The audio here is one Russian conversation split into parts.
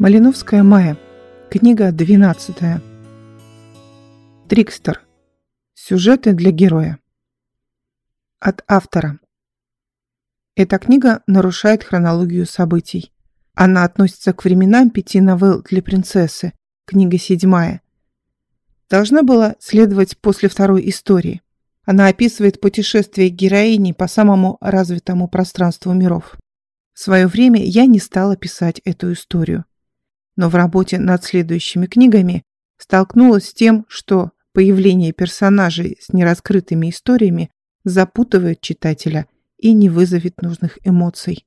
Малиновская Майя. Книга 12. Трикстер. Сюжеты для героя. От автора. Эта книга нарушает хронологию событий. Она относится к временам пяти новелл для принцессы, книга седьмая. Должна была следовать после второй истории. Она описывает путешествие героини по самому развитому пространству миров. В свое время я не стала писать эту историю но в работе над следующими книгами столкнулась с тем, что появление персонажей с нераскрытыми историями запутывает читателя и не вызовет нужных эмоций.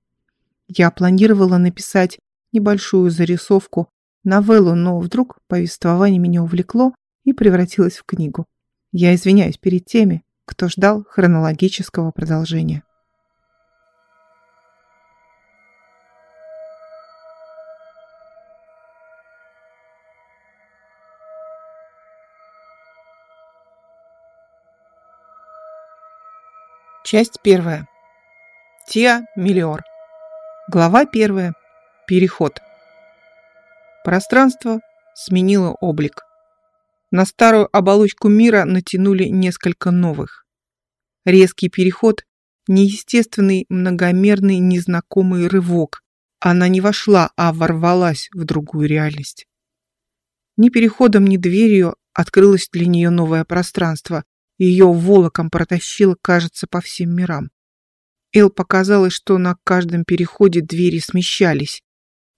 Я планировала написать небольшую зарисовку, новеллу, но вдруг повествование меня увлекло и превратилось в книгу. Я извиняюсь перед теми, кто ждал хронологического продолжения. Часть первая. Тиа Миллиор. Глава первая. Переход. Пространство сменило облик. На старую оболочку мира натянули несколько новых. Резкий переход, неестественный, многомерный, незнакомый рывок. Она не вошла, а ворвалась в другую реальность. Ни переходом, ни дверью открылось для нее новое пространство, ее волоком протащило, кажется, по всем мирам. Эл показалось, что на каждом переходе двери смещались,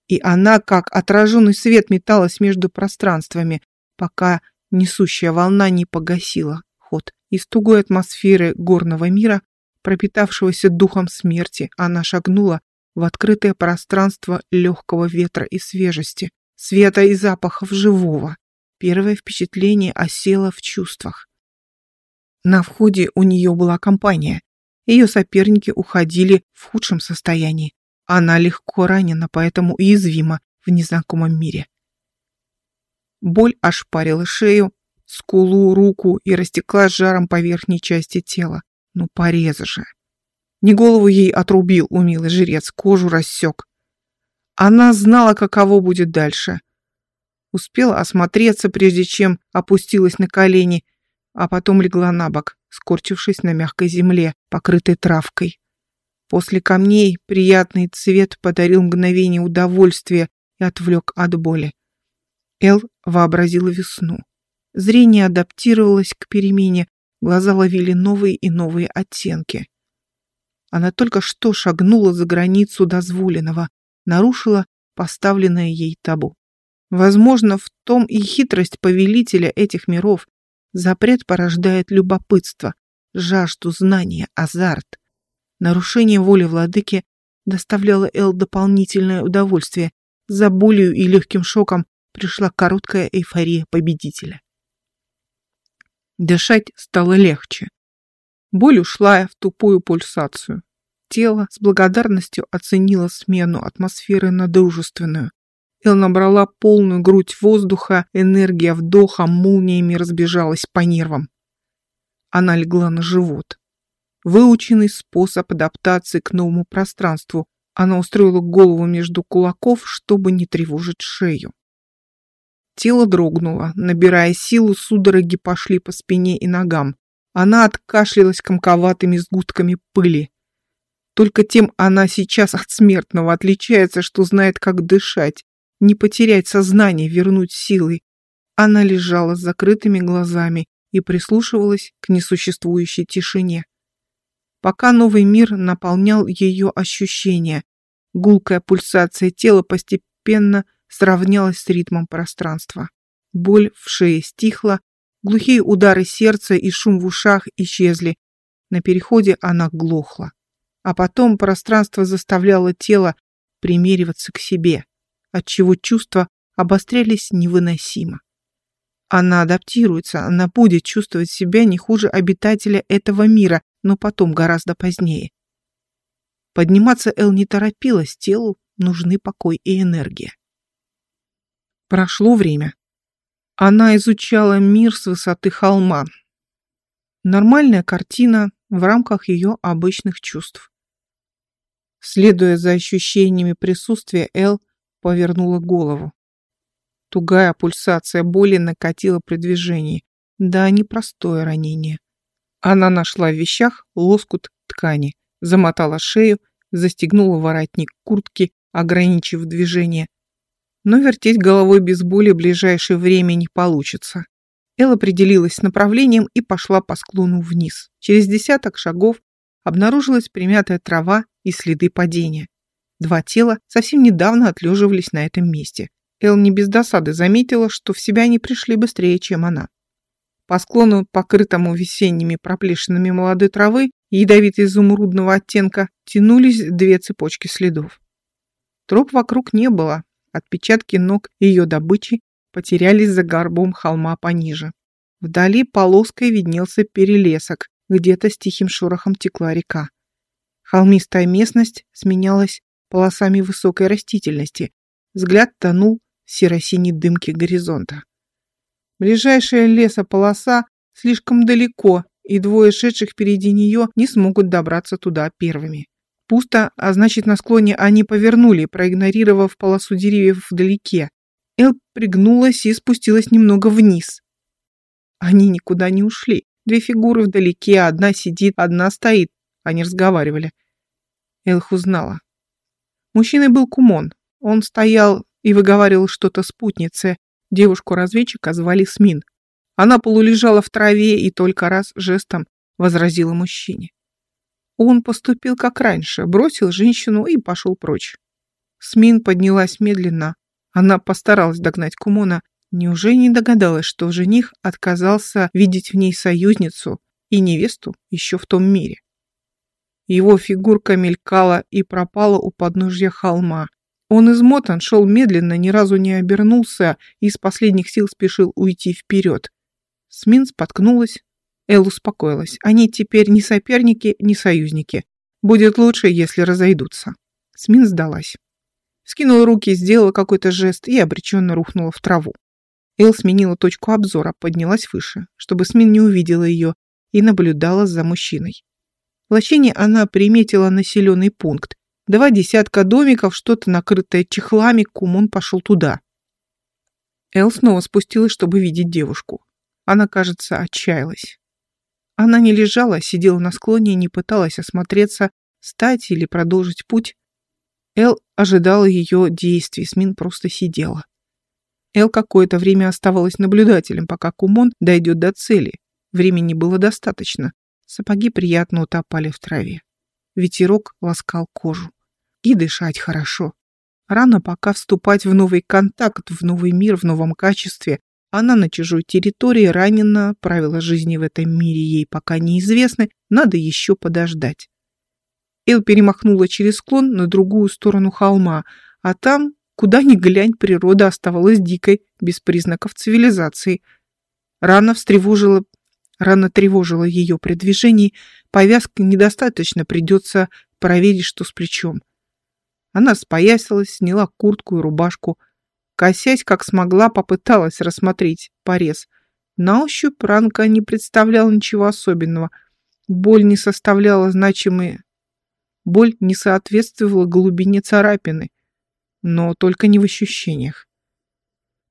и она, как отраженный свет, металась между пространствами, пока несущая волна не погасила ход. Из тугой атмосферы горного мира, пропитавшегося духом смерти, она шагнула в открытое пространство легкого ветра и свежести, света и запахов живого. Первое впечатление осело в чувствах. На входе у нее была компания. Ее соперники уходили в худшем состоянии. Она легко ранена, поэтому уязвима в незнакомом мире. Боль ошпарила шею, скулу, руку и растекла жаром по верхней части тела. Ну, порезы же. Не голову ей отрубил умелый жрец, кожу рассек. Она знала, каково будет дальше. Успела осмотреться, прежде чем опустилась на колени а потом легла на бок, скорчившись на мягкой земле, покрытой травкой. После камней приятный цвет подарил мгновение удовольствия и отвлек от боли. Эл вообразила весну. Зрение адаптировалось к перемене, глаза ловили новые и новые оттенки. Она только что шагнула за границу дозволенного, нарушила поставленное ей табу. Возможно, в том и хитрость повелителя этих миров, Запрет порождает любопытство, жажду знания, азарт. Нарушение воли владыки доставляло Эл дополнительное удовольствие. За болью и легким шоком пришла короткая эйфория победителя. Дышать стало легче. Боль ушла в тупую пульсацию. Тело с благодарностью оценило смену атмосферы на дружественную. Эл набрала полную грудь воздуха, энергия вдоха молниями разбежалась по нервам. Она легла на живот. Выученный способ адаптации к новому пространству. Она устроила голову между кулаков, чтобы не тревожить шею. Тело дрогнуло, набирая силу, судороги пошли по спине и ногам. Она откашлялась комковатыми сгустками пыли. Только тем она сейчас от смертного отличается, что знает, как дышать, не потерять сознание, вернуть силы. Она лежала с закрытыми глазами и прислушивалась к несуществующей тишине. Пока новый мир наполнял ее ощущения, гулкая пульсация тела постепенно сравнялась с ритмом пространства. Боль в шее стихла, глухие удары сердца и шум в ушах исчезли. На переходе она глохла. А потом пространство заставляло тело примериваться к себе отчего чувства обострялись невыносимо. Она адаптируется, она будет чувствовать себя не хуже обитателя этого мира, но потом гораздо позднее. Подниматься Эл не торопилась, телу нужны покой и энергия. Прошло время. Она изучала мир с высоты холма. Нормальная картина в рамках ее обычных чувств. Следуя за ощущениями присутствия, Эл повернула голову. Тугая пульсация боли накатила при движении. Да, непростое ранение. Она нашла в вещах лоскут ткани, замотала шею, застегнула воротник куртки, ограничив движение. Но вертеть головой без боли в ближайшее время не получится. Эл определилась с направлением и пошла по склону вниз. Через десяток шагов обнаружилась примятая трава и следы падения. Два тела совсем недавно отлеживались на этом месте. Эл не без досады заметила, что в себя они пришли быстрее, чем она. По склону, покрытому весенними проплешинами молодой травы и ядовито-изумрудного оттенка, тянулись две цепочки следов. Троп вокруг не было, отпечатки ног ее добычи потерялись за горбом холма пониже. Вдали полоской виднелся перелесок, где-то с тихим шорохом текла река. Холмистая местность сменялась полосами высокой растительности, взгляд тонул в серо-синей дымке горизонта. Ближайшая лесополоса слишком далеко, и двое шедших впереди нее не смогут добраться туда первыми. Пусто, а значит, на склоне они повернули, проигнорировав полосу деревьев вдалеке. Эл пригнулась и спустилась немного вниз. Они никуда не ушли. Две фигуры вдалеке, одна сидит, одна стоит. Они разговаривали. Элх узнала. Мужчиной был Кумон. Он стоял и выговаривал что-то спутнице, Девушку-разведчика звали Смин. Она полулежала в траве и только раз жестом возразила мужчине. Он поступил как раньше, бросил женщину и пошел прочь. Смин поднялась медленно. Она постаралась догнать Кумона. Неужели не догадалась, что жених отказался видеть в ней союзницу и невесту еще в том мире? Его фигурка мелькала и пропала у подножья холма, он измотан, шел медленно, ни разу не обернулся и из последних сил спешил уйти вперед. Смин споткнулась. Эл успокоилась. Они теперь не соперники, не союзники. Будет лучше, если разойдутся. Смин сдалась. Скинула руки, сделала какой-то жест и обреченно рухнула в траву. Эл сменила точку обзора, поднялась выше, чтобы Смин не увидела ее, и наблюдала за мужчиной. В лощине она приметила населенный пункт, Два десятка домиков, что-то накрытое чехлами, Кумон пошел туда. Эл снова спустилась, чтобы видеть девушку. Она, кажется, отчаялась. Она не лежала, сидела на склоне и не пыталась осмотреться, встать или продолжить путь. Эл ожидала ее действий, Смин просто сидела. Эл какое-то время оставалась наблюдателем, пока Кумон дойдет до цели. Времени было достаточно. Сапоги приятно утопали в траве. Ветерок ласкал кожу и дышать хорошо. Рано пока вступать в новый контакт, в новый мир, в новом качестве. Она на чужой территории ранена, правила жизни в этом мире ей пока неизвестны, надо еще подождать. Эл перемахнула через склон на другую сторону холма, а там, куда ни глянь, природа оставалась дикой, без признаков цивилизации. Рана встревожила, рано тревожила ее при движении, повязка недостаточно, придется проверить, что с плечом. Она споясилась, сняла куртку и рубашку. Косясь, как смогла, попыталась рассмотреть порез. На ощупь ранка не представляла ничего особенного. Боль не составляла значимые... Боль не соответствовала глубине царапины, но только не в ощущениях.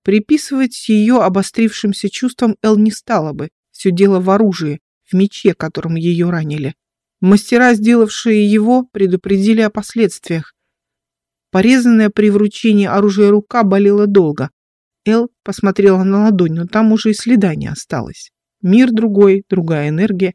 Приписывать ее обострившимся чувствам Эл не стала бы. Все дело в оружии, в мече, которым ее ранили. Мастера, сделавшие его, предупредили о последствиях. Порезанная при вручении оружия рука болела долго. Эл посмотрела на ладонь, но там уже и следа не осталось. Мир другой, другая энергия.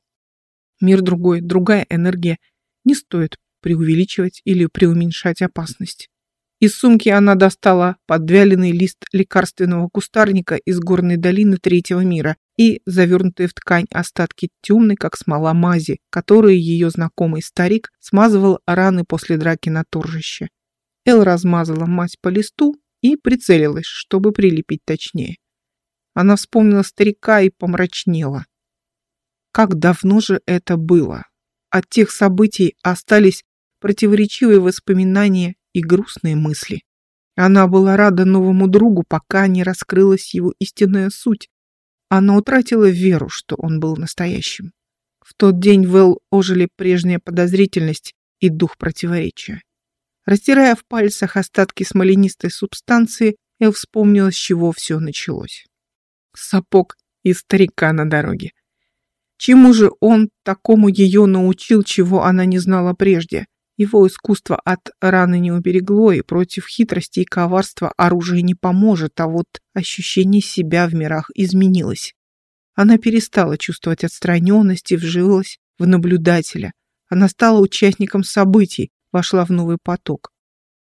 Мир другой, другая энергия. Не стоит преувеличивать или преуменьшать опасность. Из сумки она достала подвяленный лист лекарственного кустарника из горной долины третьего мира и завернутые в ткань остатки темной, как смола мази, которые ее знакомый старик смазывал раны после драки на торжище. Эл размазала мазь по листу и прицелилась, чтобы прилепить точнее. Она вспомнила старика и помрачнела. Как давно же это было? От тех событий остались противоречивые воспоминания и грустные мысли. Она была рада новому другу, пока не раскрылась его истинная суть. Она утратила веру, что он был настоящим. В тот день в Эл ожили прежняя подозрительность и дух противоречия. Растирая в пальцах остатки смоленистой субстанции, Эл вспомнила, с чего все началось. Сапог и старика на дороге. Чему же он такому ее научил, чего она не знала прежде? Его искусство от раны не уберегло, и против хитрости и коварства оружие не поможет, а вот ощущение себя в мирах изменилось. Она перестала чувствовать отстраненность и вжилась в наблюдателя. Она стала участником событий, вошла в новый поток.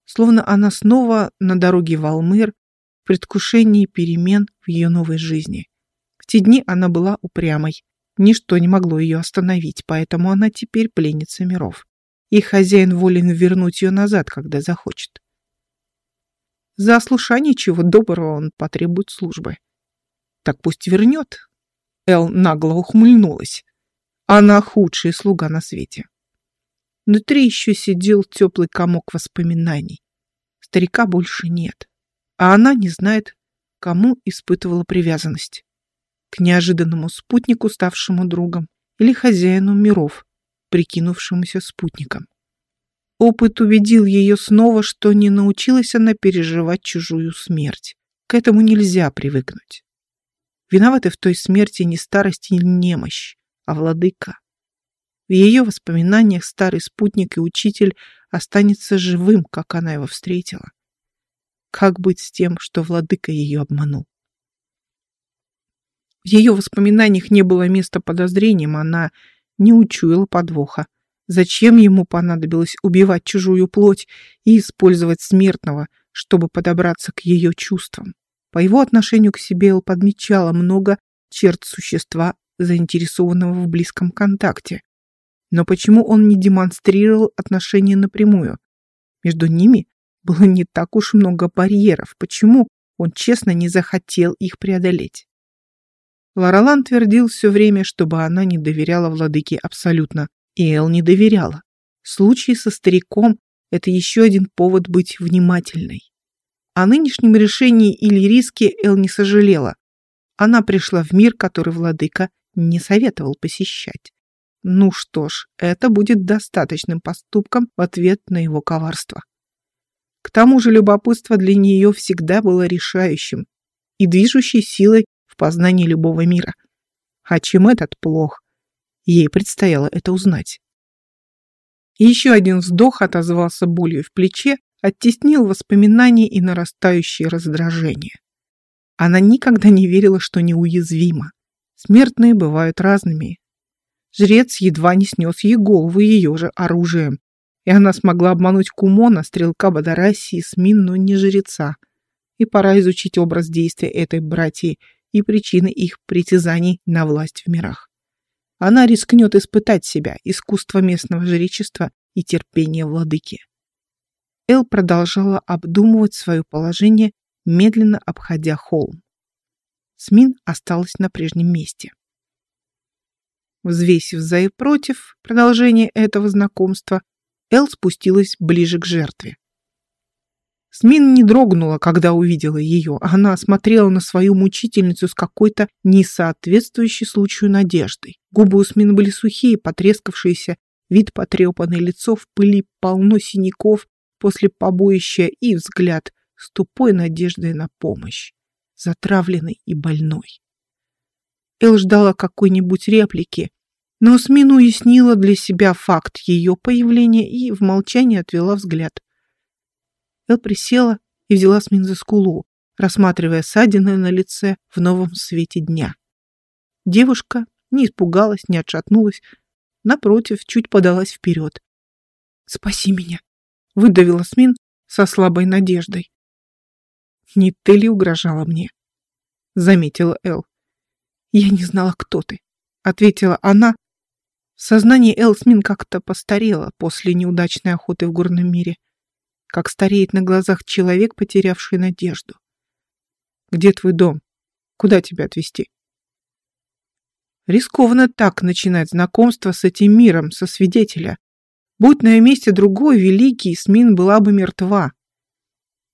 Словно она снова на дороге в Алмыр, в предвкушении перемен в ее новой жизни. В те дни она была упрямой, Ничто не могло ее остановить, поэтому она теперь пленница миров. И хозяин волен вернуть ее назад, когда захочет. За ослушание чего доброго он потребует службы. Так пусть вернет. Эл нагло ухмыльнулась. Она худшая слуга на свете. Внутри еще сидел теплый комок воспоминаний. Старика больше нет. А она не знает, кому испытывала привязанность к неожиданному спутнику, ставшему другом, или хозяину миров, прикинувшемуся спутником. Опыт убедил ее снова, что не научилась она переживать чужую смерть. К этому нельзя привыкнуть. Виноваты в той смерти не старость и немощь, а владыка. В ее воспоминаниях старый спутник и учитель останется живым, как она его встретила. Как быть с тем, что владыка ее обманул? В ее воспоминаниях не было места подозрениям, она не учуяла подвоха. Зачем ему понадобилось убивать чужую плоть и использовать смертного, чтобы подобраться к ее чувствам? По его отношению к себе Эл подмечала много черт существа, заинтересованного в близком контакте. Но почему он не демонстрировал отношения напрямую? Между ними было не так уж много барьеров. Почему он честно не захотел их преодолеть? Лоралан твердил все время, чтобы она не доверяла владыке абсолютно. И Эл не доверяла. Случай со стариком – это еще один повод быть внимательной. О нынешнем решении или риске Эл не сожалела. Она пришла в мир, который владыка не советовал посещать. Ну что ж, это будет достаточным поступком в ответ на его коварство. К тому же любопытство для нее всегда было решающим и движущей силой в познании любого мира. А чем этот плох? Ей предстояло это узнать. еще один вздох отозвался болью в плече, оттеснил воспоминания и нарастающее раздражение. Она никогда не верила, что неуязвима. Смертные бывают разными. Жрец едва не снес ей голову ее же оружием, и она смогла обмануть Кумона, стрелка Бадараси и Смин, но не жреца. И пора изучить образ действия этой братьи и причины их притязаний на власть в мирах. Она рискнет испытать себя, искусство местного жречества и терпение владыки. Эл продолжала обдумывать свое положение, медленно обходя холм. Смин осталась на прежнем месте. Взвесив за и против продолжение этого знакомства, Эл спустилась ближе к жертве. Смин не дрогнула, когда увидела ее. Она смотрела на свою мучительницу с какой-то несоответствующей случаю надеждой. Губы у Смин были сухие, потрескавшиеся, вид потрепанное лицо в пыли, полно синяков после побоища и взгляд с тупой надеждой на помощь, затравленный и больной. Эл ждала какой-нибудь реплики, но Смин уяснила для себя факт ее появления и в молчании отвела взгляд. Эл присела и взяла Смин за скулу, рассматривая ссадины на лице в новом свете дня. Девушка не испугалась, не отшатнулась, напротив, чуть подалась вперед. «Спаси меня!» — выдавила Смин со слабой надеждой. «Не ты ли угрожала мне?» — заметила Эл. «Я не знала, кто ты», — ответила она. В сознании Эл Смин как-то постарела после неудачной охоты в горном мире как стареет на глазах человек, потерявший надежду. «Где твой дом? Куда тебя отвезти?» Рискованно так начинать знакомство с этим миром, со свидетеля. Будь на ее месте другой великий, Смин была бы мертва.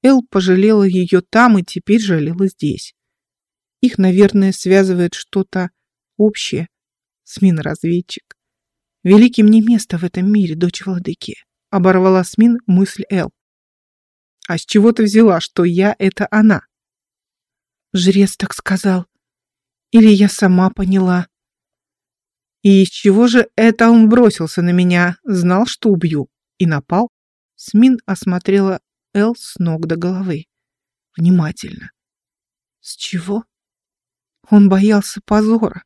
Эл пожалела ее там и теперь жалела здесь. Их, наверное, связывает что-то общее. Смин разведчик. Великим не место в этом мире, дочь владыки. Оборвала Смин мысль Эл. А с чего ты взяла, что я — это она? Жрец так сказал. Или я сама поняла. И из чего же это он бросился на меня, знал, что убью, и напал? Смин осмотрела Эл с ног до головы. Внимательно. С чего? Он боялся позора.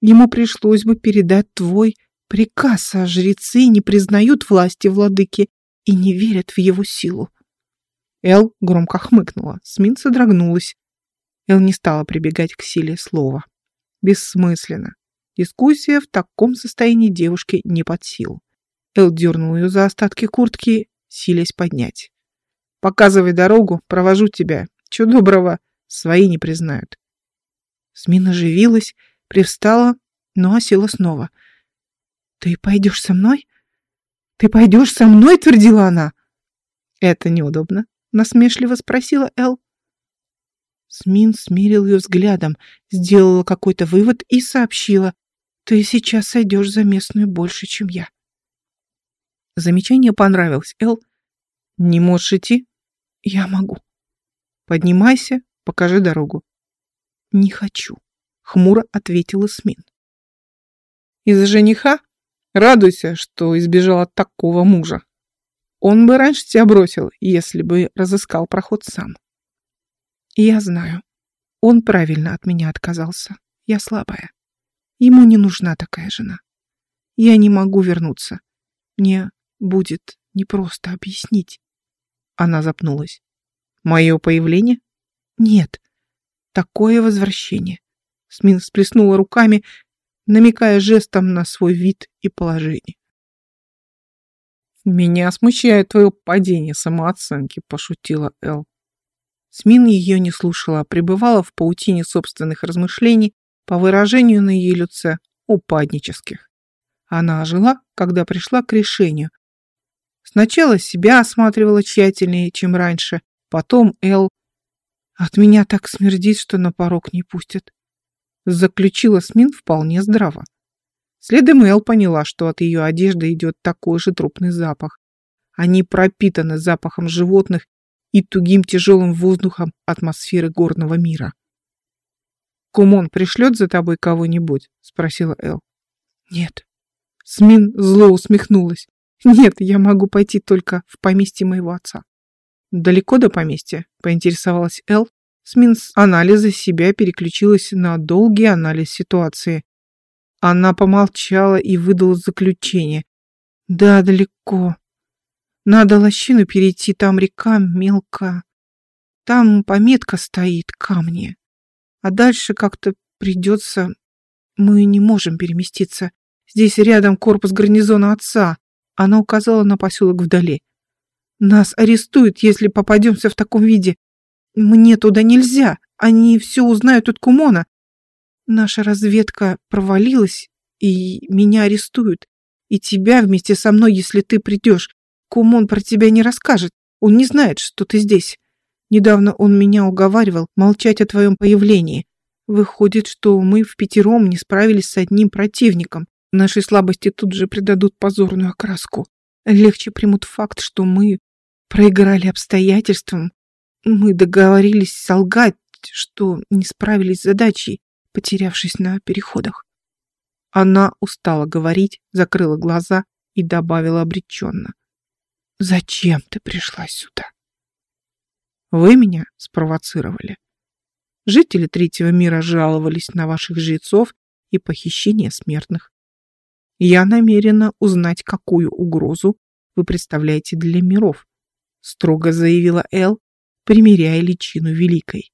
Ему пришлось бы передать твой приказ, а жрецы не признают власти владыки и не верят в его силу. Эл громко хмыкнула. Смин содрогнулась. Эл не стала прибегать к силе слова. Бессмысленно. Дискуссия в таком состоянии девушке не под силу. Эл дернул ее за остатки куртки, силясь поднять. «Показывай дорогу, провожу тебя. Чего доброго, свои не признают». Смин оживилась, привстала, но осела снова. «Ты пойдешь со мной? Ты пойдешь со мной?» — твердила она. «Это неудобно», — насмешливо спросила Эл. Смин смирил ее взглядом, сделала какой-то вывод и сообщила. «Ты сейчас сойдешь за местную больше, чем я». Замечание понравилось, Эл. «Не можешь идти?» «Я могу». «Поднимайся, покажи дорогу». «Не хочу», — хмуро ответила Смин. «Из-за жениха? Радуйся, что избежал от такого мужа. Он бы раньше тебя бросил, если бы разыскал проход сам». Я знаю. Он правильно от меня отказался. Я слабая. Ему не нужна такая жена. Я не могу вернуться. Мне будет непросто объяснить. Она запнулась. Мое появление? Нет. Такое возвращение. Смин всплеснула руками, намекая жестом на свой вид и положение. «Меня смущает твое падение самооценки», — пошутила Эл. Смин ее не слушала, а пребывала в паутине собственных размышлений по выражению на ее лице упаднических. Она ожила, когда пришла к решению. Сначала себя осматривала тщательнее, чем раньше, потом Эл. От меня так смердит, что на порог не пустят. Заключила Смин вполне здраво. Следом Эл поняла, что от ее одежды идет такой же трупный запах. Они пропитаны запахом животных и тугим тяжелым воздухом атмосферы горного мира. «Кумон пришлет за тобой кого-нибудь?» — спросила Эл. «Нет». Смин зло усмехнулась. «Нет, я могу пойти только в поместье моего отца». «Далеко до поместья?» — поинтересовалась Эл. Смин с анализа себя переключилась на долгий анализ ситуации. Она помолчала и выдала заключение. «Да, далеко. Надо лощину перейти, там река мелко. Там пометка стоит, камни. А дальше как-то придется... Мы не можем переместиться. Здесь рядом корпус гарнизона отца. Она указала на поселок вдали. Нас арестуют, если попадемся в таком виде. Мне туда нельзя. Они все узнают от Кумона. Наша разведка провалилась, и меня арестуют. И тебя вместе со мной, если ты придешь. Кумон про тебя не расскажет. Он не знает, что ты здесь. Недавно он меня уговаривал молчать о твоем появлении. Выходит, что мы в пятером не справились с одним противником. Наши слабости тут же придадут позорную окраску. Легче примут факт, что мы проиграли обстоятельствам. Мы договорились солгать, что не справились с задачей, потерявшись на переходах. Она устала говорить, закрыла глаза и добавила обреченно. Зачем ты пришла сюда? Вы меня спровоцировали. Жители третьего мира жаловались на ваших жрецов и похищение смертных. Я намерена узнать, какую угрозу вы представляете для миров, строго заявила Эл, примеряя личину великой.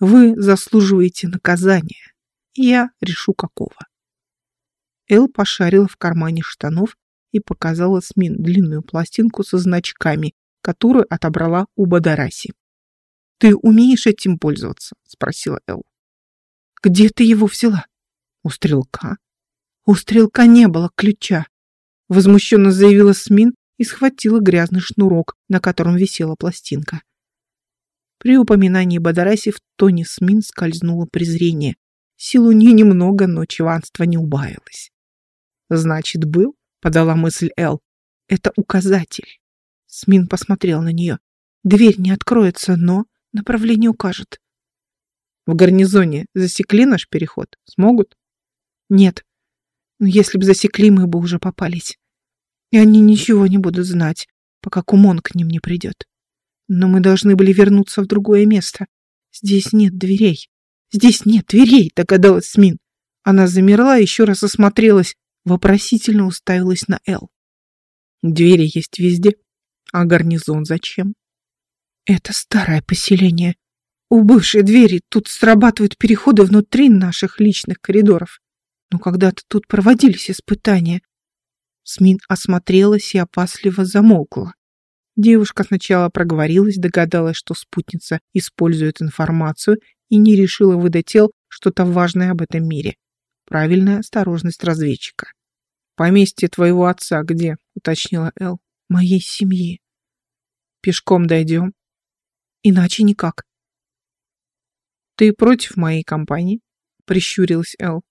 Вы заслуживаете наказания. Я решу какого. Эл пошарила в кармане штанов и показала Смин длинную пластинку со значками, которую отобрала у Бадараси. «Ты умеешь этим пользоваться?» — спросила Эл. «Где ты его взяла?» «У стрелка». «У стрелка не было ключа», — возмущенно заявила Смин и схватила грязный шнурок, на котором висела пластинка. При упоминании Бадараси в тоне Смин скользнуло презрение. Сил у нее немного, но чванство не убавилось. «Значит, был?» — подала мысль Эл. «Это указатель». Смин посмотрел на нее. Дверь не откроется, но направление укажет. В гарнизоне засекли наш переход? Смогут? Нет. Но если бы засекли, мы бы уже попались. И они ничего не будут знать, пока Кумон к ним не придет. Но мы должны были вернуться в другое место. Здесь нет дверей. Здесь нет дверей, догадалась Смин. Она замерла, еще раз осмотрелась, вопросительно уставилась на Эл. Двери есть везде. А гарнизон зачем? Это старое поселение. У бывшей двери тут срабатывают переходы внутри наших личных коридоров. Но когда-то тут проводились испытания. Смин осмотрелась и опасливо замолкла. Девушка сначала проговорилась, догадалась, что спутница использует информацию и не решила выдать тел что-то важное об этом мире. Правильная осторожность разведчика. «Поместье твоего отца где?» — уточнила Эл. «Моей семьи». «Пешком дойдем?» «Иначе никак». «Ты против моей компании?» — прищурилась Эл.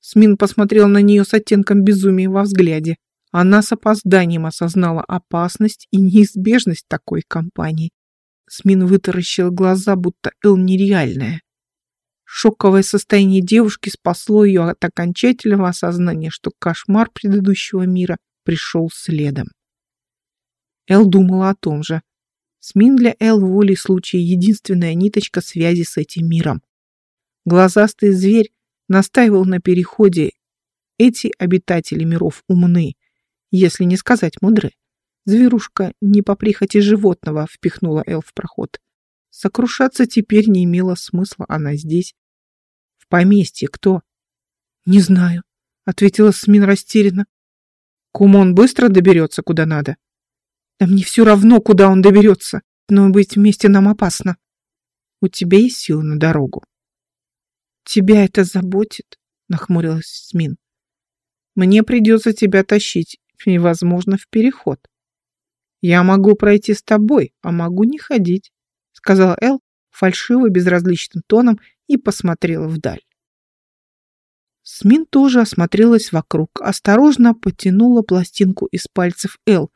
Смин посмотрел на нее с оттенком безумия во взгляде. Она с опозданием осознала опасность и неизбежность такой компании. Смин вытаращил глаза, будто Эл нереальная. Шоковое состояние девушки спасло ее от окончательного осознания, что кошмар предыдущего мира пришел следом. Эл думала о том же. Смин для Эл в воле случая единственная ниточка связи с этим миром. Глазастый зверь настаивал на переходе. Эти обитатели миров умны, если не сказать мудры. Зверушка не по прихоти животного впихнула Эл в проход. Сокрушаться теперь не имело смысла, она здесь. В поместье кто? Не знаю, ответила Смин растерянно. Кумон быстро доберется куда надо. Да мне все равно, куда он доберется, но быть вместе нам опасно. У тебя есть силы на дорогу? Тебя это заботит? Нахмурилась Смин. Мне придется тебя тащить, и, возможно, в переход. Я могу пройти с тобой, а могу не ходить, сказала Эл фальшиво безразличным тоном и посмотрела вдаль. Смин тоже осмотрелась вокруг, осторожно потянула пластинку из пальцев Эл.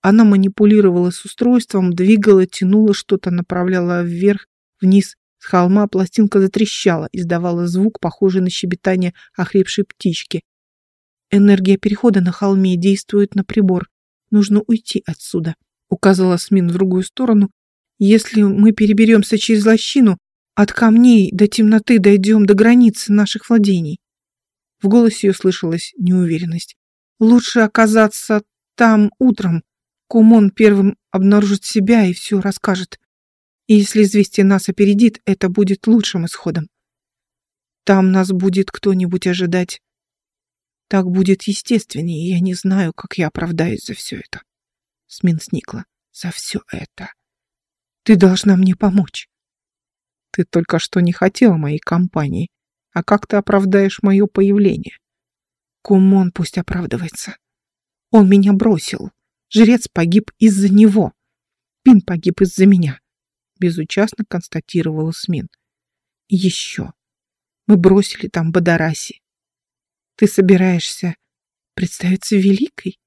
Она манипулировала с устройством, двигала, тянула что-то, направляла вверх, вниз. С холма пластинка затрещала, издавала звук, похожий на щебетание охрипшей птички. Энергия перехода на холме действует на прибор. Нужно уйти отсюда, указала Смин в другую сторону. Если мы переберемся через лощину, от камней до темноты дойдем до границы наших владений. В голосе ее слышалась неуверенность. Лучше оказаться там утром. Кумон первым обнаружит себя и все расскажет. И если известие нас опередит, это будет лучшим исходом. Там нас будет кто-нибудь ожидать. Так будет естественнее, я не знаю, как я оправдаюсь за все это. Смин сникла. За все это. Ты должна мне помочь. Ты только что не хотела моей компании. А как ты оправдаешь мое появление? Кумон пусть оправдывается. Он меня бросил. Жрец погиб из-за него. Пин погиб из-за меня. Безучастно констатировала Смин. И еще. Мы бросили там Бадараси. Ты собираешься представиться великой?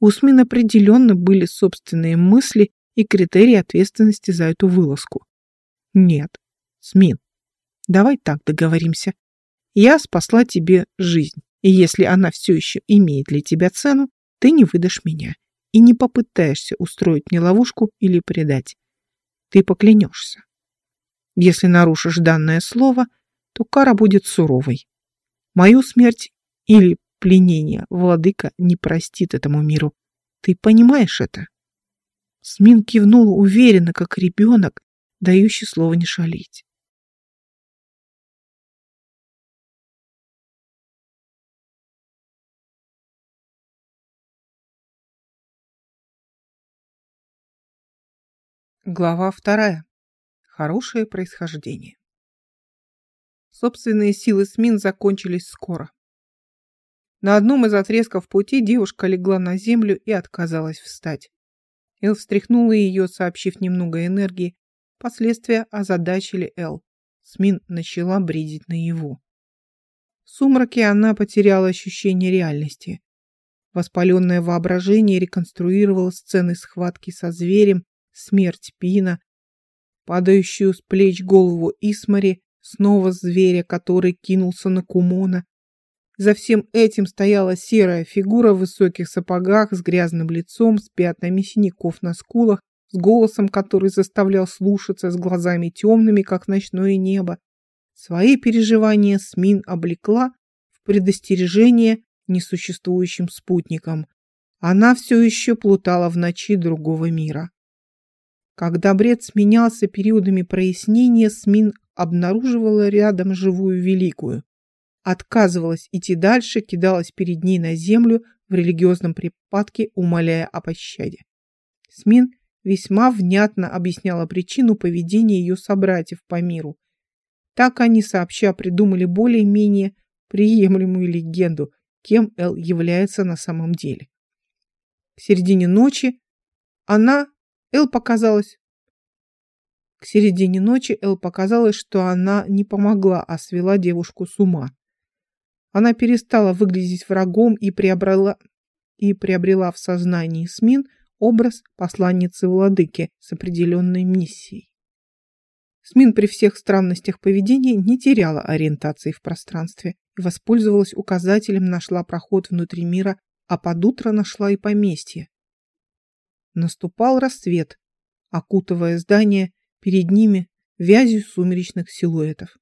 У Смин определенно были собственные мысли и критерии ответственности за эту вылазку. Нет, Смин, давай так договоримся. Я спасла тебе жизнь, и если она все еще имеет для тебя цену, ты не выдашь меня и не попытаешься устроить мне ловушку или предать. Ты поклянешься. Если нарушишь данное слово, то кара будет суровой. Мою смерть или пленение владыка не простит этому миру. Ты понимаешь это? Смин кивнул уверенно, как ребенок, дающий слово не шалить. Глава вторая. Хорошее происхождение. Собственные силы СМИН закончились скоро. На одном из отрезков пути девушка легла на землю и отказалась встать. Эл встряхнула ее, сообщив немного энергии. Последствия озадачили Эл. Смин начала бредить наяву. В сумраке она потеряла ощущение реальности. Воспаленное воображение реконструировало сцены схватки со зверем, смерть Пина, падающую с плеч голову Исмари, снова зверя, который кинулся на Кумона. За всем этим стояла серая фигура в высоких сапогах с грязным лицом, с пятнами синяков на скулах, с голосом, который заставлял слушаться, с глазами темными, как ночное небо. Свои переживания Смин облекла в предостережение несуществующим спутникам. Она все еще плутала в ночи другого мира. Когда бред сменялся периодами прояснения, Смин обнаруживала рядом живую великую. Отказывалась идти дальше, кидалась перед ней на землю в религиозном припадке, умоляя о пощаде. Смин весьма внятно объясняла причину поведения ее собратьев по миру. Так они сообща придумали более-менее приемлемую легенду, кем Эл является на самом деле. К середине ночи она, Эл показалось, к середине ночи Эл показалось, что она не помогла, а свела девушку с ума. Она перестала выглядеть врагом и приобрела, и приобрела в сознании Смин образ посланницы владыки с определенной миссией. Смин при всех странностях поведения не теряла ориентации в пространстве и воспользовалась указателем, нашла проход внутри мира, а под утро нашла и поместье. Наступал рассвет, окутывая здание перед ними вязью сумеречных силуэтов.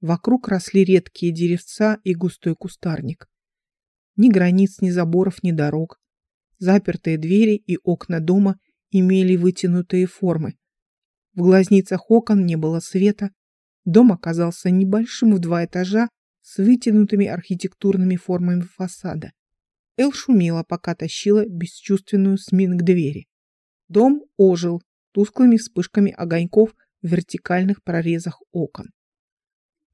Вокруг росли редкие деревца и густой кустарник. Ни границ, ни заборов, ни дорог. Запертые двери и окна дома имели вытянутые формы. В глазницах окон не было света. Дом оказался небольшим в два этажа с вытянутыми архитектурными формами фасада. Эл шумела, пока тащила бесчувственную Смин к двери. Дом ожил, тусклыми вспышками огоньков в вертикальных прорезах окон.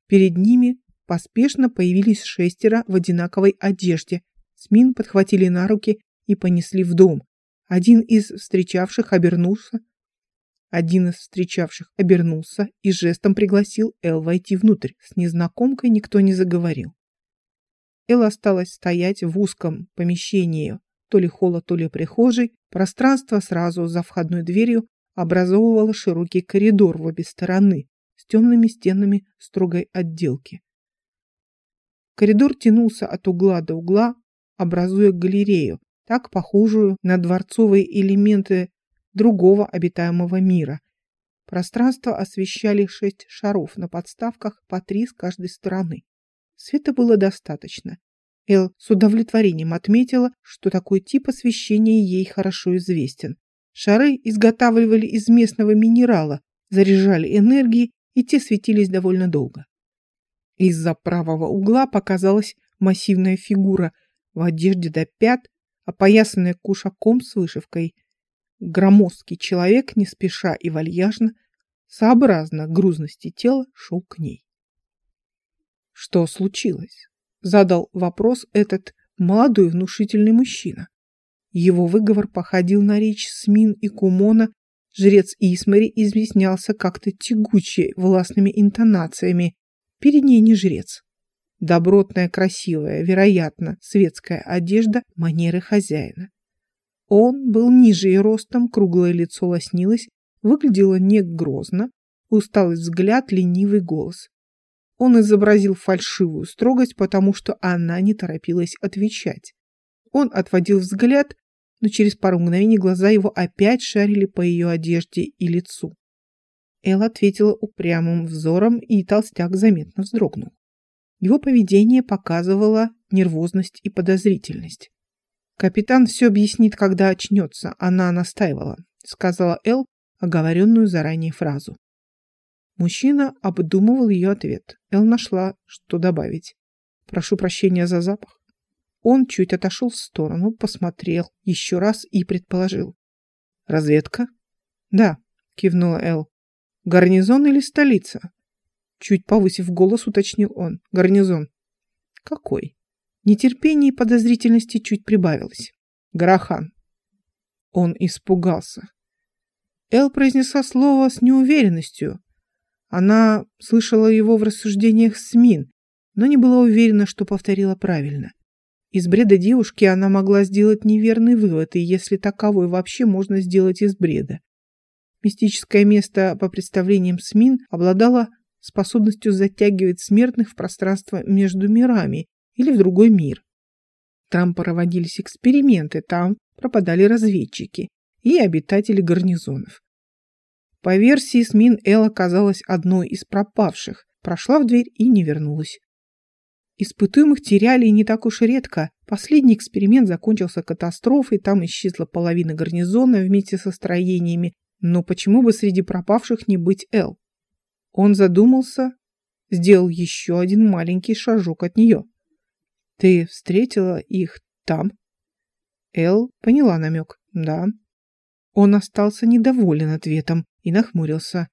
Перед ними поспешно появились шестеро в одинаковой одежде. Смин подхватили на руки и понесли в дом. Один из встречавших обернулся. Один из встречавших обернулся и жестом пригласил Эл войти внутрь. С незнакомкой никто не заговорил. Эл осталась стоять в узком помещении, то ли холла, то ли прихожей. Пространство сразу за входной дверью образовывала широкий коридор в обе стороны темными стенами строгой отделки. Коридор тянулся от угла до угла, образуя галерею, так похожую на дворцовые элементы другого обитаемого мира. Пространство освещали шесть шаров на подставках по три с каждой стороны. Света было достаточно. Эл с удовлетворением отметила, что такой тип освещения ей хорошо известен. Шары изготавливали из местного минерала, заряжали энергией, и те светились довольно долго. Из-за правого угла показалась массивная фигура в одежде до пят, опоясанная кушаком с вышивкой. Громоздкий человек, не спеша и вальяжно, сообразно грузности тела, шел к ней. «Что случилось?» — задал вопрос этот молодой внушительный мужчина. Его выговор походил на речь Смин и Кумона. Жрец Исмари изъяснялся как-то тягуче, властными интонациями. Перед ней не жрец. Добротная, красивая, вероятно, светская одежда, манеры хозяина. Он был ниже и ростом, круглое лицо лоснилось, выглядело не грозно, усталый взгляд, ленивый голос. Он изобразил фальшивую строгость, потому что она не торопилась отвечать. Он отводил взгляд, но через пару мгновений глаза его опять шарили по ее одежде и лицу. Эл ответила упрямым взором, и толстяк заметно вздрогнул. Его поведение показывало нервозность и подозрительность. «Капитан все объяснит, когда очнется», — она настаивала, — сказала Эл оговоренную заранее фразу. Мужчина обдумывал ее ответ. Эл нашла, что добавить. «Прошу прощения за запах». Он чуть отошел в сторону, посмотрел еще раз и предположил. «Разведка?» «Да», — кивнула Эл. «Гарнизон или столица?» Чуть повысив голос, уточнил он. «Гарнизон». «Какой?» Нетерпение и подозрительности чуть прибавилось. «Гарахан». Он испугался. Эл произнесла слово с неуверенностью. Она слышала его в рассуждениях СМИН, но не была уверена, что повторила правильно. Из бреда девушки она могла сделать неверный вывод, и если таковой вообще можно сделать из бреда. Мистическое место, по представлениям СМИН, обладало способностью затягивать смертных в пространство между мирами или в другой мир. Там проводились эксперименты, там пропадали разведчики и обитатели гарнизонов. По версии СМИН, Эл оказалась одной из пропавших, прошла в дверь и не вернулась. Испытуемых теряли и не так уж редко. Последний эксперимент закончился катастрофой, там исчезла половина гарнизона вместе со строениями. Но почему бы среди пропавших не быть Эл? Он задумался, сделал еще один маленький шажок от нее. «Ты встретила их там?» Эл поняла намек. «Да». Он остался недоволен ответом и нахмурился.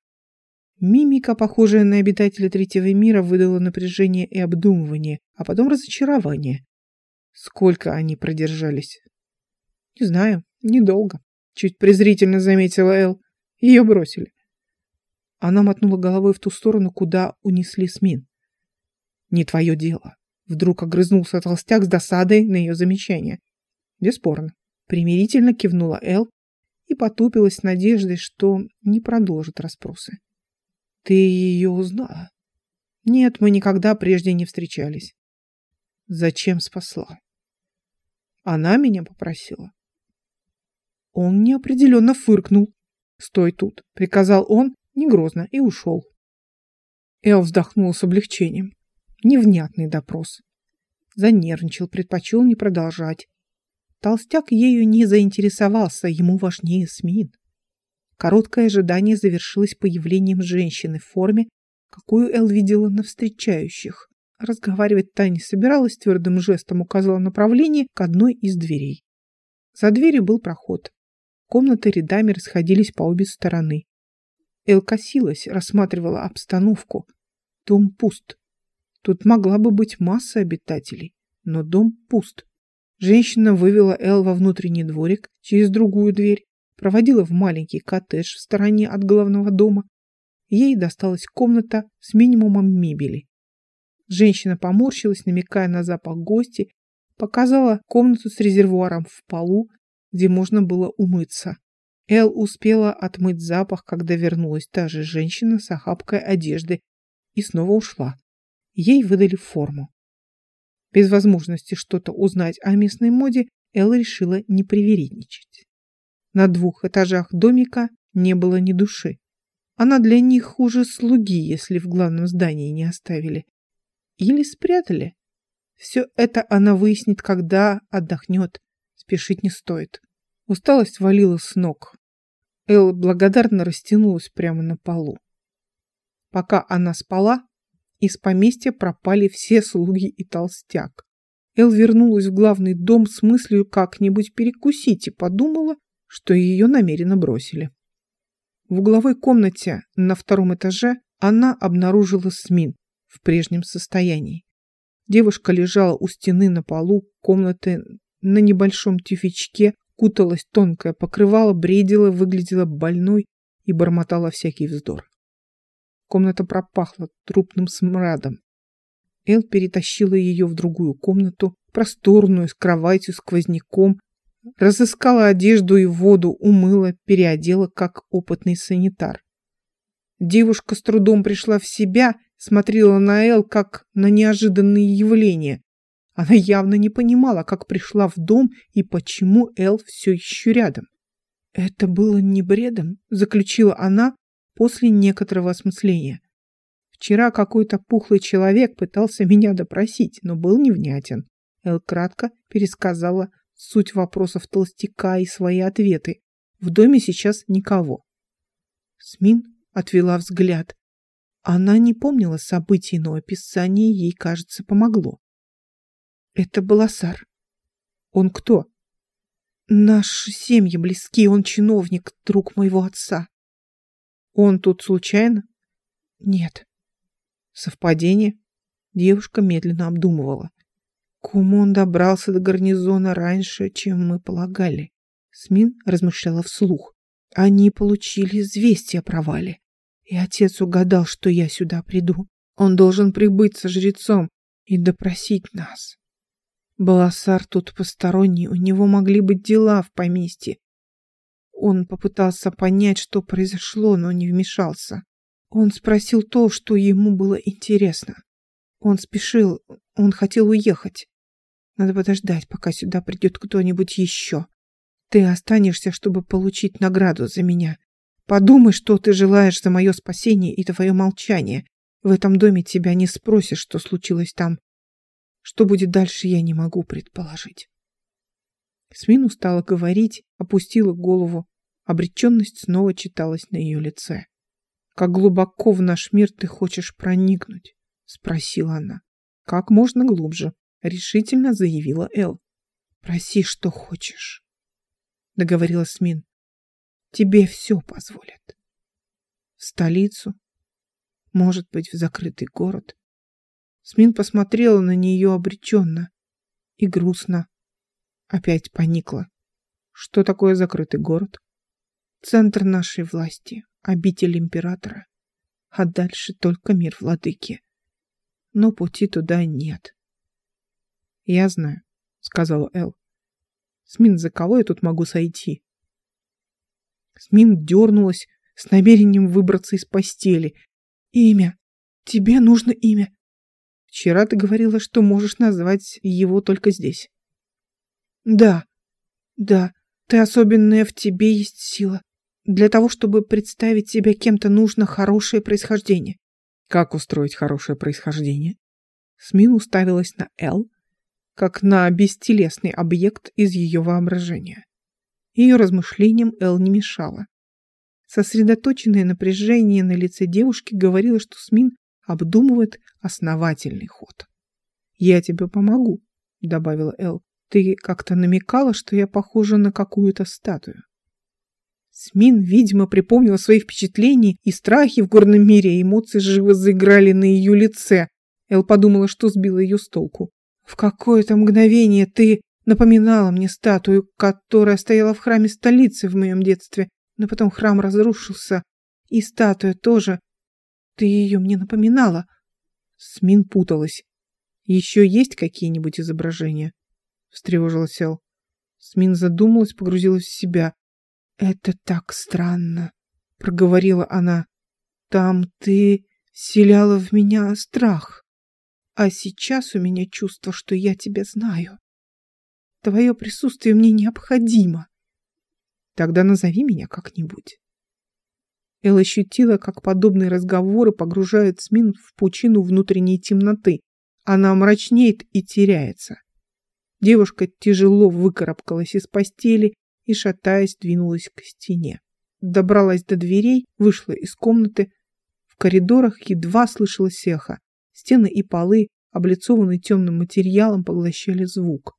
Мимика, похожая на обитателя третьего мира, выдала напряжение и обдумывание, а потом разочарование. Сколько они продержались? Не знаю, недолго. Чуть презрительно заметила Эл. Ее бросили. Она мотнула головой в ту сторону, куда унесли Смин. Не твое дело. Вдруг огрызнулся толстяк с досадой на ее замечание. Бесспорно. Примирительно кивнула Эл и потупилась с надеждой, что не продолжит расспросы. Ты ее узнала? Нет, мы никогда прежде не встречались. Зачем спасла? Она меня попросила. Он неопределенно фыркнул. «Стой тут», — приказал он, не грозно, и ушел. Эл вздохнул с облегчением. Невнятный допрос. Занервничал, предпочел не продолжать. Толстяк ею не заинтересовался, ему важнее СМИН. Короткое ожидание завершилось появлением женщины в форме, какую Эл видела на встречающих. Разговаривать та не собиралась, твердым жестом указала направление к одной из дверей. За дверью был проход. Комнаты рядами расходились по обе стороны. Эл косилась, рассматривала обстановку. Дом пуст. Тут могла бы быть масса обитателей, но дом пуст. Женщина вывела Эл во внутренний дворик через другую дверь, проводила в маленький коттедж в стороне от главного дома. Ей досталась комната с минимумом мебели. Женщина поморщилась, намекая на запах гости, показала комнату с резервуаром в полу, где можно было умыться. Эл успела отмыть запах, когда вернулась та же женщина с охапкой одежды и снова ушла. Ей выдали форму. Без возможности что-то узнать о местной моде, Эл решила не привередничать. На двух этажах домика не было ни души. Она для них хуже слуги, если в главном здании не оставили. Или спрятали. Все это она выяснит, когда отдохнет. Спешить не стоит. Усталость валила с ног. Эл благодарно растянулась прямо на полу. Пока она спала, из поместья пропали все слуги и толстяк. Эл вернулась в главный дом с мыслью как-нибудь перекусить и подумала, что ее намеренно бросили. В угловой комнате на втором этаже она обнаружила Смин в прежнем состоянии. Девушка лежала у стены на полу комнаты на небольшом тюфячке, куталась тонкое покрывало, бредила, выглядела больной и бормотала всякий вздор. Комната пропахла трупным смрадом. Эл перетащила ее в другую комнату, просторную, с кроватью, сквозняком, Разыскала одежду и воду, умыла, переодела, как опытный санитар. Девушка с трудом пришла в себя, смотрела на Эл как на неожиданные явления. Она явно не понимала, как пришла в дом и почему Эл все еще рядом. «Это было не бредом», — заключила она после некоторого осмысления. «Вчера какой-то пухлый человек пытался меня допросить, но был невнятен». Эл кратко пересказала суть вопросов толстяка и свои ответы. В доме сейчас никого. Смин отвела взгляд. Она не помнила событий, но описание ей, кажется, помогло. Это был Асар. Он кто? Наши семьи близки, он чиновник, друг моего отца. Он тут случайно? Нет. Совпадение? Девушка медленно обдумывала. Кому он добрался до гарнизона раньше, чем мы полагали? Смин размышляла вслух. Они получили известие о провале. И отец угадал, что я сюда приду. Он должен прибыть со жрецом и допросить нас. Баласар тут посторонний, у него могли быть дела в поместье. он попытался понять, что произошло, но не вмешался. Он спросил то, что ему было интересно. Он спешил, он хотел уехать. Надо подождать, пока сюда придет кто-нибудь еще. Ты останешься, чтобы получить награду за меня. Подумай, что ты желаешь за мое спасение и твое молчание. В этом доме тебя не спросишь, что случилось там. Что будет дальше, я не могу предположить. Смин устала говорить, опустила голову. Обреченность снова читалась на ее лице. «Как глубоко в наш мир ты хочешь проникнуть?» — спросила она. «Как можно глубже», — решительно заявила Эл. «Проси, что хочешь», — договорила Смин. «Тебе все позволят. В столицу, может быть, в закрытый город». Смин посмотрела на нее обреченно и грустно. Опять поникла. Что такое закрытый город? Центр нашей власти, обитель императора. А дальше только мир владыки. Но пути туда нет. Я знаю, сказала Эл. Смин, за кого я тут могу сойти? Смин дернулась с намерением выбраться из постели. Имя. Тебе нужно имя. Вчера ты говорила, что можешь назвать его только здесь. Да, да, ты особенная, в тебе есть сила. Для того, чтобы представить себя кем-то, нужно хорошее происхождение. Как устроить хорошее происхождение? Смин уставилась на Эл, как на бестелесный объект из ее воображения. Ее размышлениям Эл не мешала. Сосредоточенное напряжение на лице девушки говорило, что Смин обдумывает основательный ход. «Я тебе помогу», — добавила Эл. «Ты как-то намекала, что я похожа на какую-то статую». Смин, видимо, припомнила свои впечатления и страхи в горном мире, эмоции живо заиграли на ее лице. Эл подумала, что сбила ее с толку. «В какое-то мгновение ты напоминала мне статую, которая стояла в храме столицы в моем детстве, но потом храм разрушился, и статуя тоже. Ты ее мне напоминала». Смин путалась. «Еще есть какие-нибудь изображения?» встревожилась Эл. Смин задумалась, погрузилась в себя. «Это так странно», — проговорила она. «Там ты вселяла в меня страх, а сейчас у меня чувство, что я тебя знаю. Твое присутствие мне необходимо. Тогда назови меня как-нибудь». Эл ощутила, как подобные разговоры погружают Смин в пучину внутренней темноты. Она мрачнеет и теряется. Девушка тяжело выкарабкалась из постели и, шатаясь, двинулась к стене. Добралась до дверей, вышла из комнаты. В коридорах едва слышалось эхо. Стены и полы, облицованные темным материалом, поглощали звук.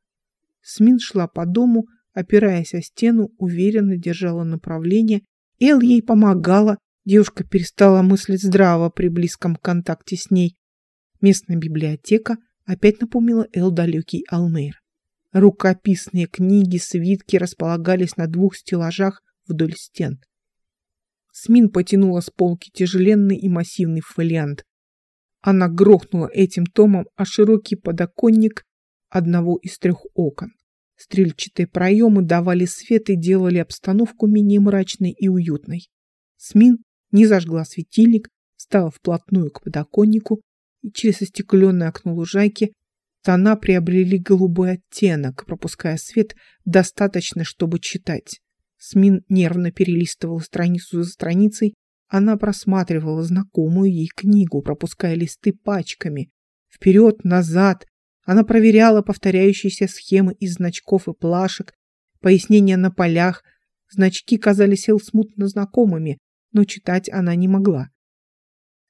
Смин шла по дому, опираясь о стену, уверенно держала направление. Эл ей помогала. Девушка перестала мыслить здраво при близком контакте с ней. Местная библиотека опять напомнила Эл далекий Алмейр. Рукописные книги, свитки располагались на двух стеллажах вдоль стен. Смин потянула с полки тяжеленный и массивный фолиант. Она грохнула этим томом о широкий подоконник одного из трех окон. Стрельчатые проемы давали свет и делали обстановку менее мрачной и уютной. Смин не зажгла светильник, стала вплотную к подоконнику и через остекленное окно лужайки Тона приобрели голубой оттенок, пропуская свет достаточно, чтобы читать. Смин нервно перелистывала страницу за страницей. Она просматривала знакомую ей книгу, пропуская листы пачками. Вперед, назад. Она проверяла повторяющиеся схемы из значков и плашек, пояснения на полях. Значки казались Эл смутно знакомыми, но читать она не могла.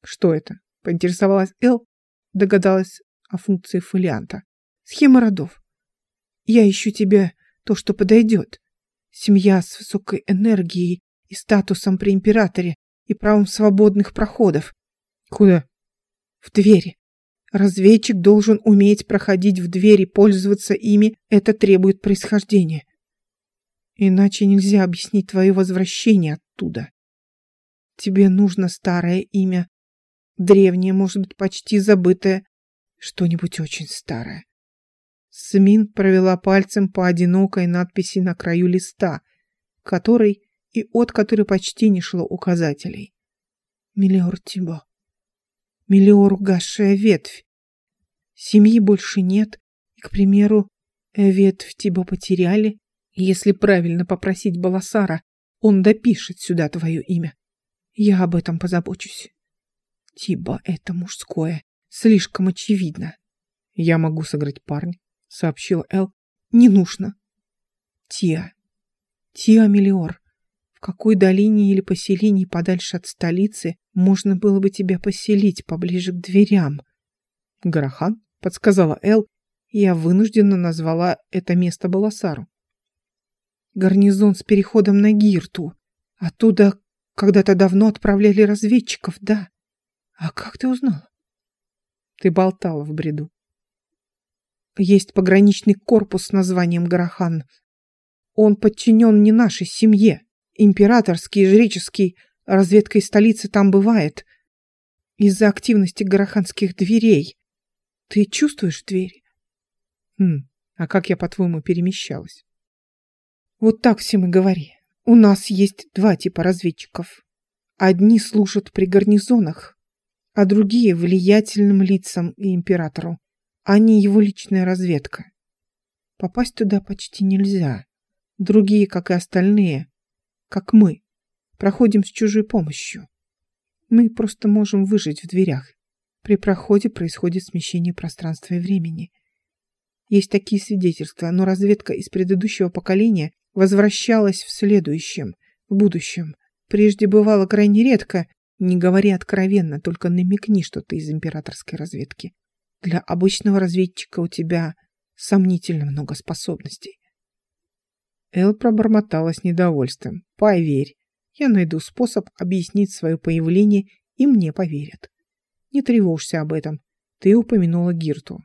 «Что это?» — поинтересовалась Эл. Догадалась о функции фолианта. Схема родов. Я ищу тебе то, что подойдет. Семья с высокой энергией и статусом при императоре и правом свободных проходов. Куда? В двери. Разведчик должен уметь проходить в двери, пользоваться ими. Это требует происхождения. Иначе нельзя объяснить твое возвращение оттуда. Тебе нужно старое имя, древнее, может быть, почти забытое, что-нибудь очень старое. Смин провела пальцем по одинокой надписи на краю листа, которой и от которой почти не шло указателей. Миллиор Тибо. Миллиор угасшая ветвь. Семьи больше нет, и, к примеру, ветвь Тибо потеряли. Если правильно попросить Баласара, он допишет сюда твое имя. Я об этом позабочусь. Тибо — это мужское. Слишком очевидно. Я могу сыграть парня, сообщил Эл. Не нужно. Тиа. Тиа Мелиор. Какой долине или поселении подальше от столицы можно было бы тебя поселить поближе к дверям? Гарахан, подсказала Эл. Я вынужденно назвала это место Баласару. Гарнизон с переходом на Гирту. Оттуда когда-то давно отправляли разведчиков, да. А как ты узнал? Ты болтала в бреду. Есть пограничный корпус с названием Гарахан. Он подчинен не нашей семье. Императорский, жреческий, разведка из столицы там бывает. Из-за активности гараханских дверей. Ты чувствуешь двери? Хм, а как я, по-твоему, перемещалась? Вот так всем и говори. У нас есть два типа разведчиков. Одни служат при гарнизонах, а другие — влиятельным лицам и императору. Они его личная разведка. Попасть туда почти нельзя. Другие, как и остальные, как мы, проходим с чужой помощью. Мы просто можем выжить в дверях. При проходе происходит смещение пространства и времени. Есть такие свидетельства, но разведка из предыдущего поколения возвращалась в следующем, в будущем. Прежде бывало крайне редко, не говори откровенно, только намекни, что ты из императорской разведки. Для обычного разведчика у тебя сомнительно много способностей. Эл пробормотала с недовольством. Поверь, я найду способ объяснить свое появление, и мне поверят. Не тревожься об этом. Ты упомянула Гирту.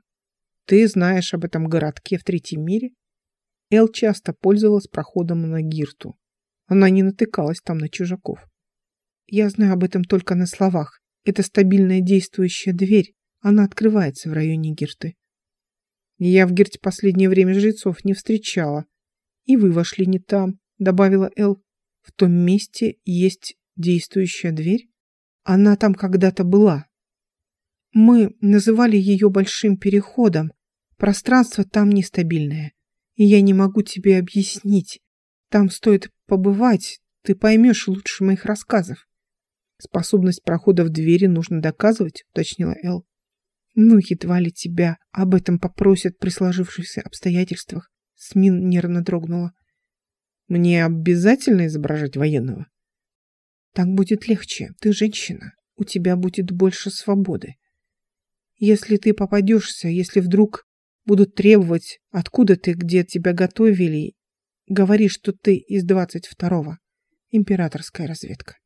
Ты знаешь об этом городке в третьем мире? Эл часто пользовалась проходом на Гирту. Она не натыкалась там на чужаков. Я знаю об этом только на словах. Это стабильная действующая дверь, она открывается в районе Гирты. Я в Гирте последнее время жрецов не встречала. И вы вошли не там, добавила Эл. В том месте есть действующая дверь? Она там когда-то была. Мы называли ее большим переходом. Пространство там нестабильное. И я не могу тебе объяснить. Там стоит побывать, ты поймешь лучше моих рассказов. Способность прохода в двери нужно доказывать, уточнила Эл. Ну, едва ли тебя об этом попросят при сложившихся обстоятельствах. Смин нервно дрогнула. Мне обязательно изображать военного? Так будет легче. Ты женщина. У тебя будет больше свободы. Если ты попадешься, если вдруг будут требовать, откуда ты, где тебя готовили, говори, что ты из двадцать второго. Императорская разведка.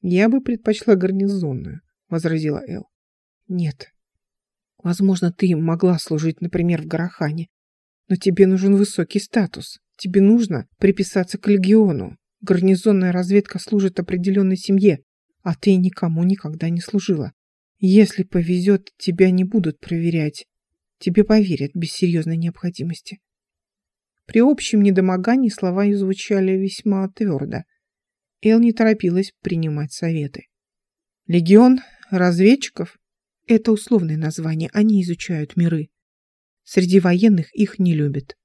Я бы предпочла гарнизонную, возразила Эл. Нет, Возможно, ты могла служить, например, в Гарахане, но тебе нужен высокий статус. Тебе нужно приписаться к легиону. Гарнизонная разведка служит определенной семье, а ты никому никогда не служила. Если повезет, тебя не будут проверять. Тебе поверят без серьезной необходимости. При общем недомогании слова звучали весьма твердо. Эл не торопилась принимать советы. Легион разведчиков это условное название, они изучают миры. Среди военных их не любят.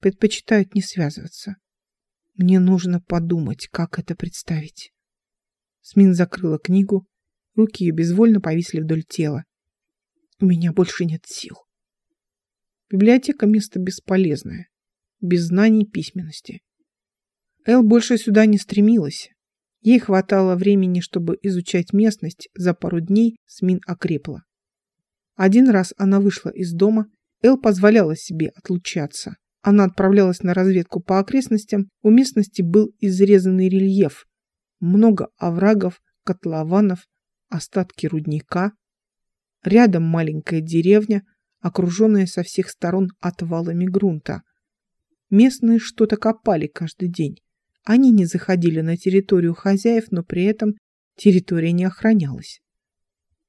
Предпочитают не связываться. Мне нужно подумать, как это представить. Смин закрыла книгу, руки ее безвольно повисли вдоль тела. У меня больше нет сил. Библиотека — место бесполезное, без знаний письменности. Эл больше сюда не стремилась, Ей хватало времени, чтобы изучать местность, за пару дней Смин окрепла. Один раз она вышла из дома, Эл позволяла себе отлучаться. Она отправлялась на разведку по окрестностям, у местности был изрезанный рельеф. Много оврагов, котлованов, остатки рудника. Рядом маленькая деревня, окруженная со всех сторон отвалами грунта. Местные что-то копали каждый день. Они не заходили на территорию хозяев, но при этом территория не охранялась.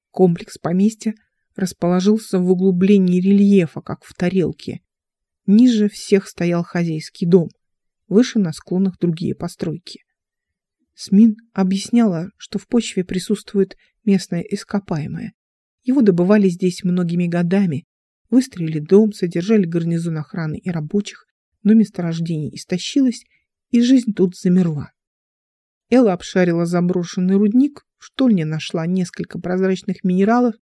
Комплекс поместья расположился в углублении рельефа, как в тарелке. Ниже всех стоял хозяйский дом. выше на склонах другие постройки. СМИН объясняла, что в почве присутствует местное ископаемое. Его добывали здесь многими годами, выстроили дом, содержали гарнизон охраны и рабочих, но месторождение истощилось, и жизнь тут замерла. Элла обшарила заброшенный рудник, в штольне нашла несколько прозрачных минералов.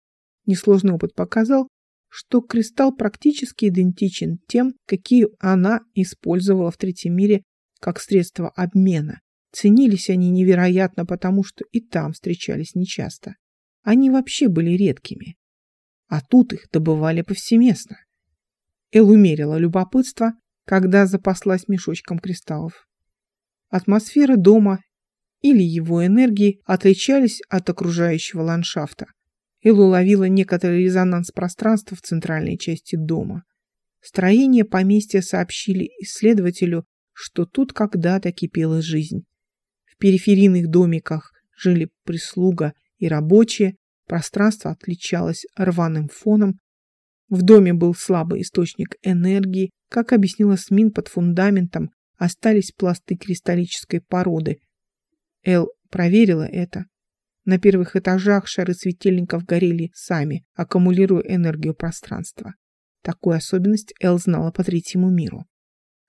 Несложный опыт показал, что кристалл практически идентичен тем, какие она использовала в третьем мире как средство обмена. Ценились они невероятно, потому что и там встречались нечасто. Они вообще были редкими. А тут их добывали повсеместно. Эл умерила любопытство, когда запаслась мешочком кристаллов. Атмосфера дома или его энергии отличались от окружающего ландшафта. Эл уловила некоторый резонанс пространства в центральной части дома. Строение поместья сообщили исследователю, что тут когда-то кипела жизнь. В периферийных домиках жили прислуга и рабочие, пространство отличалось рваным фоном, в доме был слабый источник энергии, как объяснила СМИН под фундаментом, остались пласты кристаллической породы. Эл проверила это. На первых этажах шары светильников горели сами, аккумулируя энергию пространства. Такую особенность Эл знала по третьему миру.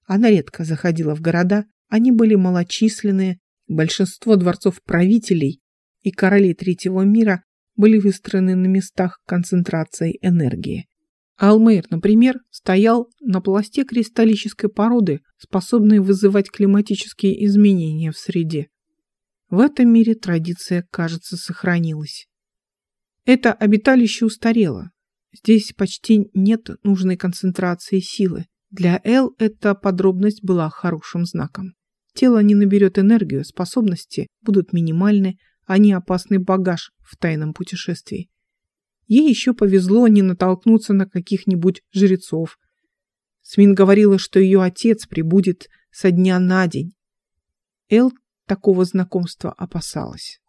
Она редко заходила в города, они были малочисленные, большинство дворцов правителей и королей третьего мира были выстроены на местах концентрации энергии. Алмейр, например, стоял на пласте кристаллической породы, способной вызывать климатические изменения в среде. В этом мире традиция, кажется, сохранилась. Это обиталище устарело. Здесь почти нет нужной концентрации силы. Для Эл эта подробность была хорошим знаком. Тело не наберет энергию, способности будут минимальны, а не опасный багаж в тайном путешествии. Ей еще повезло не натолкнуться на каких-нибудь жрецов. Смин говорила, что ее отец прибудет со дня на день. Эл такого знакомства опасалась.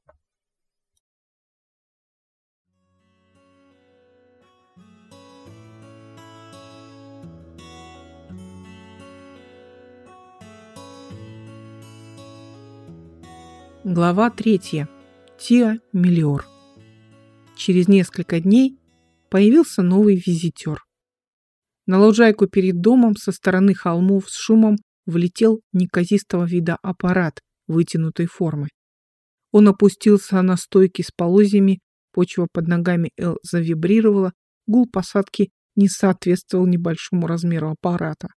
Глава третья. Тиа Миллиор. Через несколько дней появился новый визитер. На лужайку перед домом со стороны холмов с шумом влетел неказистого вида аппарат вытянутой формы. Он опустился на стойки с полозьями, почва под ногами Эл завибрировала, гул посадки не соответствовал небольшому размеру аппарата.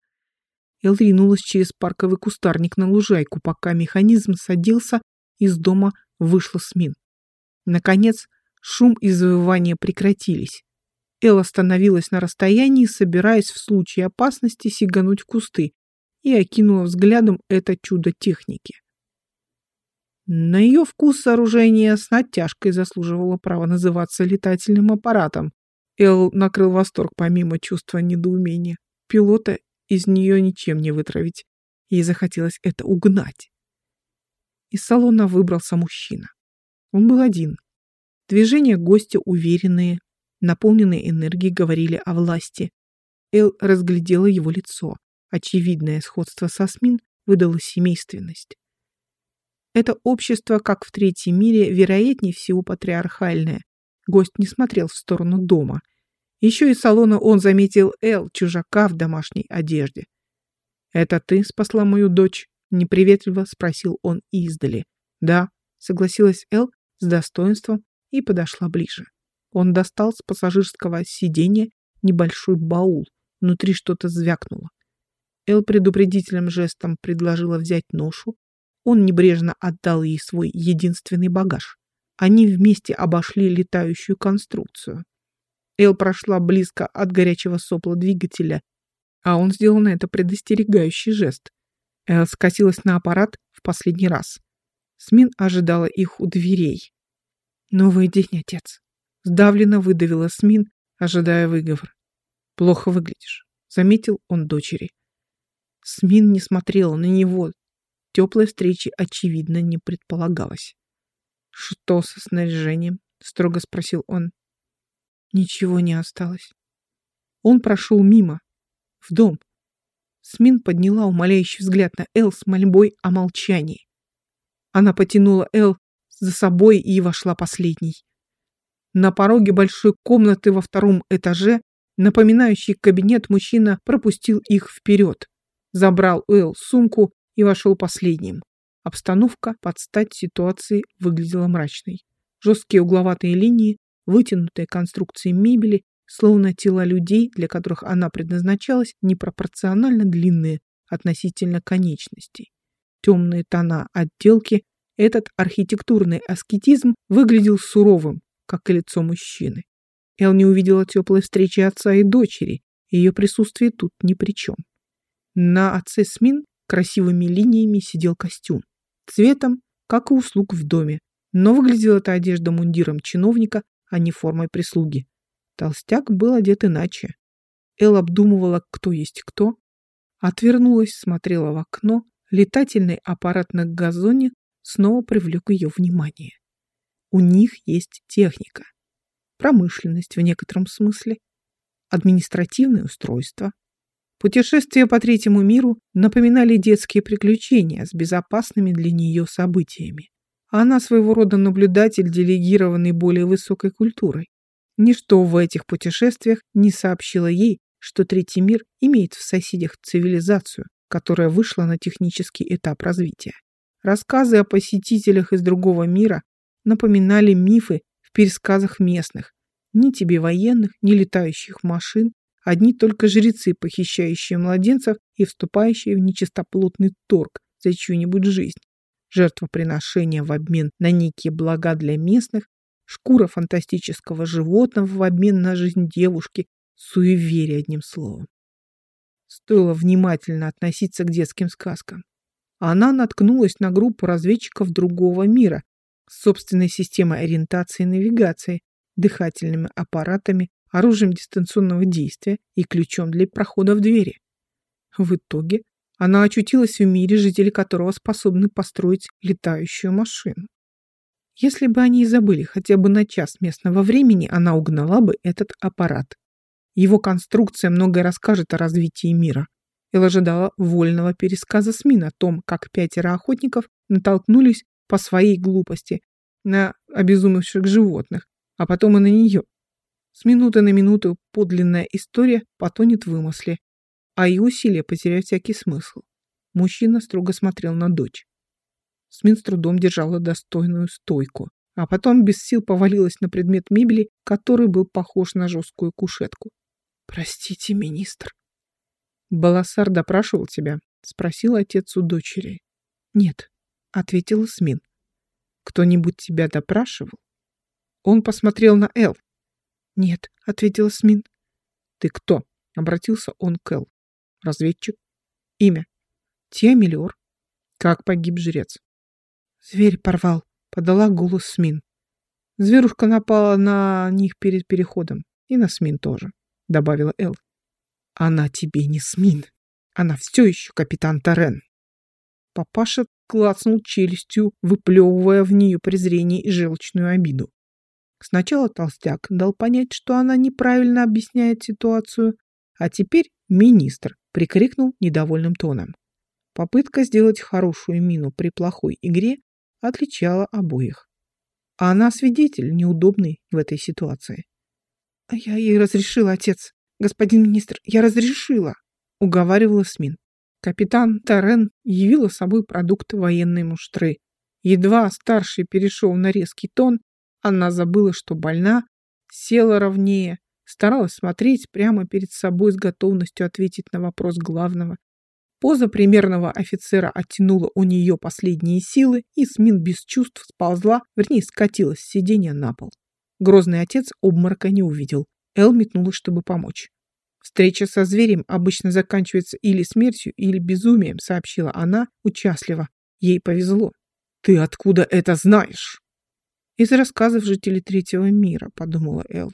Эл ринулась через парковый кустарник на лужайку, пока механизм садился, из дома вышла Смин. Наконец, Шум и завывание прекратились. Эл остановилась на расстоянии, собираясь в случае опасности сигануть в кусты, и окинула взглядом это чудо техники. На ее вкус сооружение с натяжкой заслуживало права называться летательным аппаратом. Эл накрыл восторг помимо чувства недоумения. Пилота из нее ничем не вытравить. Ей захотелось это угнать. Из салона выбрался мужчина. Он был один, Движения гостя уверенные, наполненные энергией, говорили о власти. Эл разглядела его лицо. Очевидное сходство со Смин выдало семейственность. Это общество, как в третьем мире, вероятнее всего патриархальное. Гость не смотрел в сторону дома. Еще из салона он заметил Эл, чужака в домашней одежде. «Это ты спасла мою дочь?» — неприветливо спросил он издали. «Да», — согласилась Эл с достоинством, и подошла ближе. Он достал с пассажирского сиденья небольшой баул. Внутри что-то звякнуло. Эл предупредительным жестом предложила взять ношу. Он небрежно отдал ей свой единственный багаж. Они вместе обошли летающую конструкцию. Эл прошла близко от горячего сопла двигателя, а он сделал на это предостерегающий жест. Эл скосилась на аппарат в последний раз. Смин ожидала их у дверей. Новый день, отец. Сдавленно выдавила Смин, ожидая выговор. Плохо выглядишь, заметил он дочери. Смин не смотрела на него. Теплой встречи, очевидно, не предполагалось. «Что со снаряжением?» — строго спросил он. Ничего не осталось. Он прошел мимо, в дом. Смин подняла умоляющий взгляд на Эл с мольбой о молчании. Она потянула Эл за собой и вошла последней. На пороге большой комнаты во втором этаже, напоминающий кабинет, мужчина пропустил их вперед, забрал Эл сумку и вошел последним. Обстановка под стать ситуации выглядела мрачной. Жесткие угловатые линии, вытянутые конструкции мебели, словно тела людей, для которых она предназначалась, непропорционально длинные относительно конечностей. Темные тона отделки, этот архитектурный аскетизм выглядел суровым, как и лицо мужчины. Эл не увидела теплой встречи отца и дочери, ее присутствие тут ни при чем. На отце Смин красивыми линиями сидел костюм, цветом, как и услуг в доме, но выглядела эта одежда мундиром чиновника, а не формой прислуги. Толстяк был одет иначе. Эл обдумывала, кто есть кто, отвернулась, смотрела в окно, летательный аппарат на газоне снова привлек ее внимание. У них есть техника, промышленность в некотором смысле, административное устройство. Путешествия по третьему миру напоминали детские приключения с безопасными для нее событиями. Она своего рода наблюдатель, делегированный более высокой культурой. Ничто в этих путешествиях не сообщило ей, что третий мир имеет в соседях цивилизацию, которая вышла на технический этап развития. Рассказы о посетителях из другого мира напоминали мифы в пересказах местных. Ни тебе военных, ни летающих машин, одни только жрецы, похищающие младенцев и вступающие в нечистоплотный торг за чью-нибудь жизнь. Жертвоприношения в обмен на некие блага для местных шкура фантастического животного в обмен на жизнь девушки, суеверие одним словом. Стоило внимательно относиться к детским сказкам. Она наткнулась на группу разведчиков другого мира с собственной системой ориентации и навигации, дыхательными аппаратами, оружием дистанционного действия и ключом для прохода в двери. В итоге она очутилась в мире, жители которого способны построить летающую машину. Если бы они и забыли хотя бы на час местного времени, она угнала бы этот аппарат. Его конструкция многое расскажет о развитии мира. Эл ожидала вольного пересказа СМИ о том, как пятеро охотников натолкнулись по своей глупости на обезумевших животных, а потом и на нее. С минуты на минуту подлинная история потонет в вымысле, а ее усилия потеряют всякий смысл. Мужчина строго смотрел на дочь. Смин с трудом держала достойную стойку, а потом без сил повалилась на предмет мебели, который был похож на жесткую кушетку. «Простите, министр». «Баласар допрашивал тебя?» — спросил отец у дочери. «Нет», — ответила Смин. «Кто-нибудь тебя допрашивал?» Он посмотрел на Эл. «Нет», — ответила Смин. «Ты кто?» — обратился он к Эл. «Разведчик». «Имя?» «Тиамелиор». «Как погиб жрец?» Зверь порвал, подала голос Смин. Зверушка напала на них перед переходом. И на Смин тоже, добавила Эл. Она тебе не Смин. Она все еще капитан Тарен. Папаша клацнул челюстью, выплевывая в нее презрение и желчную обиду. Сначала толстяк дал понять, что она неправильно объясняет ситуацию, а теперь министр прикрикнул недовольным тоном. Попытка сделать хорошую мину при плохой игре отличала обоих. А она свидетель неудобный в этой ситуации. «А «Я ей разрешила, отец. Господин министр, я разрешила», — уговаривала Смин. Капитан Тарен явила собой продукт военной муштры. Едва старший перешел на резкий тон, она забыла, что больна, села ровнее, старалась смотреть прямо перед собой с готовностью ответить на вопрос главного Поза примерного офицера оттянула у нее последние силы, и Смин без чувств сползла, вернее, скатилась с сиденья на пол. Грозный отец обморока не увидел. Эл метнулась, чтобы помочь. «Встреча со зверем обычно заканчивается или смертью, или безумием», сообщила она участливо. Ей повезло. «Ты откуда это знаешь?» «Из рассказов жителей третьего мира», — подумала Эл.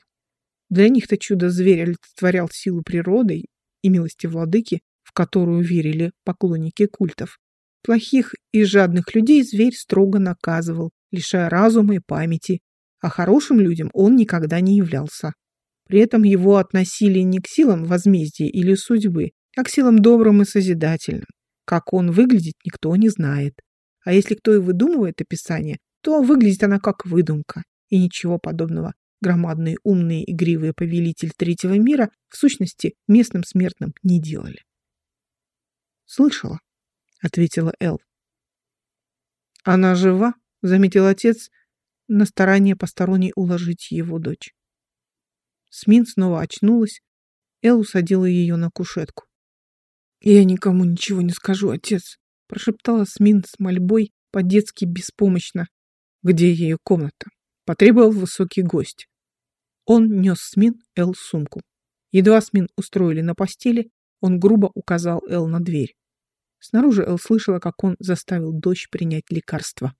Для них-то чудо-зверь олицетворял силу природы и милости владыки, в которую верили поклонники культов. Плохих и жадных людей зверь строго наказывал, лишая разума и памяти, а хорошим людям он никогда не являлся. При этом его относили не к силам возмездия или судьбы, а к силам добрым и созидательным. Как он выглядит, никто не знает. А если кто и выдумывает описание, то выглядит она как выдумка. И ничего подобного громадные, умные, игривые повелитель третьего мира в сущности местным смертным не делали. «Слышала», — ответила Эл. «Она жива», — заметил отец, на старание посторонней уложить его дочь. Смин снова очнулась. Эл усадила ее на кушетку. «Я никому ничего не скажу, отец», — прошептала Смин с мольбой по-детски беспомощно. «Где ее комната?» — потребовал высокий гость. Он нес Смин Эл сумку. Едва Смин устроили на постели, он грубо указал Эл на дверь. Снаружи Эл слышала, как он заставил дочь принять лекарство.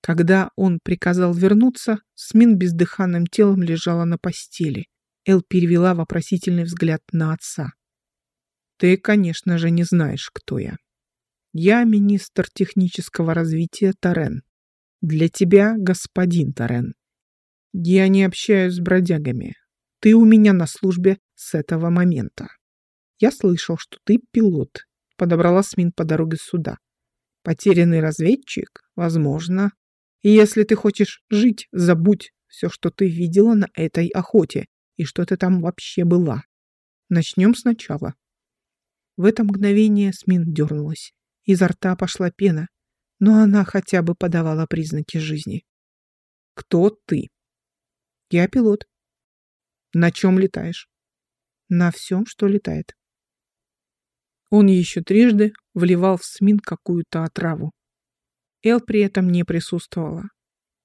Когда он приказал вернуться, Смин бездыханным телом лежала на постели. Эл перевела вопросительный взгляд на отца. «Ты, конечно же, не знаешь, кто я. Я министр технического развития Тарен. Для тебя господин Тарен. Я не общаюсь с бродягами. Ты у меня на службе с этого момента. Я слышал, что ты пилот, подобрала Смин по дороге сюда. Потерянный разведчик? Возможно. И если ты хочешь жить, забудь все, что ты видела на этой охоте и что ты там вообще была. Начнем сначала. В это мгновение Смин дернулась. Изо рта пошла пена, но она хотя бы подавала признаки жизни. «Кто ты?» «Я пилот». «На чем летаешь?» «На всем, что летает». Он еще трижды вливал в Смин какую-то отраву. Эл при этом не присутствовала.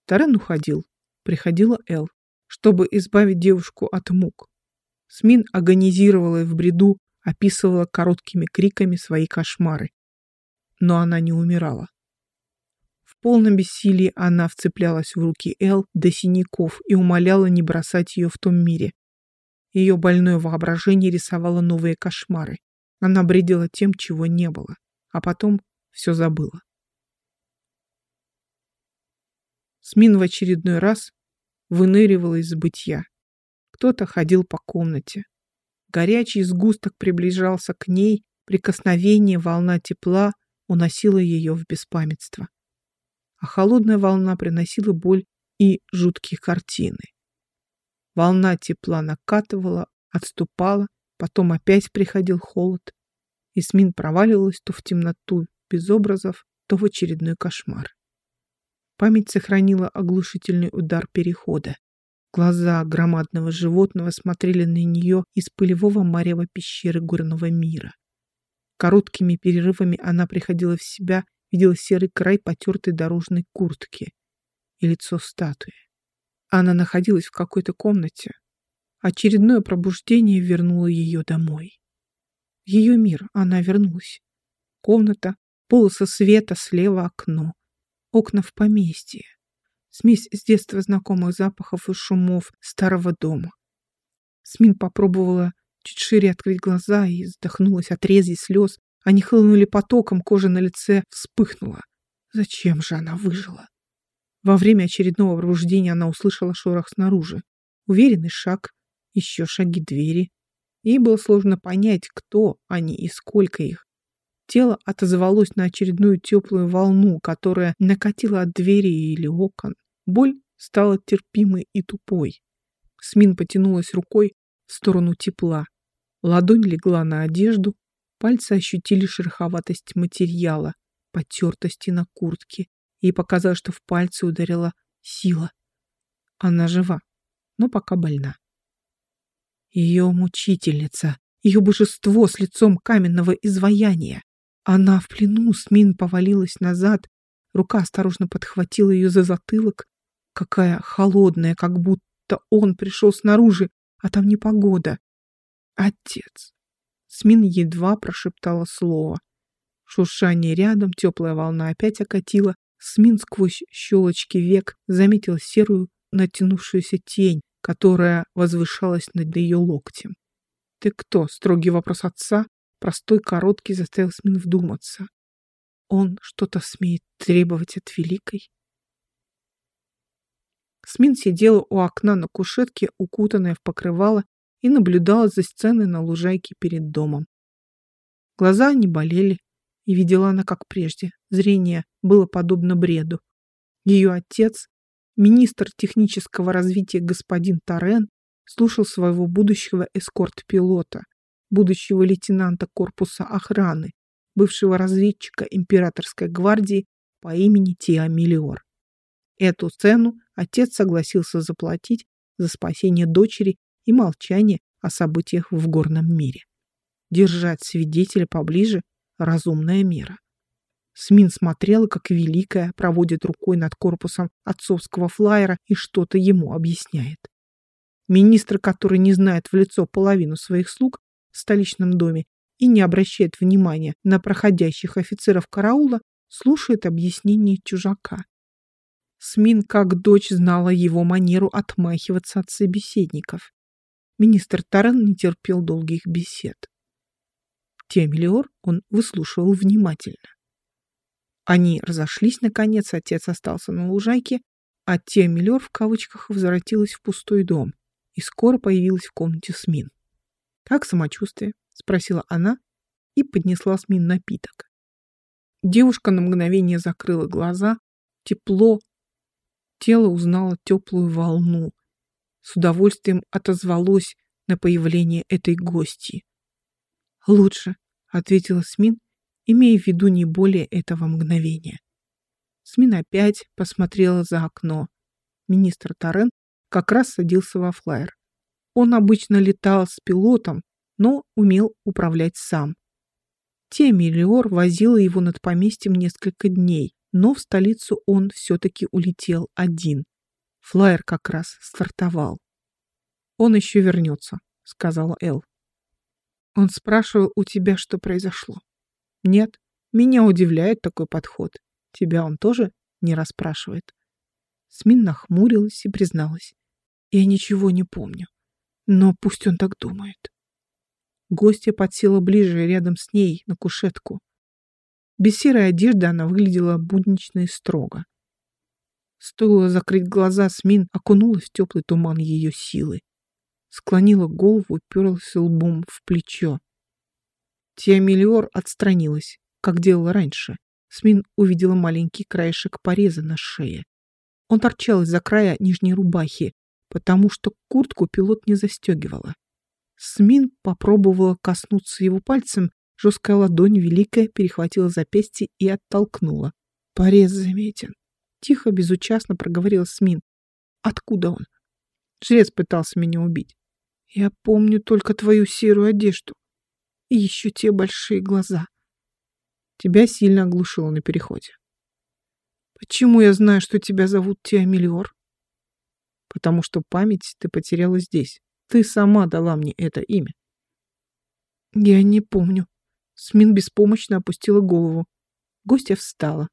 Тарен уходил. Приходила Эл, чтобы избавить девушку от мук. Смин агонизировала в бреду, описывала короткими криками свои кошмары. Но она не умирала. Полном бессилии она вцеплялась в руки Эл до синяков и умоляла не бросать ее в том мире. Ее больное воображение рисовало новые кошмары. Она бредила тем, чего не было, а потом все забыла. Смин в очередной раз выныривала из бытия. Кто-то ходил по комнате. Горячий сгусток приближался к ней, прикосновение волна тепла уносила ее в беспамятство. А холодная волна приносила боль и жуткие картины. Волна тепла накатывала, отступала, потом опять приходил холод. и Смин проваливалась то в темноту без образов, то в очередной кошмар. Память сохранила оглушительный удар перехода. Глаза громадного животного смотрели на нее из пылевого марева пещеры горного мира. Короткими перерывами она приходила в себя, видела серый край потертой дорожной куртки и лицо статуи. Она находилась в какой-то комнате. Очередное пробуждение вернуло ее домой. В ее мир она вернулась. Комната, полоса света, слева окно окна в поместье. Смесь с детства знакомых запахов и шумов старого дома. Смин попробовала чуть шире открыть глаза и вздохнулась от рези слез. Они хлынули потоком, кожа на лице вспыхнула. Зачем же она выжила? Во время очередного пробуждения она услышала шорох снаружи. Уверенный шаг, еще шаги двери. Ей было сложно понять, кто они и сколько их. Тело отозвалось на очередную теплую волну, которая накатила от двери или окон. Боль стала терпимой и тупой. Смин потянулась рукой в сторону тепла. Ладонь легла на одежду, пальцы ощутили шероховатость материала, потертости на куртке. Ей показалось, что в пальцы ударила сила. Она жива, но пока больна. Ее мучительница, ее божество с лицом каменного изваяния. Она в плену, Смин повалилась назад, рука осторожно подхватила ее за затылок. Какая холодная, как будто он пришел снаружи, а там непогода. Отец. Смин едва прошептала слово. Шуршание рядом, теплая волна опять окатила. Смин сквозь щелочки век заметил серую натянувшуюся тень, которая возвышалась над ее локтем. «Ты кто?» — строгий вопрос отца Простой, короткий заставил Смин вдуматься. Он что-то смеет требовать от Великой? Смин сидела у окна на кушетке, укутанная в покрывало, и наблюдала за сценой на лужайке перед домом. Глаза не болели, и видела она как прежде. Зрение было подобно бреду. Ее отец, министр технического развития господин Тарен, слушал своего будущего эскорт-пилота, будущего лейтенанта корпуса охраны, бывшего разведчика императорской гвардии по имени Тиа Миллиор. Эту цену отец согласился заплатить за спасение дочери и молчание о событиях в горном мире. Держать свидетеля поближе – разумная мера. Смин смотрела, как Великая проводит рукой над корпусом отцовского флайера и что-то ему объясняет. Министр, который не знает в лицо половину своих слуг в столичном доме и не обращает внимания на проходящих офицеров караула, слушает объяснение чужака. Смин как дочь знала его манеру отмахиваться от собеседников. Министр Таран не терпел долгих бесед. Темелиор он выслушивал внимательно. Они разошлись, наконец, отец остался на лужайке, а Темелиор в кавычках возвратилась в пустой дом и скоро появилась в комнате Смин. «Как самочувствие?» — спросила она и поднесла Смин напиток. Девушка на мгновение закрыла глаза. Тепло. Тело узнало теплую волну. С удовольствием отозвалось на появление этой гости. «Лучше», — ответила Смин, имея в виду не более этого мгновения. Смин опять посмотрела за окно. Министр Торрен как раз садился во флайер. Он обычно летал с пилотом, но умел управлять сам. Темелиор возила его над поместьем несколько дней, но в столицу он все-таки улетел один. Флайер как раз стартовал. «Он еще вернется», — сказала Эл. Он спрашивал у тебя, что произошло. Нет, меня удивляет такой подход. Тебя он тоже не расспрашивает. Смин нахмурилась и призналась. Я ничего не помню. Но пусть он так думает. Гостья подсела ближе, рядом с ней, на кушетку. Без серой одежды она выглядела буднично и строго. Стоило закрыть глаза, Смин окунулась в теплый туман ее силы. Склонила голову, уперлась лбом в плечо. Тиамелиор отстранилась, как делала раньше. Смин увидела маленький краешек пореза на шее. Он торчал из-за края нижней рубахи, потому что куртку пилот не застегивала. Смин попробовала коснуться его пальцем, жесткая ладонь великая перехватила запястье и оттолкнула. Порез заметен. Тихо, безучастно проговорила Смин. Откуда он? Жрец пытался меня убить. Я помню только твою серую одежду и еще те большие глаза. Тебя сильно оглушило на переходе. Почему я знаю, что тебя зовут Теомелиор? Потому что память ты потеряла здесь. Ты сама дала мне это имя. Я не помню. Смин беспомощно опустила голову. Гостья встала.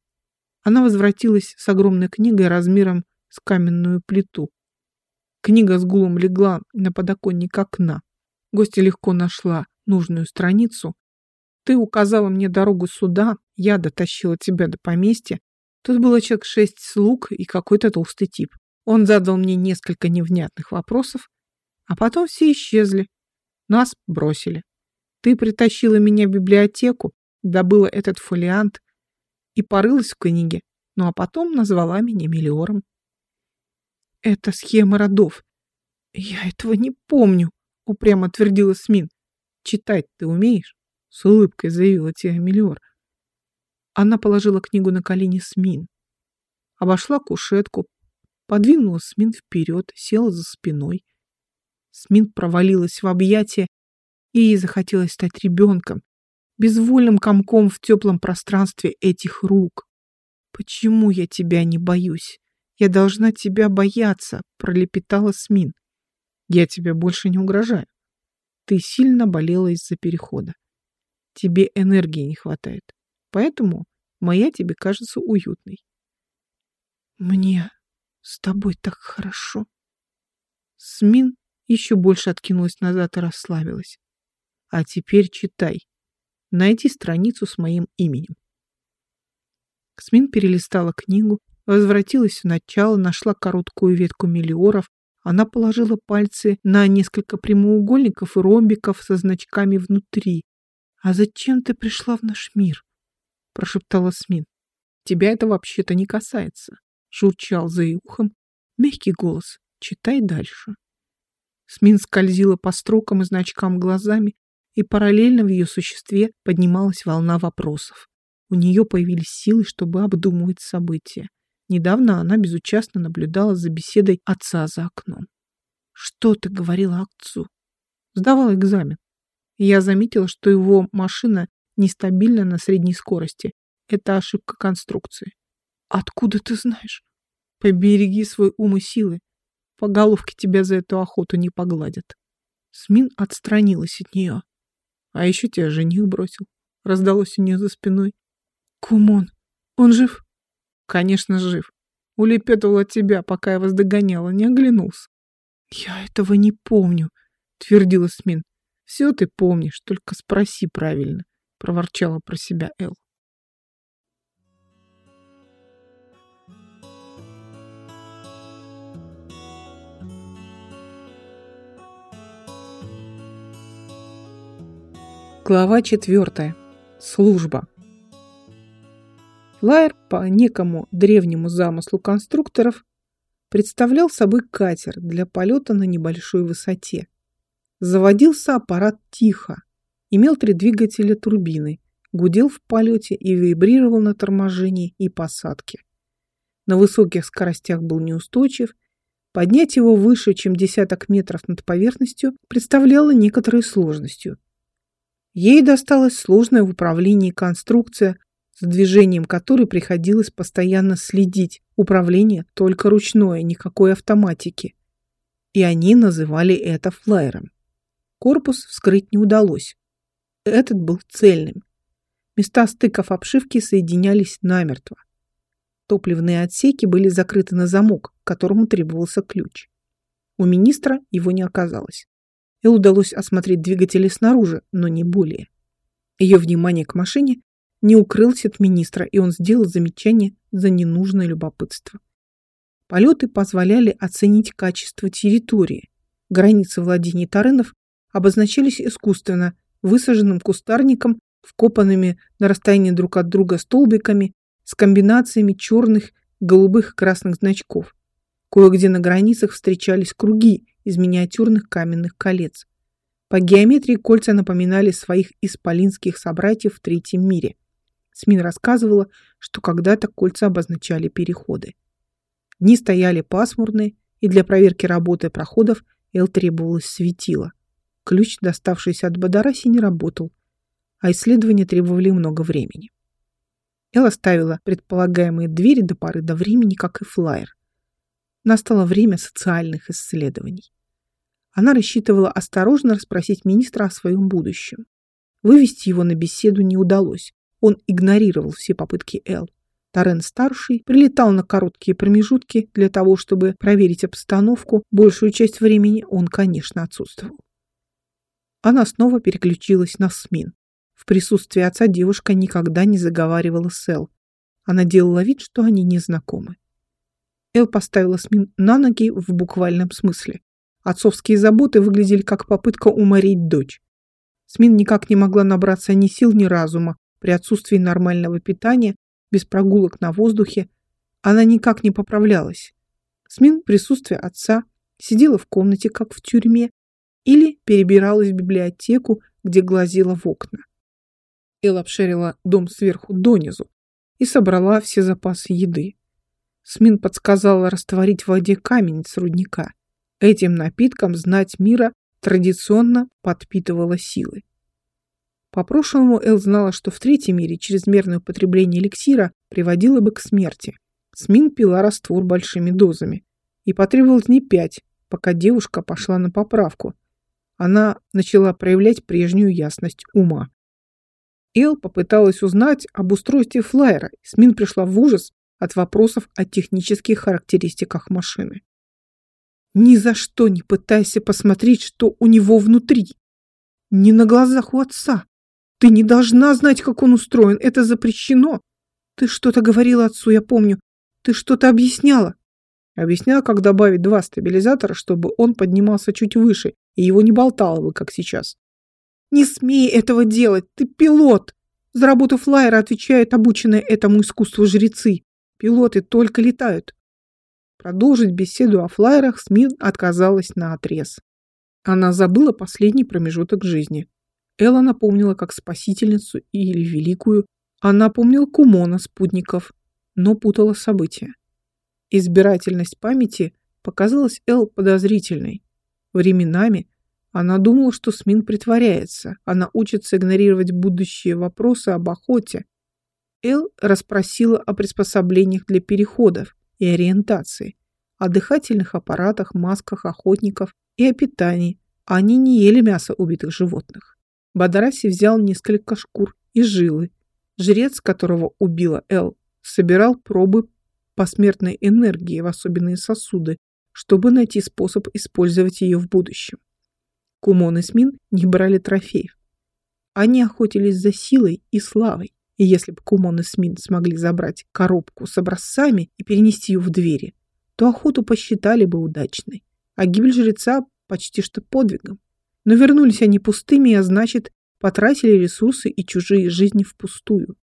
Она возвратилась с огромной книгой размером с каменную плиту. Книга с гулом легла на подоконник окна. Гостья легко нашла нужную страницу. Ты указала мне дорогу сюда, я дотащила тебя до поместья. Тут было человек шесть слуг и какой-то толстый тип. Он задал мне несколько невнятных вопросов, а потом все исчезли. Нас бросили. Ты притащила меня в библиотеку, добыла этот фолиант и порылась в книге, ну а потом назвала меня Мелиором. Это схема родов. Я этого не помню, упрямо твердила Смин. Читать ты умеешь? С улыбкой заявила Теомелиор. Она положила книгу на колени Смин. Обошла кушетку, подвинула Смин вперед, села за спиной. Смин провалилась в объятия, и ей захотелось стать ребенком, безвольным комком в теплом пространстве этих рук. Почему я тебя не боюсь? Я должна тебя бояться, пролепетала Смин. Я тебе больше не угрожаю. Ты сильно болела из-за перехода. Тебе энергии не хватает. Поэтому моя тебе кажется уютной. Мне с тобой так хорошо. Смин еще больше откинулась назад и расслабилась. А теперь читай. Найди страницу с моим именем. Смин перелистала книгу, Возвратилась в начало, нашла короткую ветку мелиоров. Она положила пальцы на несколько прямоугольников и ромбиков со значками внутри. «А зачем ты пришла в наш мир?» — прошептала Смин. «Тебя это вообще-то не касается», — журчал за ее ухом мягкий голос. «Читай дальше». Смин скользила по строкам и значкам глазами, и параллельно в ее существе поднималась волна вопросов. У нее появились силы, чтобы обдумывать события. Недавно она безучастно наблюдала за беседой отца за окном. «Что ты говорила отцу?» Сдавал экзамен. я заметила, что его машина нестабильна на средней скорости. Это ошибка конструкции. «Откуда ты знаешь?» «Побереги свой ум и силы. По головке тебя за эту охоту не погладят». Смин отстранилась от нее. «А еще тебя жених бросил». Раздалось у нее за спиной. «Кумон, он жив?» «Конечно, жив. Улепетывал от тебя, пока я вас догоняла, не оглянулся». «Я этого не помню», — твердила Смин. «Все ты помнишь, только спроси правильно», — проворчала про себя Эл. Глава четвертая. Служба. Флайер по некому древнему замыслу конструкторов представлял собой катер для полета на небольшой высоте. Заводился аппарат тихо, имел три двигателя турбины, гудел в полете и вибрировал на торможении и посадке. На высоких скоростях был неустойчив, поднять его выше, чем десяток метров над поверхностью, представляло некоторой сложностью. Ей досталась сложная в управлении конструкция с движением которой приходилось постоянно следить. Управление только ручное, никакой автоматики. И они называли это флайером. Корпус вскрыть не удалось. Этот был цельным. Места стыков обшивки соединялись намертво. Топливные отсеки были закрыты на замок, которому требовался ключ. У министра его не оказалось. И удалось осмотреть двигатели снаружи, но не более. Ее внимание к машине не укрылся от министра, и он сделал замечание за ненужное любопытство. Полеты позволяли оценить качество территории. Границы владений Тарынов обозначались искусственно, высаженным кустарником, вкопанными на расстоянии друг от друга столбиками, с комбинациями черных, голубых и красных значков. Кое-где на границах встречались круги из миниатюрных каменных колец. По геометрии кольца напоминали своих исполинских собратьев в третьем мире – Смин рассказывала, что когда-то кольца обозначали переходы. Дни стояли пасмурные, и для проверки работы проходов Эл требовалось светило. Ключ, доставшийся от Бадараси, не работал, а исследования требовали много времени. Эл оставила предполагаемые двери до поры до времени, как и флайер. Настало время социальных исследований. Она рассчитывала осторожно расспросить министра о своем будущем. Вывести его на беседу не удалось. Он игнорировал все попытки Эл. Торрен-старший прилетал на короткие промежутки для того, чтобы проверить обстановку. Большую часть времени он, конечно, отсутствовал. Она снова переключилась на СМИН. В присутствии отца девушка никогда не заговаривала с Эл. Она делала вид, что они не знакомы. Эл поставила СМИН на ноги в буквальном смысле. Отцовские заботы выглядели как попытка уморить дочь. Смин никак не могла набраться ни сил, ни разума, при отсутствии нормального питания, без прогулок на воздухе, она никак не поправлялась. Смин присутствия отца сидела в комнате, как в тюрьме, или перебиралась в библиотеку, где глазела в окна. Эл обшарила дом сверху донизу и собрала все запасы еды. Смин подсказала растворить в воде камень с рудника. Этим напитком знать мира традиционно подпитывала силы. По-прошлому Эл знала, что в третьем мире чрезмерное употребление эликсира приводило бы к смерти. Смин пила раствор большими дозами. И потребовалось не пять, пока девушка пошла на поправку. Она начала проявлять прежнюю ясность ума. Эл попыталась узнать об устройстве флайера. Смин пришла в ужас от вопросов о технических характеристиках машины. Ни за что не пытайся посмотреть, что у него внутри. Не на глазах у отца. Ты не должна знать, как он устроен. Это запрещено. Ты что-то говорила отцу, я помню. Ты что-то объясняла. Объясняла, как добавить два стабилизатора, чтобы он поднимался чуть выше, и его не болтало бы, как сейчас. Не смей этого делать, ты пилот. За работу флайера отвечают обученные этому искусству жрецы. Пилоты только летают. Продолжить беседу о флайерах Смин отказалась на отрез. Она забыла последний промежуток жизни. Элла напомнила как спасительницу или великую. Она помнила Кумона, спутников, но путала события. Избирательность памяти показалась Эл подозрительной. Временами она думала, что Смин притворяется. Она учится игнорировать будущие вопросы об охоте. Эл расспросила о приспособлениях для переходов и ориентации, о дыхательных аппаратах, масках охотников и о питании. Они не ели мясо убитых животных. Бадараси взял несколько шкур и жилы. Жрец, которого убила Эл, собирал пробы посмертной энергии в особенные сосуды, чтобы найти способ использовать ее в будущем. Кумон и Смин не брали трофеев. Они охотились за силой и славой, и если бы Кумон и Смин смогли забрать коробку с образцами и перенести ее в двери, то охоту посчитали бы удачной, а гибель жреца почти что подвигом. Но вернулись они пустыми, а значит, потратили ресурсы и чужие жизни впустую.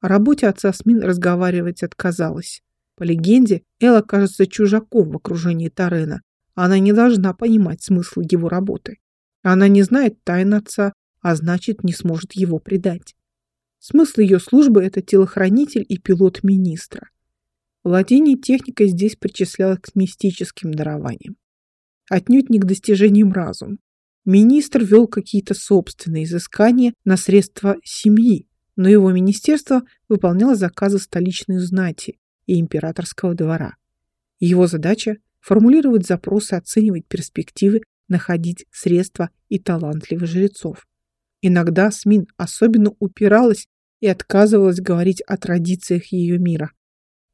О работе отца Смин разговаривать отказалась. По легенде, Элла кажется чужаком в окружении Тарена. Она не должна понимать смысл его работы. Она не знает тайн отца, а значит, не сможет его предать. Смысл ее службы – это телохранитель и пилот министра. Владение техникой здесь причислялось к мистическим дарованиям. Отнюдь не к достижениям разума. Министр вел какие-то собственные изыскания на средства семьи, но его министерство выполняло заказы столичной знати и императорского двора. Его задача – формулировать запросы, оценивать перспективы, находить средства и талантливых жрецов. Иногда СМИН особенно упиралась и отказывалась говорить о традициях ее мира.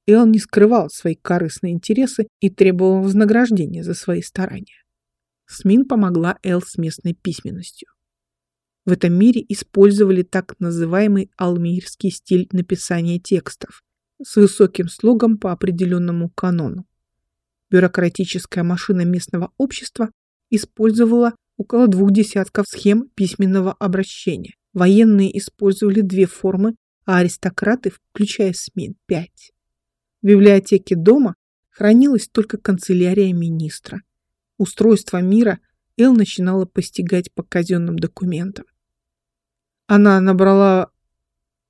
Эл не скрывал свои корыстные интересы и требовал вознаграждения за свои старания. СМИН помогла Эл с местной письменностью. В этом мире использовали так называемый алмирский стиль написания текстов с высоким слогом по определенному канону. Бюрократическая машина местного общества использовала около двух десятков схем письменного обращения. Военные использовали две формы, а аристократы, включая СМИ, пять. В библиотеке дома хранилась только канцелярия министра. Устройство мира Эл начинала постигать по казенным документам. Она набрала...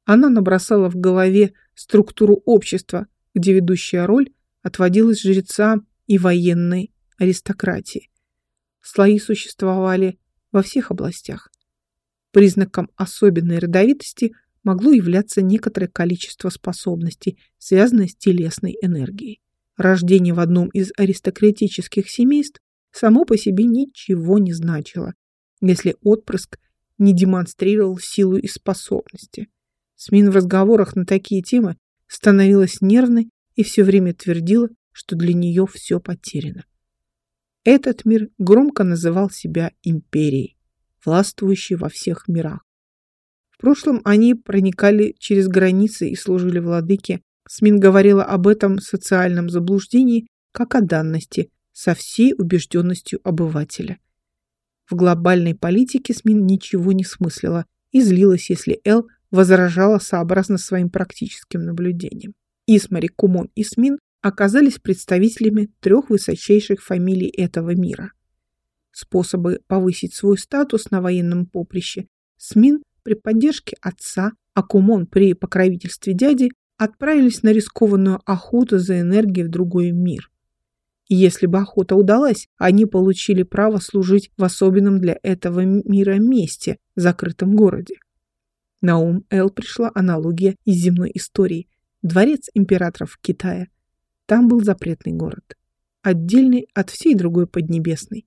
Она набросала в голове структуру общества, где ведущая роль отводилась жрецам и военной аристократии. Слои существовали во всех областях. Признаком особенной родовитости могло являться некоторое количество способностей, связанных с телесной энергией. Рождение в одном из аристократических семейств само по себе ничего не значило, если отпрыск не демонстрировал силу и способности. Смин в разговорах на такие темы становилась нервной и все время твердила, что для нее все потеряно. Этот мир громко называл себя империей, властвующей во всех мирах. В прошлом они проникали через границы и служили владыке. Смин говорила об этом социальном заблуждении как о данности со всей убежденностью обывателя. В глобальной политике Смин ничего не смыслила и злилась, если Эл возражала сообразно своим практическим наблюдениям. Исмари, Кумон и Смин оказались представителями трех высочайших фамилий этого мира. Способы повысить свой статус на военном поприще Смин при поддержке отца, а Кумон при покровительстве дяди отправились на рискованную охоту за энергией в другой мир. Если бы охота удалась, они получили право служить в особенном для этого мира месте, закрытом городе. На ум Эл пришла аналогия из земной истории. Дворец императоров Китая – там был запретный город, отдельный от всей другой Поднебесной.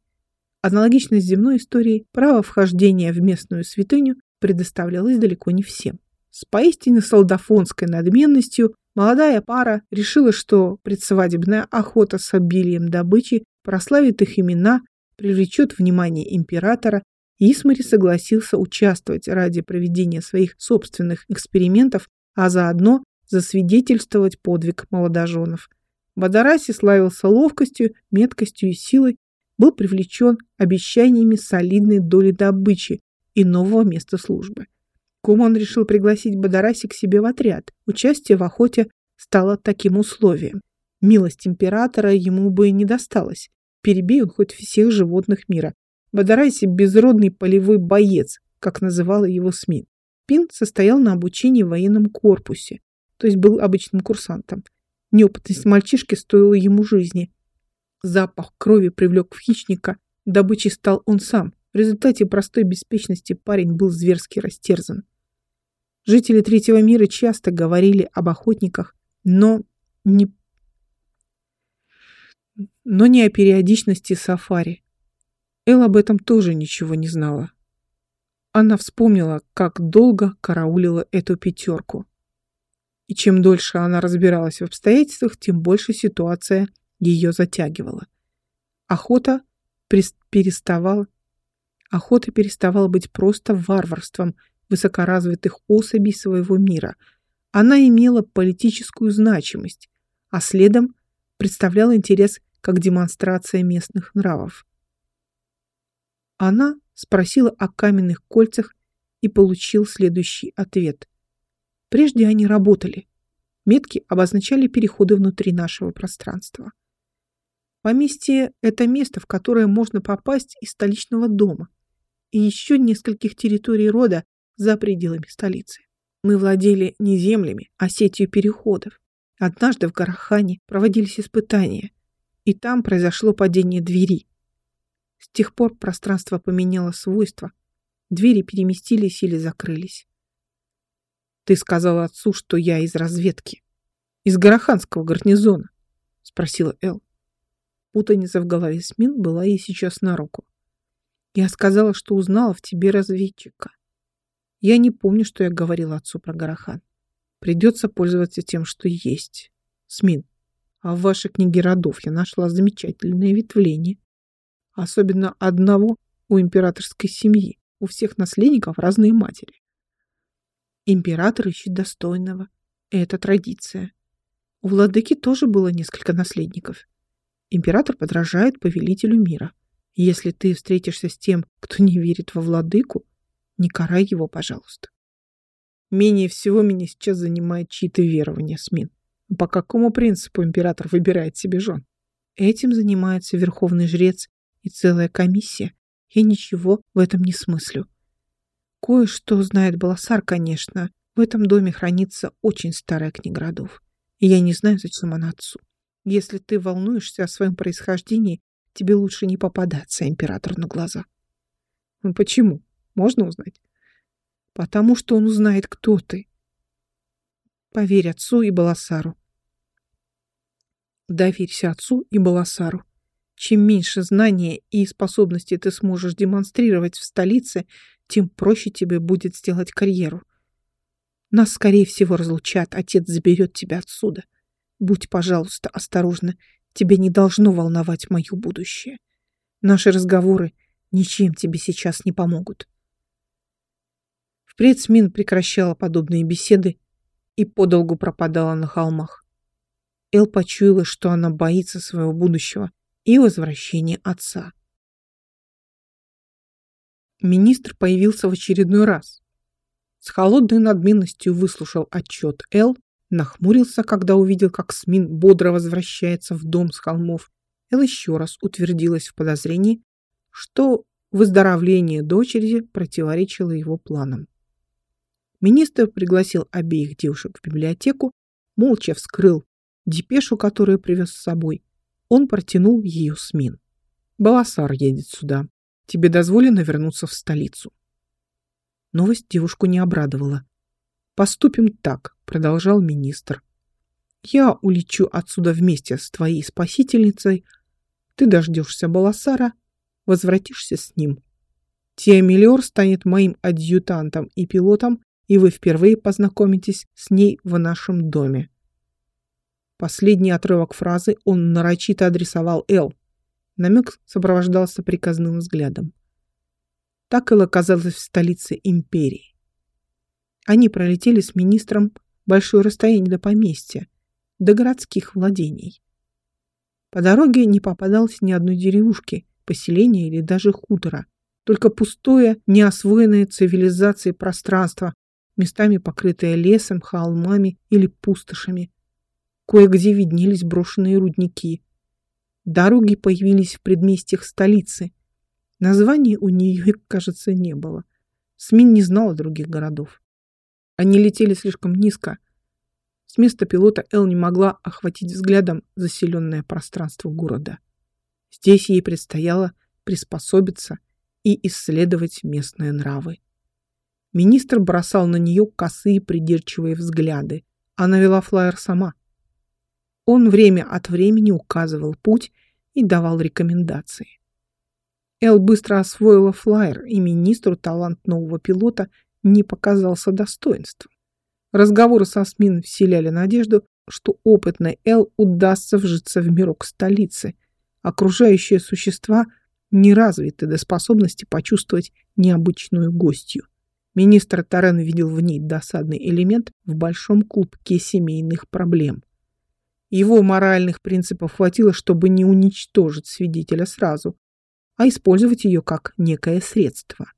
Аналогично с земной историей, право вхождения в местную святыню предоставлялось далеко не всем. С поистине солдафонской надменностью молодая пара решила, что предсвадебная охота с обилием добычи прославит их имена, привлечет внимание императора, и Исмари согласился участвовать ради проведения своих собственных экспериментов, а заодно засвидетельствовать подвиг молодоженов – Бадараси славился ловкостью, меткостью и силой, был привлечен обещаниями солидной доли добычи, и нового места службы. Куман решил пригласить Бадараси к себе в отряд. Участие в охоте стало таким условием. Милость императора ему бы не досталась. Перебей он хоть всех животных мира. Бадараси – безродный полевой боец, как называла его СМИ. Пин состоял на обучении в военном корпусе, то есть был обычным курсантом. Неопытность мальчишки стоила ему жизни. Запах крови привлек хищника, добычей стал он сам. В результате простой беспечности парень был зверски растерзан. Жители третьего мира часто говорили об охотниках, но не, но не о периодичности сафари. Эл об этом тоже ничего не знала. Она вспомнила, как долго караулила эту пятерку. И чем дольше она разбиралась в обстоятельствах, тем больше ситуация ее затягивала. Охота переставала, охота переставала быть просто варварством – высокоразвитых особей своего мира. Она имела политическую значимость, а следом представляла интерес как демонстрация местных нравов. Она спросила о каменных кольцах и получил следующий ответ. Прежде они работали. Метки обозначали переходы внутри нашего пространства. Поместье – это место, в которое можно попасть из столичного дома и еще нескольких территорий рода, за пределами столицы. Мы владели не землями, а сетью переходов. Однажды в Гарахане проводились испытания, и там произошло падение двери. С тех пор пространство поменяло свойства. Двери переместились или закрылись. «Ты сказал отцу, что я из разведки. Из Гараханского гарнизона?» — спросила Эл. Путаница в голове Смин была ей сейчас на руку. «Я сказала, что узнала в тебе разведчика. Я не помню, что я говорила отцу про Гарахан. Придется пользоваться тем, что есть. Смин, а в вашей книге родов я нашла замечательное ветвление. Особенно одного у императорской семьи. У всех наследников разные матери. Император ищет достойного. Это традиция. У владыки тоже было несколько наследников. Император подражает повелителю мира. Если ты встретишься с тем, кто не верит во владыку, не карай его, пожалуйста. Менее всего меня сейчас занимает чьи-то верования, Смин. По какому принципу император выбирает себе жен? Этим занимается верховный жрец и целая комиссия. Я ничего в этом не смыслю. Кое-что знает Баласар, конечно. В этом доме хранится очень старая книга родов. И я не знаю, зачем она отцу. Если ты волнуешься о своем происхождении, тебе лучше не попадаться императору на глаза. Ну почему? Можно узнать? Потому что он узнает, кто ты. Поверь отцу и Баласару. Доверься отцу и Баласару. Чем меньше знания и способностей ты сможешь демонстрировать в столице, тем проще тебе будет сделать карьеру. Нас, скорее всего, разлучат, отец заберет тебя отсюда. Будь, пожалуйста, осторожна, тебе не должно волновать мое будущее. Наши разговоры ничем тебе сейчас не помогут. Впредь Смин прекращала подобные беседы и подолгу пропадала на холмах. Эл почуяла, что она боится своего будущего и возвращения отца. Министр появился в очередной раз. С холодной надменностью выслушал отчет Эл, нахмурился, когда увидел, как Смин бодро возвращается в дом с холмов. Эл еще раз утвердилась в подозрении, что выздоровление дочери противоречило его планам. Министр пригласил обеих девушек в библиотеку, молча вскрыл депешу, которую привез с собой. Он протянул ее Смин. «Баласар едет сюда. Тебе дозволено вернуться в столицу». Новость девушку не обрадовала. «Поступим так», — продолжал министр. «Я улечу отсюда вместе с твоей спасительницей. Ты дождешься Баласара, возвратишься с ним. Тиамелиор станет моим адъютантом и пилотом и вы впервые познакомитесь с ней в нашем доме. Последний отрывок фразы он нарочито адресовал Эл. Намек сопровождался приказным взглядом. Так Эл оказалась в столице империи. Они пролетели с министром большое расстояние до поместья, до городских владений. По дороге не попадалось ни одной деревушки, поселения или даже хутора, только пустое, неосвоенное цивилизацией пространство, местами покрытое лесом, холмами или пустошами. Кое-где виднелись брошенные рудники. Дороги появились в предместьях столицы. Названий у нее, кажется, не было. СМИН не знала других городов. Они летели слишком низко. С места пилота Эл не могла охватить взглядом заселенное пространство города. Здесь ей предстояло приспособиться и исследовать местные нравы. Министр бросал на нее косые придирчивые взгляды. Она вела флайер сама. Он время от времени указывал путь и давал рекомендации. Эл быстро освоила флайер, и министру талант нового пилота не показался достоинством. Разговоры со СМИН вселяли надежду, что опытной Эл удастся вжиться в мирок столицы. Окружающие существа не развиты до способности почувствовать необычную гостью. Министр Тарен видел в ней досадный элемент в большом клубке семейных проблем. Его моральных принципов хватило, чтобы не уничтожить свидетеля сразу, а использовать ее как некое средство.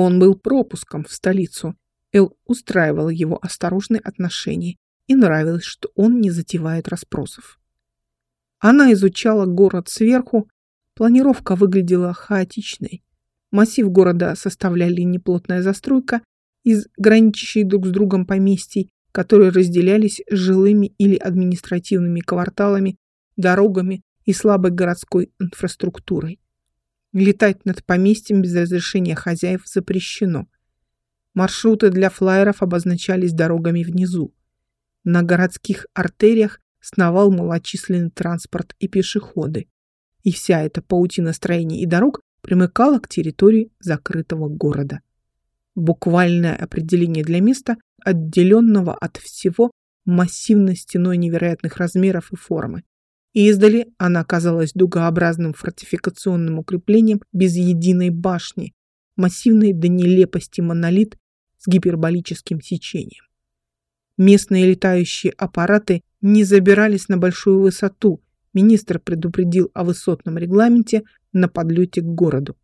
Он был пропуском в столицу. Эл устраивала его осторожные отношения и нравилось, что он не затевает расспросов. Она изучала город сверху, планировка выглядела хаотичной. Массив города составляли неплотная застройка из граничащей друг с другом поместий, которые разделялись жилыми или административными кварталами, дорогами и слабой городской инфраструктурой. Летать над поместьем без разрешения хозяев запрещено. Маршруты для флайеров обозначались дорогами внизу. На городских артериях сновал малочисленный транспорт и пешеходы. И вся эта паутина строений и дорог примыкала к территории закрытого города. Буквальное определение для места, отделенного от всего массивной стеной невероятных размеров и формы. Издали она казалась дугообразным фортификационным укреплением без единой башни, массивный до нелепости монолит с гиперболическим сечением. Местные летающие аппараты не забирались на большую высоту. Министр предупредил о высотном регламенте на подлете к городу.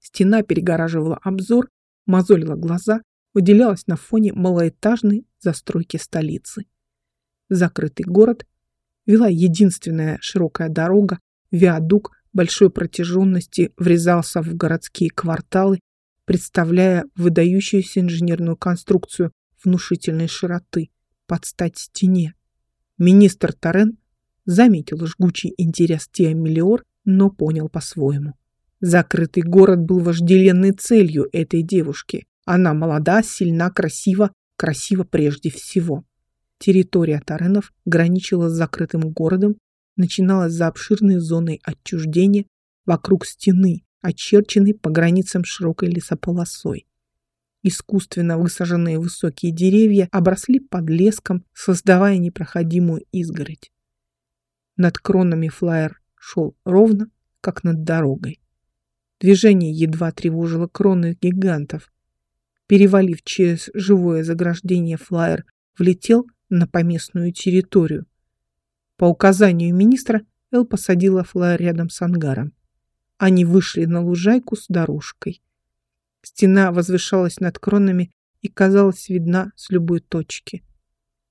Стена перегораживала обзор, мозолила глаза, выделялась на фоне малоэтажной застройки столицы. Закрытый город вела единственная широкая дорога, виадук большой протяженности врезался в городские кварталы, представляя выдающуюся инженерную конструкцию внушительной широты под стать стене. Министр Торрен заметил жгучий интерес Теомелиор, но понял по-своему. Закрытый город был вожделенной целью этой девушки. Она молода, сильна, красива, красива прежде всего. Территория Таренов граничила с закрытым городом, начиналась за обширной зоной отчуждения вокруг стены, очерченной по границам широкой лесополосой. Искусственно высаженные высокие деревья обросли подлеском, создавая непроходимую изгородь. Над кронами флайер шел ровно, как над дорогой. Движение едва тревожило кроны гигантов. Перевалив через живое заграждение, флайер влетел на поместную территорию. По указанию министра Эл посадила флайер рядом с ангаром. Они вышли на лужайку с дорожкой. Стена возвышалась над кронами и казалась видна с любой точки.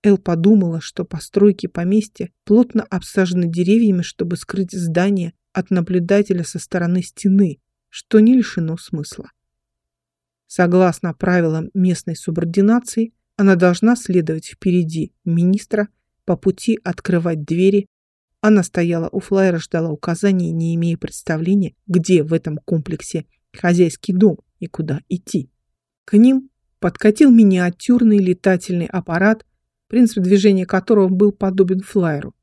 Эл подумала, что постройки поместья плотно обсажены деревьями, чтобы скрыть здание от наблюдателя со стороны стены, что не лишено смысла. Согласно правилам местной субординации, она должна следовать впереди министра, по пути открывать двери. Она стояла у флайера, ждала указаний, не имея представления, где в этом комплексе хозяйский дом и куда идти. К ним подкатил миниатюрный летательный аппарат, принцип движения которого был подобен флайеру.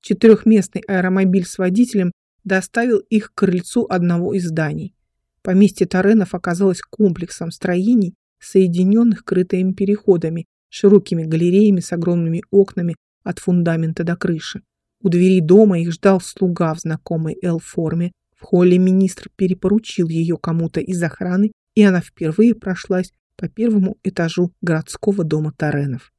Четырехместный аэромобиль с водителем доставил их к крыльцу одного из зданий. Поместье Таренов оказалось комплексом строений, соединенных крытыми переходами, широкими галереями с огромными окнами от фундамента до крыши. У двери дома их ждал слуга в знакомой Эл-форме. В холле министр перепоручил ее кому-то из охраны, и она впервые прошлась по первому этажу городского дома Таренов.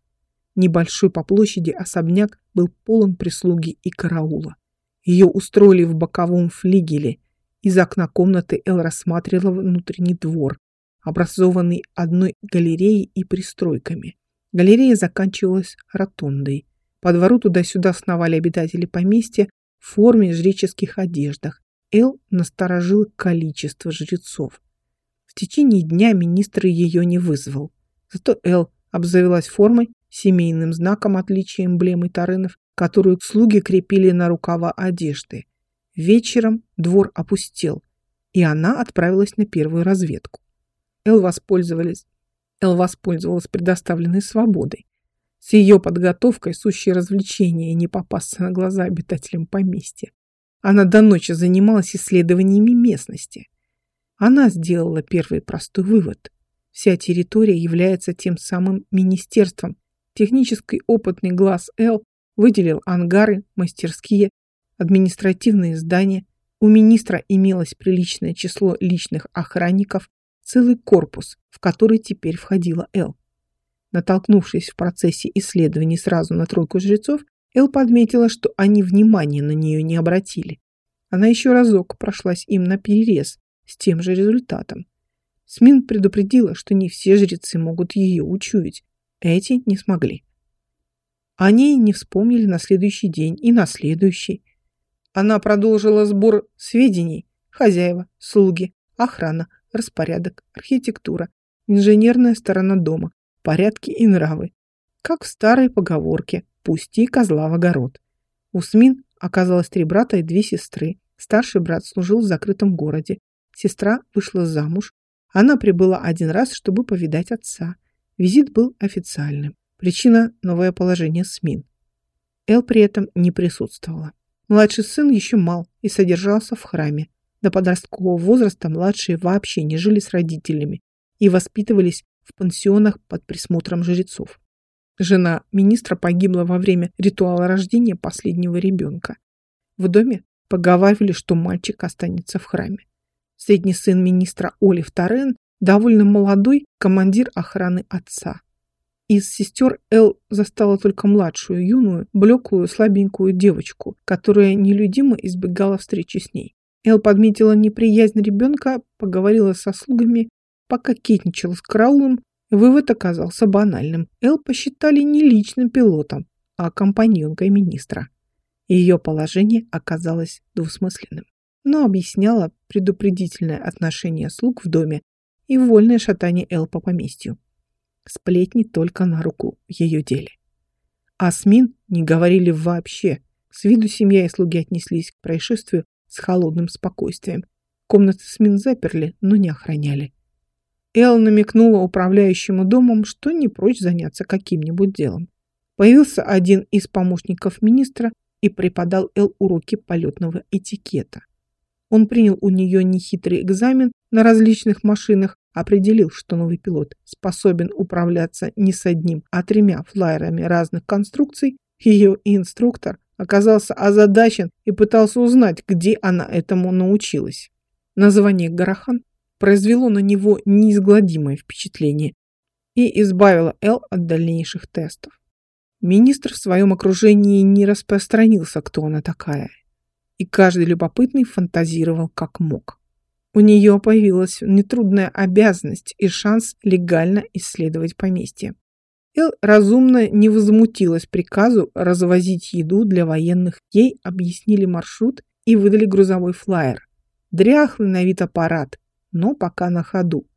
Небольшой по площади особняк был полон прислуги и караула. Ее устроили в боковом флигеле, Из окна комнаты Эл рассматривала внутренний двор, образованный одной галереей и пристройками. Галерея заканчивалась ротондой. По двору туда-сюда сновали обитатели поместья в форме жреческих одеждах. Эл насторожил количество жрецов. В течение дня министр ее не вызвал. Зато Эл обзавелась формой, семейным знаком отличия эмблемы Тарынов, которую слуги крепили на рукава одежды. Вечером двор опустел, и она отправилась на первую разведку. Эл воспользовалась, Эл воспользовалась предоставленной свободой. С ее подготовкой сущее развлечение не попасться на глаза обитателям поместья. Она до ночи занималась исследованиями местности. Она сделала первый простой вывод. Вся территория является тем самым министерством. Технический опытный глаз Эл выделил ангары, мастерские, административные здания. У министра имелось приличное число личных охранников, целый корпус, в который теперь входила Эл. Натолкнувшись в процессе исследований сразу на тройку жрецов, Эл подметила, что они внимания на нее не обратили. Она еще разок прошлась им на перерез с тем же результатом. Смин предупредила, что не все жрецы могут ее учуять. Эти не смогли. Они не вспомнили на следующий день и на следующий. Она продолжила сбор сведений. Хозяева, слуги, охрана, распорядок, архитектура, инженерная сторона дома, порядки и нравы. Как в старой поговорке «пусти козла в огород». У Смин оказалось три брата и две сестры. Старший брат служил в закрытом городе. Сестра вышла замуж. Она прибыла один раз, чтобы повидать отца. Визит был официальным. Причина – новое положение СМИН. Эл при этом не присутствовала. Младший сын еще мал и содержался в храме. До подросткового возраста младшие вообще не жили с родителями и воспитывались в пансионах под присмотром жрецов. Жена министра погибла во время ритуала рождения последнего ребенка. В доме поговаривали, что мальчик останется в храме. Средний сын министра Олив Торрен, довольно молодой командир охраны отца. Из сестер Эл застала только младшую, юную, блеклую, слабенькую девочку, которая нелюдимо избегала встречи с ней. Эл подметила неприязнь ребенка, поговорила со слугами, пока китничала с караулом, вывод оказался банальным. Эл посчитали не личным пилотом, а компаньонкой министра. Ее положение оказалось двусмысленным, но объясняло предупредительное отношение слуг в доме и вольное шатание Эл по поместью. Сплетни только на руку в ее деле. А СМИН не говорили вообще. С виду семья и слуги отнеслись к происшествию с холодным спокойствием. Комнаты СМИН заперли, но не охраняли. Эл намекнула управляющему домом, что не прочь заняться каким-нибудь делом. Появился один из помощников министра и преподал Эл уроки полетного этикета. Он принял у нее нехитрый экзамен на различных машинах, определил, что новый пилот способен управляться не с одним, а тремя флайерами разных конструкций, ее инструктор оказался озадачен и пытался узнать, где она этому научилась. Название Гарахан произвело на него неизгладимое впечатление и избавило Эл от дальнейших тестов. Министр в своем окружении не распространился, кто она такая, и каждый любопытный фантазировал как мог. У нее появилась нетрудная обязанность и шанс легально исследовать поместье. Эл разумно не возмутилась приказу развозить еду для военных. Ей объяснили маршрут и выдали грузовой флайер. Дряхлый на вид аппарат, но пока на ходу.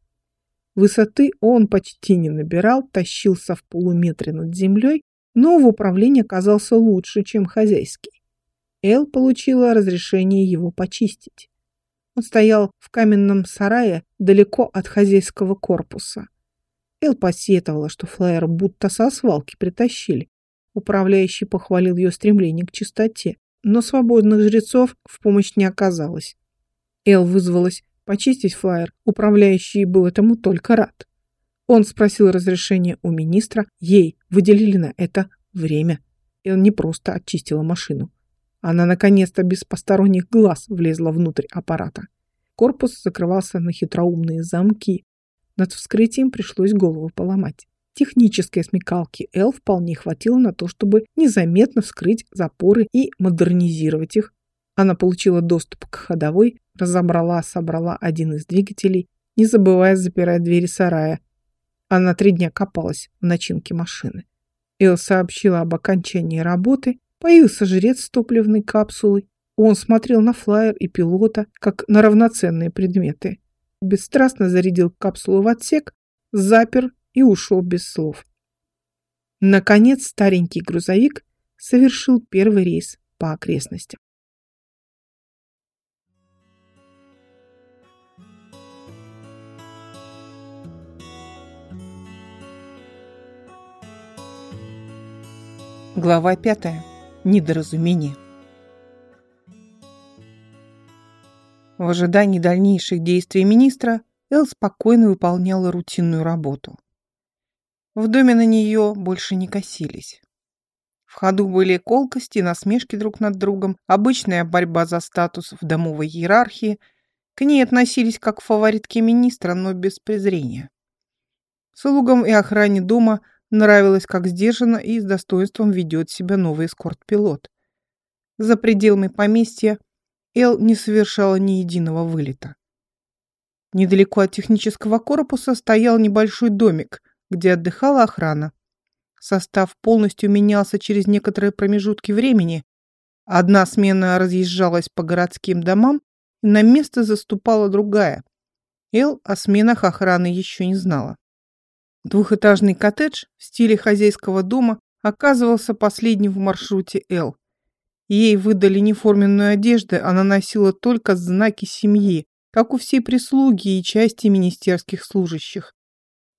Высоты он почти не набирал, тащился в полуметре над землей, но в управлении оказался лучше, чем хозяйский. Эл получила разрешение его почистить. Он стоял в каменном сарае далеко от хозяйского корпуса. Эл посетовала, что флайер будто со свалки притащили. Управляющий похвалил ее стремление к чистоте, но свободных жрецов в помощь не оказалось. Эл вызвалась почистить флайер, управляющий был этому только рад. Он спросил разрешения у министра, ей выделили на это время. Эл не просто очистила машину. Она наконец-то без посторонних глаз влезла внутрь аппарата. Корпус закрывался на хитроумные замки. Над вскрытием пришлось голову поломать. Технической смекалки Эл вполне хватило на то, чтобы незаметно вскрыть запоры и модернизировать их. Она получила доступ к ходовой, разобрала, собрала один из двигателей, не забывая запирать двери сарая. Она три дня копалась в начинке машины. Эл сообщила об окончании работы, появился жрец с топливной капсулой. Он смотрел на флайер и пилота, как на равноценные предметы. Бесстрастно зарядил капсулу в отсек, запер и ушел без слов. Наконец старенький грузовик совершил первый рейс по окрестностям. Глава пятая. Недоразумение. В ожидании дальнейших действий министра Эл спокойно выполняла рутинную работу. В доме на нее больше не косились. В ходу были колкости, насмешки друг над другом, обычная борьба за статус в домовой иерархии. К ней относились как к фаворитке министра, но без презрения. Слугам и охране дома нравилось, как сдержанно и с достоинством ведет себя новый эскорт-пилот. За пределами поместья Эл не совершала ни единого вылета. Недалеко от технического корпуса стоял небольшой домик, где отдыхала охрана. Состав полностью менялся через некоторые промежутки времени. Одна смена разъезжалась по городским домам, и на место заступала другая. Эл о сменах охраны еще не знала. Двухэтажный коттедж в стиле хозяйского дома оказывался последним в маршруте Эл. Ей выдали неформенную одежду, она носила только знаки семьи, как у всей прислуги и части министерских служащих.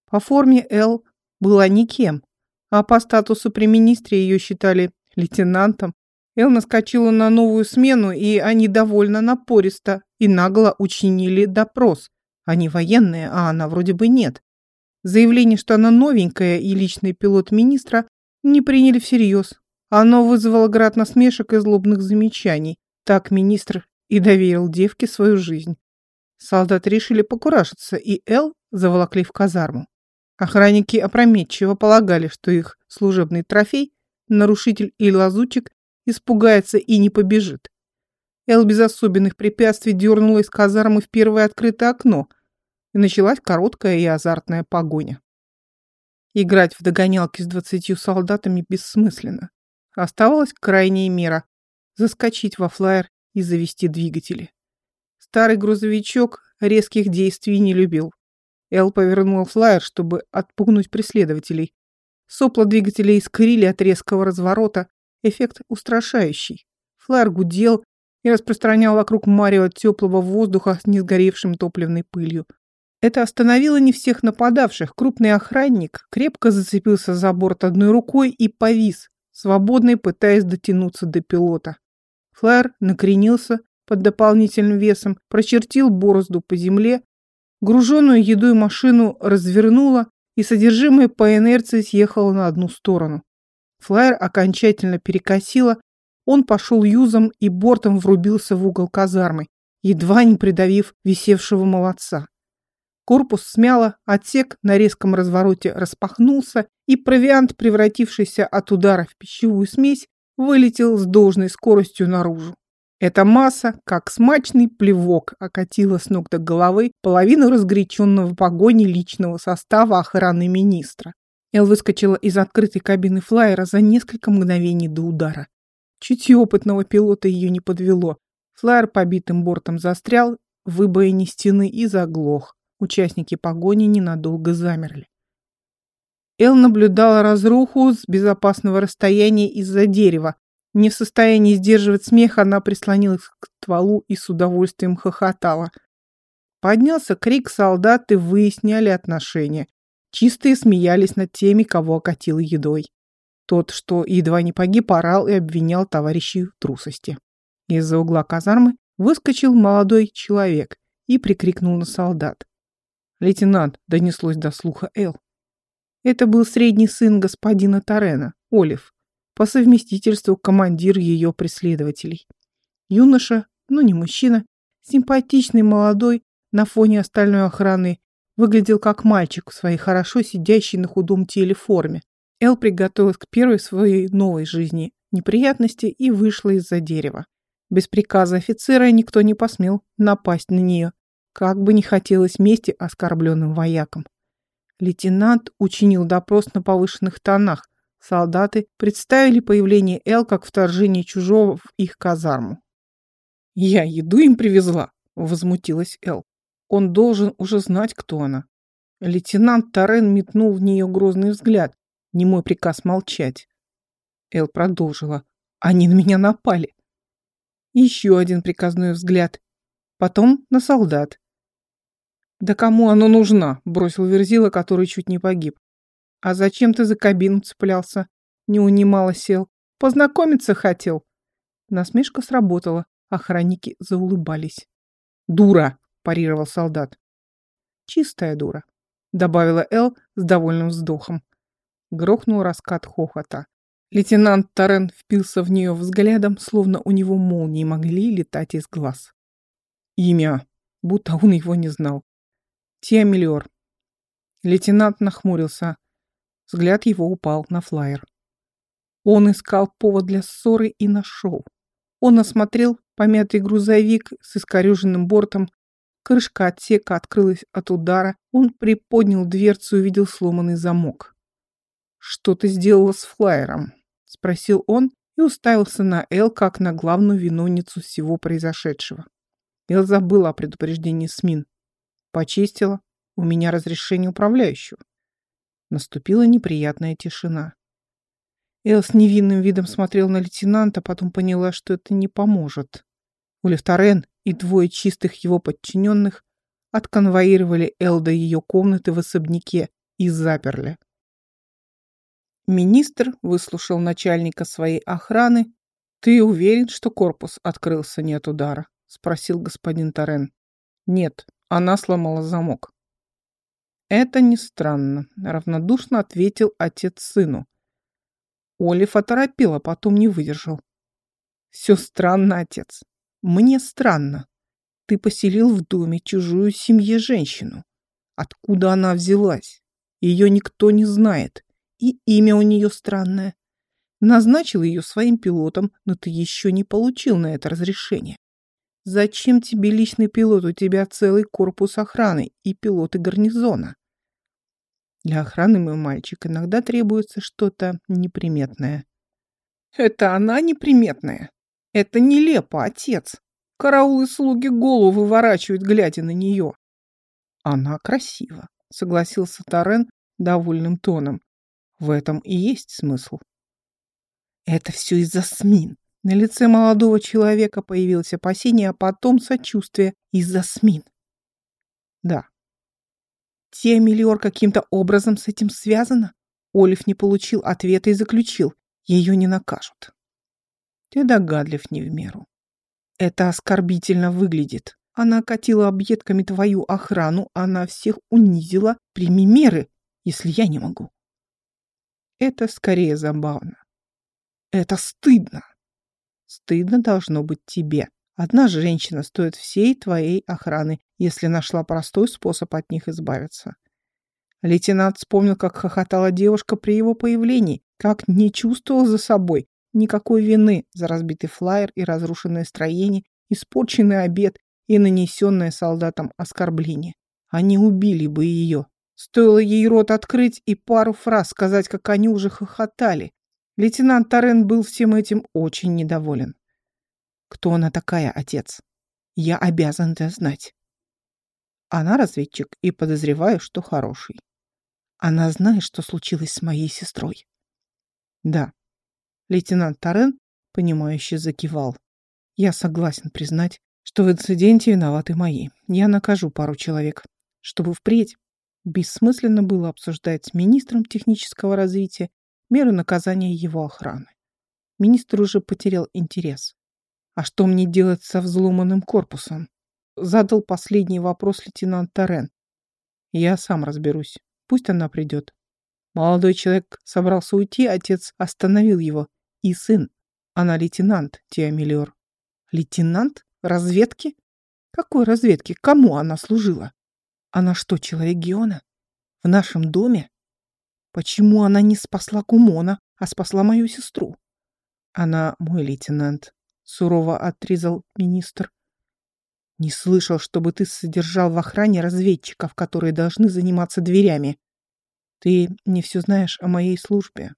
По форме Эл была никем, а по статусу при министре ее считали лейтенантом. Эл наскочила на новую смену, и они довольно напористо и нагло учинили допрос. Они военные, а она вроде бы нет. Заявление, что она новенькая и личный пилот министра, не приняли всерьез. Оно вызвало град насмешек и злобных замечаний. Так министр и доверил девке свою жизнь. Солдаты решили покуражиться, и Эл заволокли в казарму. Охранники опрометчиво полагали, что их служебный трофей, нарушитель или лазутчик, испугается и не побежит. Эл без особенных препятствий дернула из казармы в первое открытое окно, и началась короткая и азартная погоня. Играть в догонялки с двадцатью солдатами бессмысленно. Оставалась крайняя мера – заскочить во флайер и завести двигатели. Старый грузовичок резких действий не любил. Эл повернул флайер, чтобы отпугнуть преследователей. Сопла двигателя искрили от резкого разворота. Эффект устрашающий. Флайер гудел и распространял вокруг Марио теплого воздуха с несгоревшим топливной пылью. Это остановило не всех нападавших. Крупный охранник крепко зацепился за борт одной рукой и повис, свободный, пытаясь дотянуться до пилота. Флайер накренился под дополнительным весом, прочертил борозду по земле, Груженную едой машину развернула и содержимое по инерции съехало на одну сторону. Флайер окончательно перекосило, он пошел юзом и бортом врубился в угол казармы, едва не придавив висевшего молодца. Корпус смяло, отсек на резком развороте распахнулся, и провиант, превратившийся от удара в пищевую смесь, вылетел с должной скоростью наружу. Эта масса, как смачный плевок, окатила с ног до головы половину разгоряченного погони личного состава охраны министра. Эл выскочила из открытой кабины флайера за несколько мгновений до удара. Чутье опытного пилота ее не подвело. Флайер побитым бортом застрял в выбоине стены и заглох. Участники погони ненадолго замерли. Эл наблюдала разруху с безопасного расстояния из-за дерева, не в состоянии сдерживать смех, она прислонилась к стволу и с удовольствием хохотала. Поднялся крик, солдаты выясняли отношения. Чистые смеялись над теми, кого окатил едой. Тот, что едва не погиб, орал и обвинял товарищей в трусости. Из-за угла казармы выскочил молодой человек и прикрикнул на солдат. «Лейтенант!» — донеслось до слуха Эл. Это был средний сын господина Тарена, Олив, по совместительству командир ее преследователей. Юноша, ну не мужчина, симпатичный молодой, на фоне остальной охраны, выглядел как мальчик в своей хорошо сидящей на худом теле форме. Эл приготовилась к первой своей новой жизни неприятности и вышла из-за дерева. Без приказа офицера никто не посмел напасть на нее, как бы не хотелось мести оскорбленным воякам. Лейтенант учинил допрос на повышенных тонах. Солдаты представили появление Эл как вторжение чужого в их казарму. «Я еду им привезла», — возмутилась Эл. «Он должен уже знать, кто она». Лейтенант Торрен метнул в нее грозный взгляд. Не мой приказ молчать. Эл продолжила. «Они на меня напали». Еще один приказной взгляд. Потом на солдат. «Да кому оно нужна?» — бросил Верзила, который чуть не погиб. «А зачем ты за кабину цеплялся?» — не унимала сел. «Познакомиться хотел». Насмешка сработала. Охранники заулыбались. «Дура!» — парировал солдат. «Чистая дура», — добавила Эл с довольным вздохом. Грохнул раскат хохота. Лейтенант Торрен впился в нее взглядом, словно у него молнии могли летать из глаз. Имя, будто он его не знал. Тиамелиор. Лейтенант нахмурился. Взгляд его упал на флайер. Он искал повод для ссоры и нашел. Он осмотрел помятый грузовик с искореженным бортом. Крышка отсека открылась от удара. Он приподнял дверцу и увидел сломанный замок. «Что ты сделала с флайером?» — спросил он и уставился на Эл как на главную виновницу всего произошедшего. Эл забыла о предупреждении СМИН. Почистила. У меня разрешение управляющего. Наступила неприятная тишина. Эл с невинным видом смотрел на лейтенанта, потом поняла, что это не поможет. Улифтарен и двое чистых его подчиненных отконвоировали Эл до ее комнаты в особняке и заперли. Министр выслушал начальника своей охраны. «Ты уверен, что корпус открылся не от удара?» — спросил господин Торрен. «Нет, она сломала замок». «Это не странно», — равнодушно ответил отец сыну. Олив оторопел, а потом не выдержал. «Все странно, отец. Мне странно. Ты поселил в доме чужую семье женщину. Откуда она взялась? Ее никто не знает. И имя у нее странное. Назначил ее своим пилотом, но ты еще не получил на это разрешение. Зачем тебе личный пилот? У тебя целый корпус охраны и пилоты гарнизона. Для охраны, мой мальчик, иногда требуется что-то неприметное. Это она неприметная. Это нелепо, отец. Караулы слуги голову выворачивают, глядя на нее. Она красива, согласился Торрен довольным тоном. В этом и есть смысл. Это все из-за СМИН. На лице молодого человека появилось опасение, а потом сочувствие из-за СМИН. Да, Теомелиор каким-то образом с этим связана? Олив не получил ответа и заключил. Ее не накажут. Ты догадлив не в меру. Это оскорбительно выглядит. Она катила объедками твою охрану, она всех унизила. Прими меры, если я не могу. Это скорее забавно. Это стыдно. Стыдно должно быть тебе. Одна женщина стоит всей твоей охраны, если нашла простой способ от них избавиться. Лейтенант вспомнил, как хохотала девушка при его появлении, как не чувствовал за собой никакой вины за разбитый флайер и разрушенное строение, испорченный обед и нанесенное солдатам оскорбление. Они убили бы ее. Стоило ей рот открыть и пару фраз сказать, как они уже хохотали. Лейтенант Торрен был всем этим очень недоволен. Кто она такая, отец? Я обязан это знать. Она разведчик и подозреваю, что хороший. Она знает, что случилось с моей сестрой. Да. Лейтенант Тарен, понимающе закивал. Я согласен признать, что в инциденте виноваты мои. Я накажу пару человек, чтобы впредь бессмысленно было обсуждать с министром технического развития меры наказания его охраны. Министр уже потерял интерес. «А что мне делать со взломанным корпусом?» Задал последний вопрос лейтенант Торрен. «Я сам разберусь. Пусть она придет». Молодой человек собрался уйти, отец остановил его. «И сын. Она лейтенант, Теомелиор». «Лейтенант? Разведки?» «Какой разведки? Кому она служила?» «Она что, человек Геона? В нашем доме?» «Почему она не спасла Кумона, а спасла мою сестру?» «Она мой лейтенант», сурово отрезал министр. Не слышал, чтобы ты содержал в охране разведчиков, которые должны заниматься дверями. Ты не все знаешь о моей службе,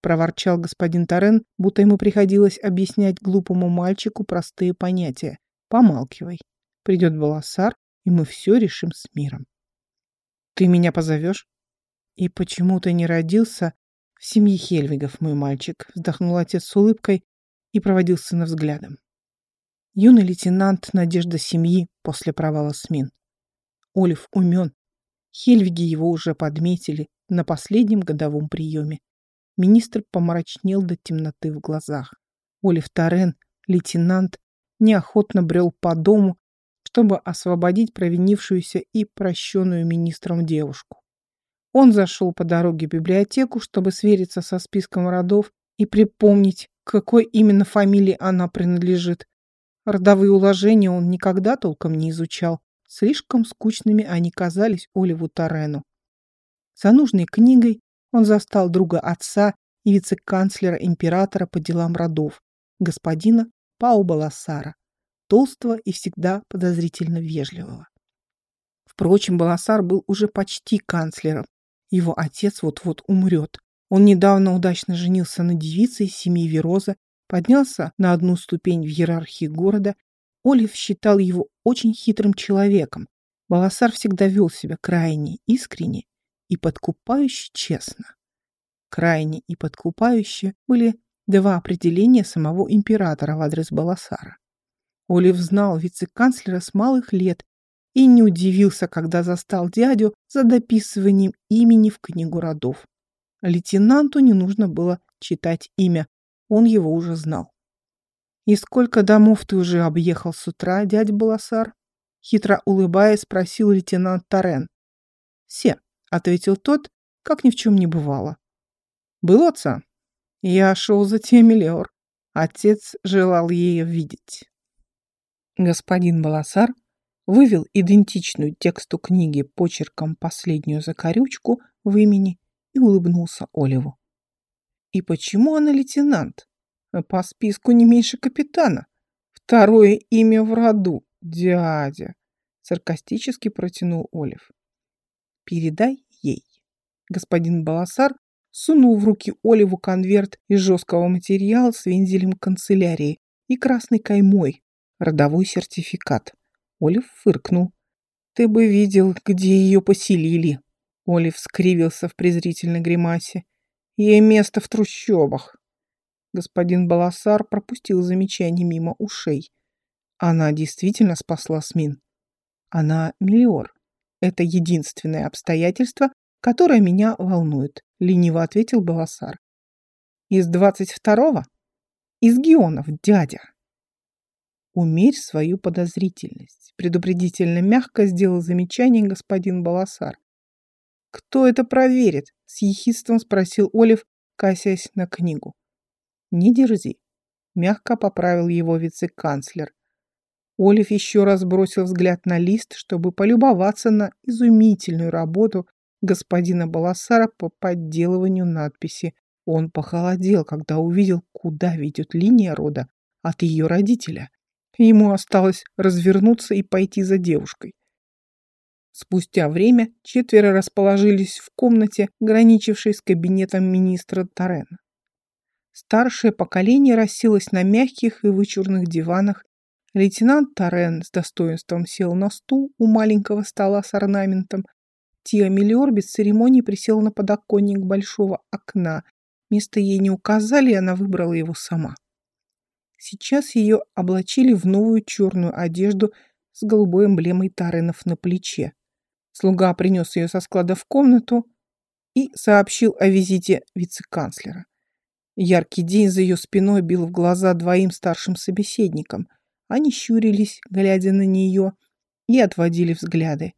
проворчал господин Тарен, будто ему приходилось объяснять глупому мальчику простые понятия. Помалкивай. Придет Баласар, и мы все решим с миром. Ты меня позовешь? И почему ты не родился в семье Хельвигов, мой мальчик? Вздохнул отец с улыбкой и проводил сына взглядом. Юный лейтенант Надежда семьи после провала СМИН. Олив умен. Хельвиги его уже подметили на последнем годовом приеме. Министр помрачнел до темноты в глазах. Олив Тарен, лейтенант, неохотно брел по дому, чтобы освободить провинившуюся и прощенную министром девушку. Он зашел по дороге в библиотеку, чтобы свериться со списком родов и припомнить, к какой именно фамилии она принадлежит. Родовые уложения он никогда толком не изучал. Слишком скучными они казались Оливу Тарену. За нужной книгой он застал друга отца и вице-канцлера императора по делам родов, господина Пау Баласара, толстого и всегда подозрительно вежливого. Впрочем, Баласар был уже почти канцлером. Его отец вот-вот умрет. Он недавно удачно женился на девице из семьи Вероза, поднялся на одну ступень в иерархии города. Олив считал его очень хитрым человеком. Баласар всегда вел себя крайне искренне и подкупающе честно. Крайне и подкупающе были два определения самого императора в адрес Баласара. Олив знал вице-канцлера с малых лет и не удивился, когда застал дядю за дописыванием имени в книгу родов. Лейтенанту не нужно было читать имя, он его уже знал. «И сколько домов ты уже объехал с утра, дядя Баласар?» Хитро улыбаясь, спросил лейтенант Тарен. «Все», — ответил тот, как ни в чем не бывало. «Был отца?» «Я шел за теми, Леор. Отец желал ее видеть». Господин Баласар вывел идентичную тексту книги почерком последнюю закорючку в имени и улыбнулся Оливу. И почему она лейтенант? По списку не меньше капитана. Второе имя в роду. Дядя. Саркастически протянул Олив. Передай ей. Господин Баласар сунул в руки Оливу конверт из жесткого материала с вензелем канцелярии и красной каймой, родовой сертификат. Олив фыркнул. Ты бы видел, где ее поселили. Олив скривился в презрительной гримасе. Ей место в трущобах. Господин Баласар пропустил замечание мимо ушей. Она действительно спасла Смин. Она миллиор. Это единственное обстоятельство, которое меня волнует, лениво ответил Баласар. Из двадцать второго? Из Геонов, дядя. Умерь свою подозрительность. Предупредительно мягко сделал замечание господин Баласар. «Кто это проверит?» — с ехидством спросил Олив, косясь на книгу. «Не дерзи», — мягко поправил его вице-канцлер. Олив еще раз бросил взгляд на лист, чтобы полюбоваться на изумительную работу господина Баласара по подделыванию надписи. Он похолодел, когда увидел, куда ведет линия рода от ее родителя. Ему осталось развернуться и пойти за девушкой. Спустя время четверо расположились в комнате, граничившей с кабинетом министра Тарена. Старшее поколение расселось на мягких и вычурных диванах. Лейтенант Тарен с достоинством сел на стул у маленького стола с орнаментом. Тиа Миллиор без церемонии присел на подоконник большого окна. Место ей не указали, и она выбрала его сама. Сейчас ее облачили в новую черную одежду с голубой эмблемой Таренов на плече. Слуга принес ее со склада в комнату и сообщил о визите вице-канцлера. Яркий день за ее спиной бил в глаза двоим старшим собеседникам. Они щурились, глядя на нее, и отводили взгляды.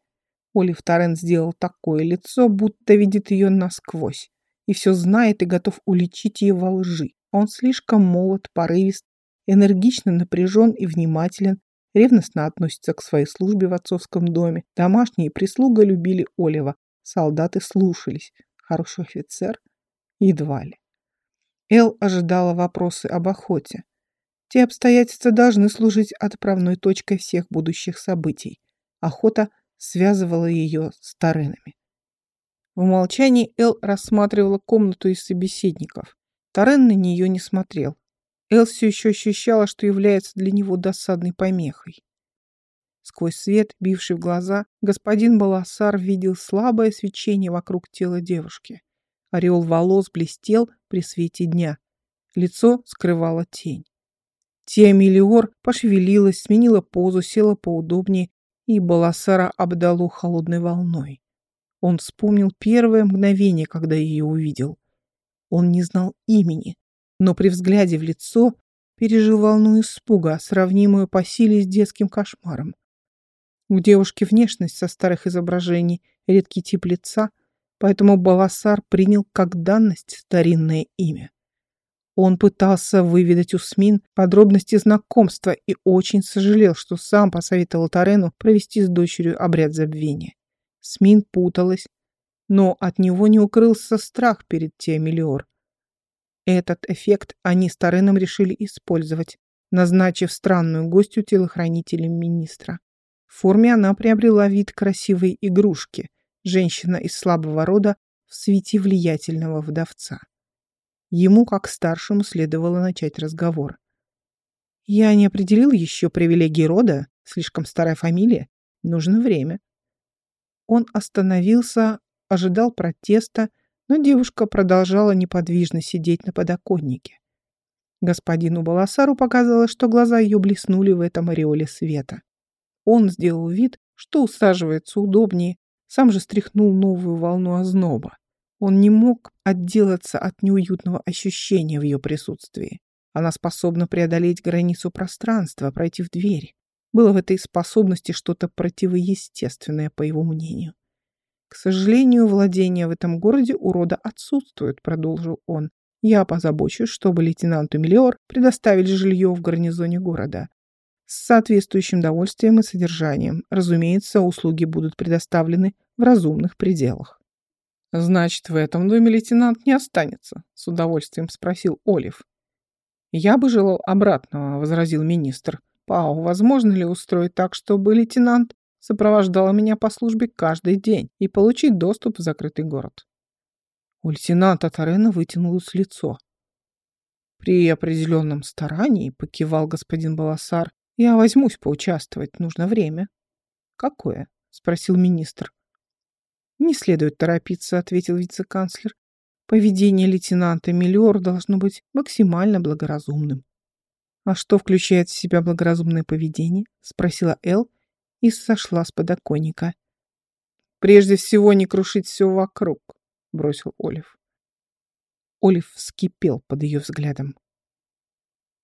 Олив Торрен сделал такое лицо, будто видит ее насквозь, и все знает и готов уличить ее во лжи. Он слишком молод, порывист, энергично напряжен и внимателен, ревностно относится к своей службе в отцовском доме. Домашние прислуга любили Олива, солдаты слушались. Хороший офицер? Едва ли. Эл ожидала вопросы об охоте. Те обстоятельства должны служить отправной точкой всех будущих событий. Охота связывала ее с Таренами. В молчании Эл рассматривала комнату из собеседников. Тарен на нее не смотрел. Эл все еще ощущала, что является для него досадной помехой. Сквозь свет, бивший в глаза, господин Баласар видел слабое свечение вокруг тела девушки. Ореол волос блестел при свете дня. Лицо скрывала тень. Тия Мелиор пошевелилась, сменила позу, села поудобнее, и Баласара обдало холодной волной. Он вспомнил первое мгновение, когда ее увидел. Он не знал имени, но при взгляде в лицо пережил волну испуга, сравнимую по силе с детским кошмаром. У девушки внешность со старых изображений, редкий тип лица, поэтому Баласар принял как данность старинное имя. Он пытался выведать у Смин подробности знакомства и очень сожалел, что сам посоветовал Тарену провести с дочерью обряд забвения. Смин путалась, но от него не укрылся страх перед Теомелиор. Этот эффект они с Тареном решили использовать, назначив странную гостью телохранителем министра. В форме она приобрела вид красивой игрушки, женщина из слабого рода в свете влиятельного вдовца. Ему, как старшему, следовало начать разговор. «Я не определил еще привилегии рода, слишком старая фамилия, нужно время». Он остановился, ожидал протеста, но девушка продолжала неподвижно сидеть на подоконнике. Господину Баласару показалось, что глаза ее блеснули в этом ореоле света. Он сделал вид, что усаживается удобнее, сам же стряхнул новую волну озноба. Он не мог отделаться от неуютного ощущения в ее присутствии. Она способна преодолеть границу пространства, пройти в дверь. Было в этой способности что-то противоестественное, по его мнению. «К сожалению, владения в этом городе у рода отсутствуют», — продолжил он. «Я позабочусь, чтобы лейтенанту Миллиор предоставили жилье в гарнизоне города с соответствующим довольствием и содержанием. Разумеется, услуги будут предоставлены в разумных пределах. «Значит, в этом доме лейтенант не останется?» — с удовольствием спросил Олив. «Я бы желал обратного», — возразил министр. «Пау, возможно ли устроить так, чтобы лейтенант сопровождал меня по службе каждый день и получить доступ в закрытый город?» У лейтенанта Тарена вытянулось лицо. «При определенном старании», — покивал господин Баласар, я возьмусь поучаствовать, нужно время. Какое? Спросил министр. Не следует торопиться, ответил вице-канцлер. Поведение лейтенанта Миллиор должно быть максимально благоразумным. А что включает в себя благоразумное поведение? Спросила Эл и сошла с подоконника. Прежде всего не крушить все вокруг, бросил Олив. Олив вскипел под ее взглядом.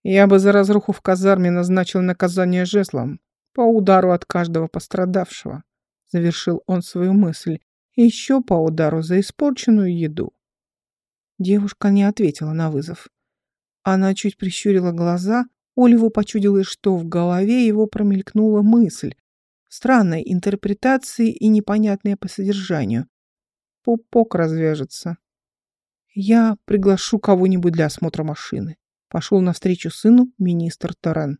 Я бы за разруху в казарме назначил наказание жезлом по удару от каждого пострадавшего. Завершил он свою мысль. Еще по удару за испорченную еду. Девушка не ответила на вызов. Она чуть прищурила глаза. Оливу почудилось, что в голове его промелькнула мысль. Странной интерпретации и непонятная по содержанию. Пупок развяжется. Я приглашу кого-нибудь для осмотра машины. Пошел навстречу сыну министр Таран.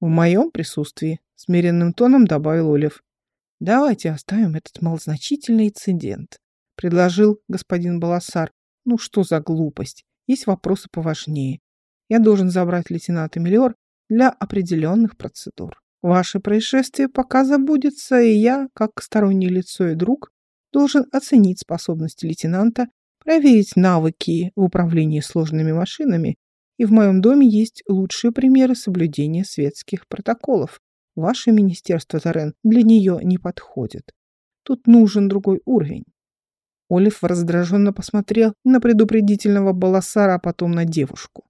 В моем присутствии, смиренным тоном добавил Олив. Давайте оставим этот малозначительный инцидент, предложил господин Баласар. Ну что за глупость? Есть вопросы поважнее. Я должен забрать лейтенанта Миллиор для определенных процедур. Ваше происшествие пока забудется, и я, как стороннее лицо и друг, должен оценить способности лейтенанта, проверить навыки в управлении сложными машинами и в моем доме есть лучшие примеры соблюдения светских протоколов. Ваше министерство, Тарен, для нее не подходит. Тут нужен другой уровень. Олив раздраженно посмотрел на предупредительного Баласара, а потом на девушку.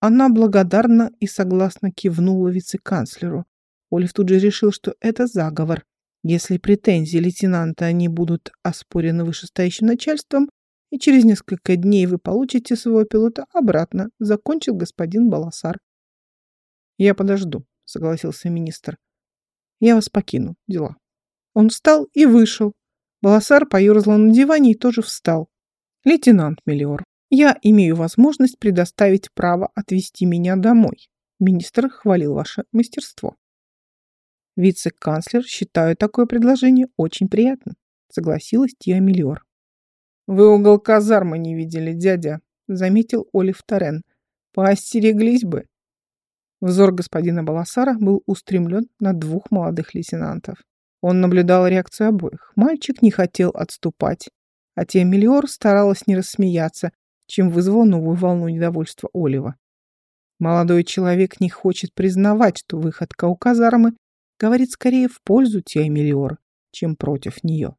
Она благодарно и согласно кивнула вице-канцлеру. Олив тут же решил, что это заговор. Если претензии лейтенанта не будут оспорены вышестоящим начальством, и через несколько дней вы получите своего пилота обратно», — закончил господин Баласар. «Я подожду», — согласился министр. «Я вас покину. Дела». Он встал и вышел. Баласар поерзал на диване и тоже встал. «Лейтенант Мелиор, я имею возможность предоставить право отвезти меня домой». Министр хвалил ваше мастерство. Вице-канцлер считаю такое предложение очень приятным, согласилась Тия Миллиор. Вы угол казармы не видели, дядя, заметил Олив Торрен. Поостереглись бы. Взор господина Баласара был устремлен на двух молодых лейтенантов. Он наблюдал реакцию обоих. Мальчик не хотел отступать, а Тия Миллиор старалась не рассмеяться, чем вызвал новую волну недовольства Олива. Молодой человек не хочет признавать, что выходка у казармы говорит скорее в пользу Тиамелиор, чем против нее.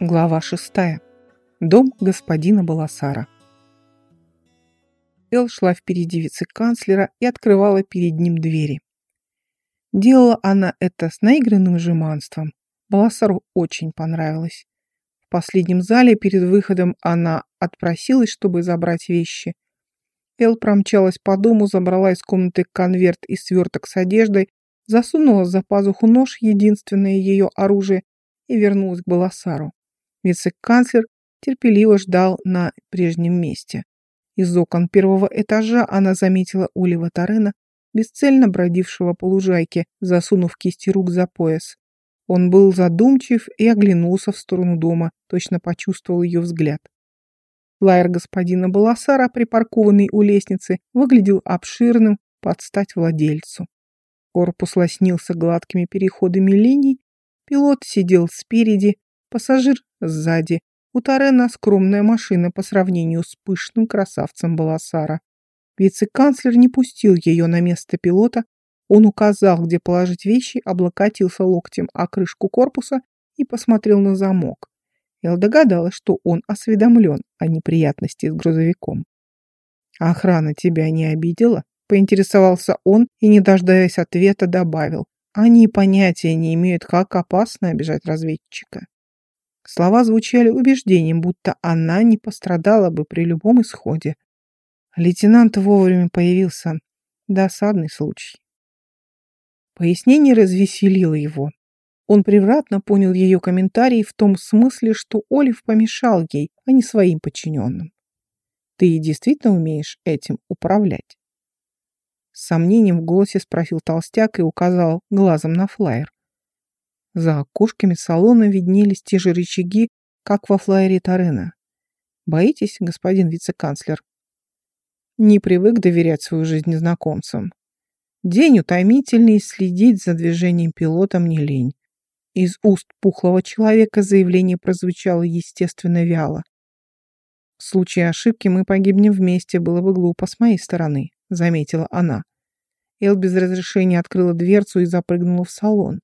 Глава шестая. Дом господина Баласара. Эл шла впереди вице-канцлера и открывала перед ним двери. Делала она это с наигранным жеманством. Баласару очень понравилось. В последнем зале перед выходом она отпросилась, чтобы забрать вещи. Эл промчалась по дому, забрала из комнаты конверт и сверток с одеждой, засунула за пазуху нож, единственное ее оружие, и вернулась к Баласару. Вице-канцлер терпеливо ждал на прежнем месте. Из окон первого этажа она заметила Улива Тарена бесцельно бродившего по лужайке, засунув кисти рук за пояс. Он был задумчив и оглянулся в сторону дома, точно почувствовал ее взгляд. Лайер господина Баласара, припаркованный у лестницы, выглядел обширным под стать владельцу. Корпус лоснился гладкими переходами линий, пилот сидел спереди, пассажир сзади. У Тарена скромная машина по сравнению с пышным красавцем Баласара. Вице-канцлер не пустил ее на место пилота, он указал, где положить вещи, облокотился локтем о крышку корпуса и посмотрел на замок. Эл догадалась, что он осведомлен о неприятности с грузовиком. «Охрана тебя не обидела?» — поинтересовался он и, не дожидаясь ответа, добавил. «Они понятия не имеют, как опасно обижать разведчика». Слова звучали убеждением, будто она не пострадала бы при любом исходе. Лейтенант вовремя появился. Досадный случай. Пояснение развеселило его. Он превратно понял ее комментарий в том смысле, что Олив помешал ей, а не своим подчиненным. «Ты действительно умеешь этим управлять?» С сомнением в голосе спросил толстяк и указал глазом на флайер. За окошками салона виднелись те же рычаги, как во флайере Тарена. «Боитесь, господин вице-канцлер?» Не привык доверять свою жизнь незнакомцам. День утомительный, следить за движением пилота мне лень. Из уст пухлого человека заявление прозвучало естественно вяло. В случае ошибки мы погибнем вместе, было бы глупо с моей стороны, заметила она. Эл без разрешения открыла дверцу и запрыгнула в салон.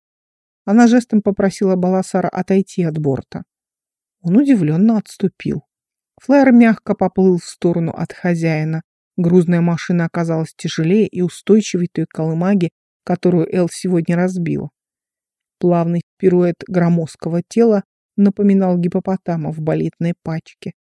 Она жестом попросила Баласара отойти от борта. Он удивленно отступил. Флэр мягко поплыл в сторону от хозяина, Грузная машина оказалась тяжелее и устойчивее той колымаги, которую Эл сегодня разбила. Плавный пируэт громоздкого тела напоминал гипопотама в балетной пачке.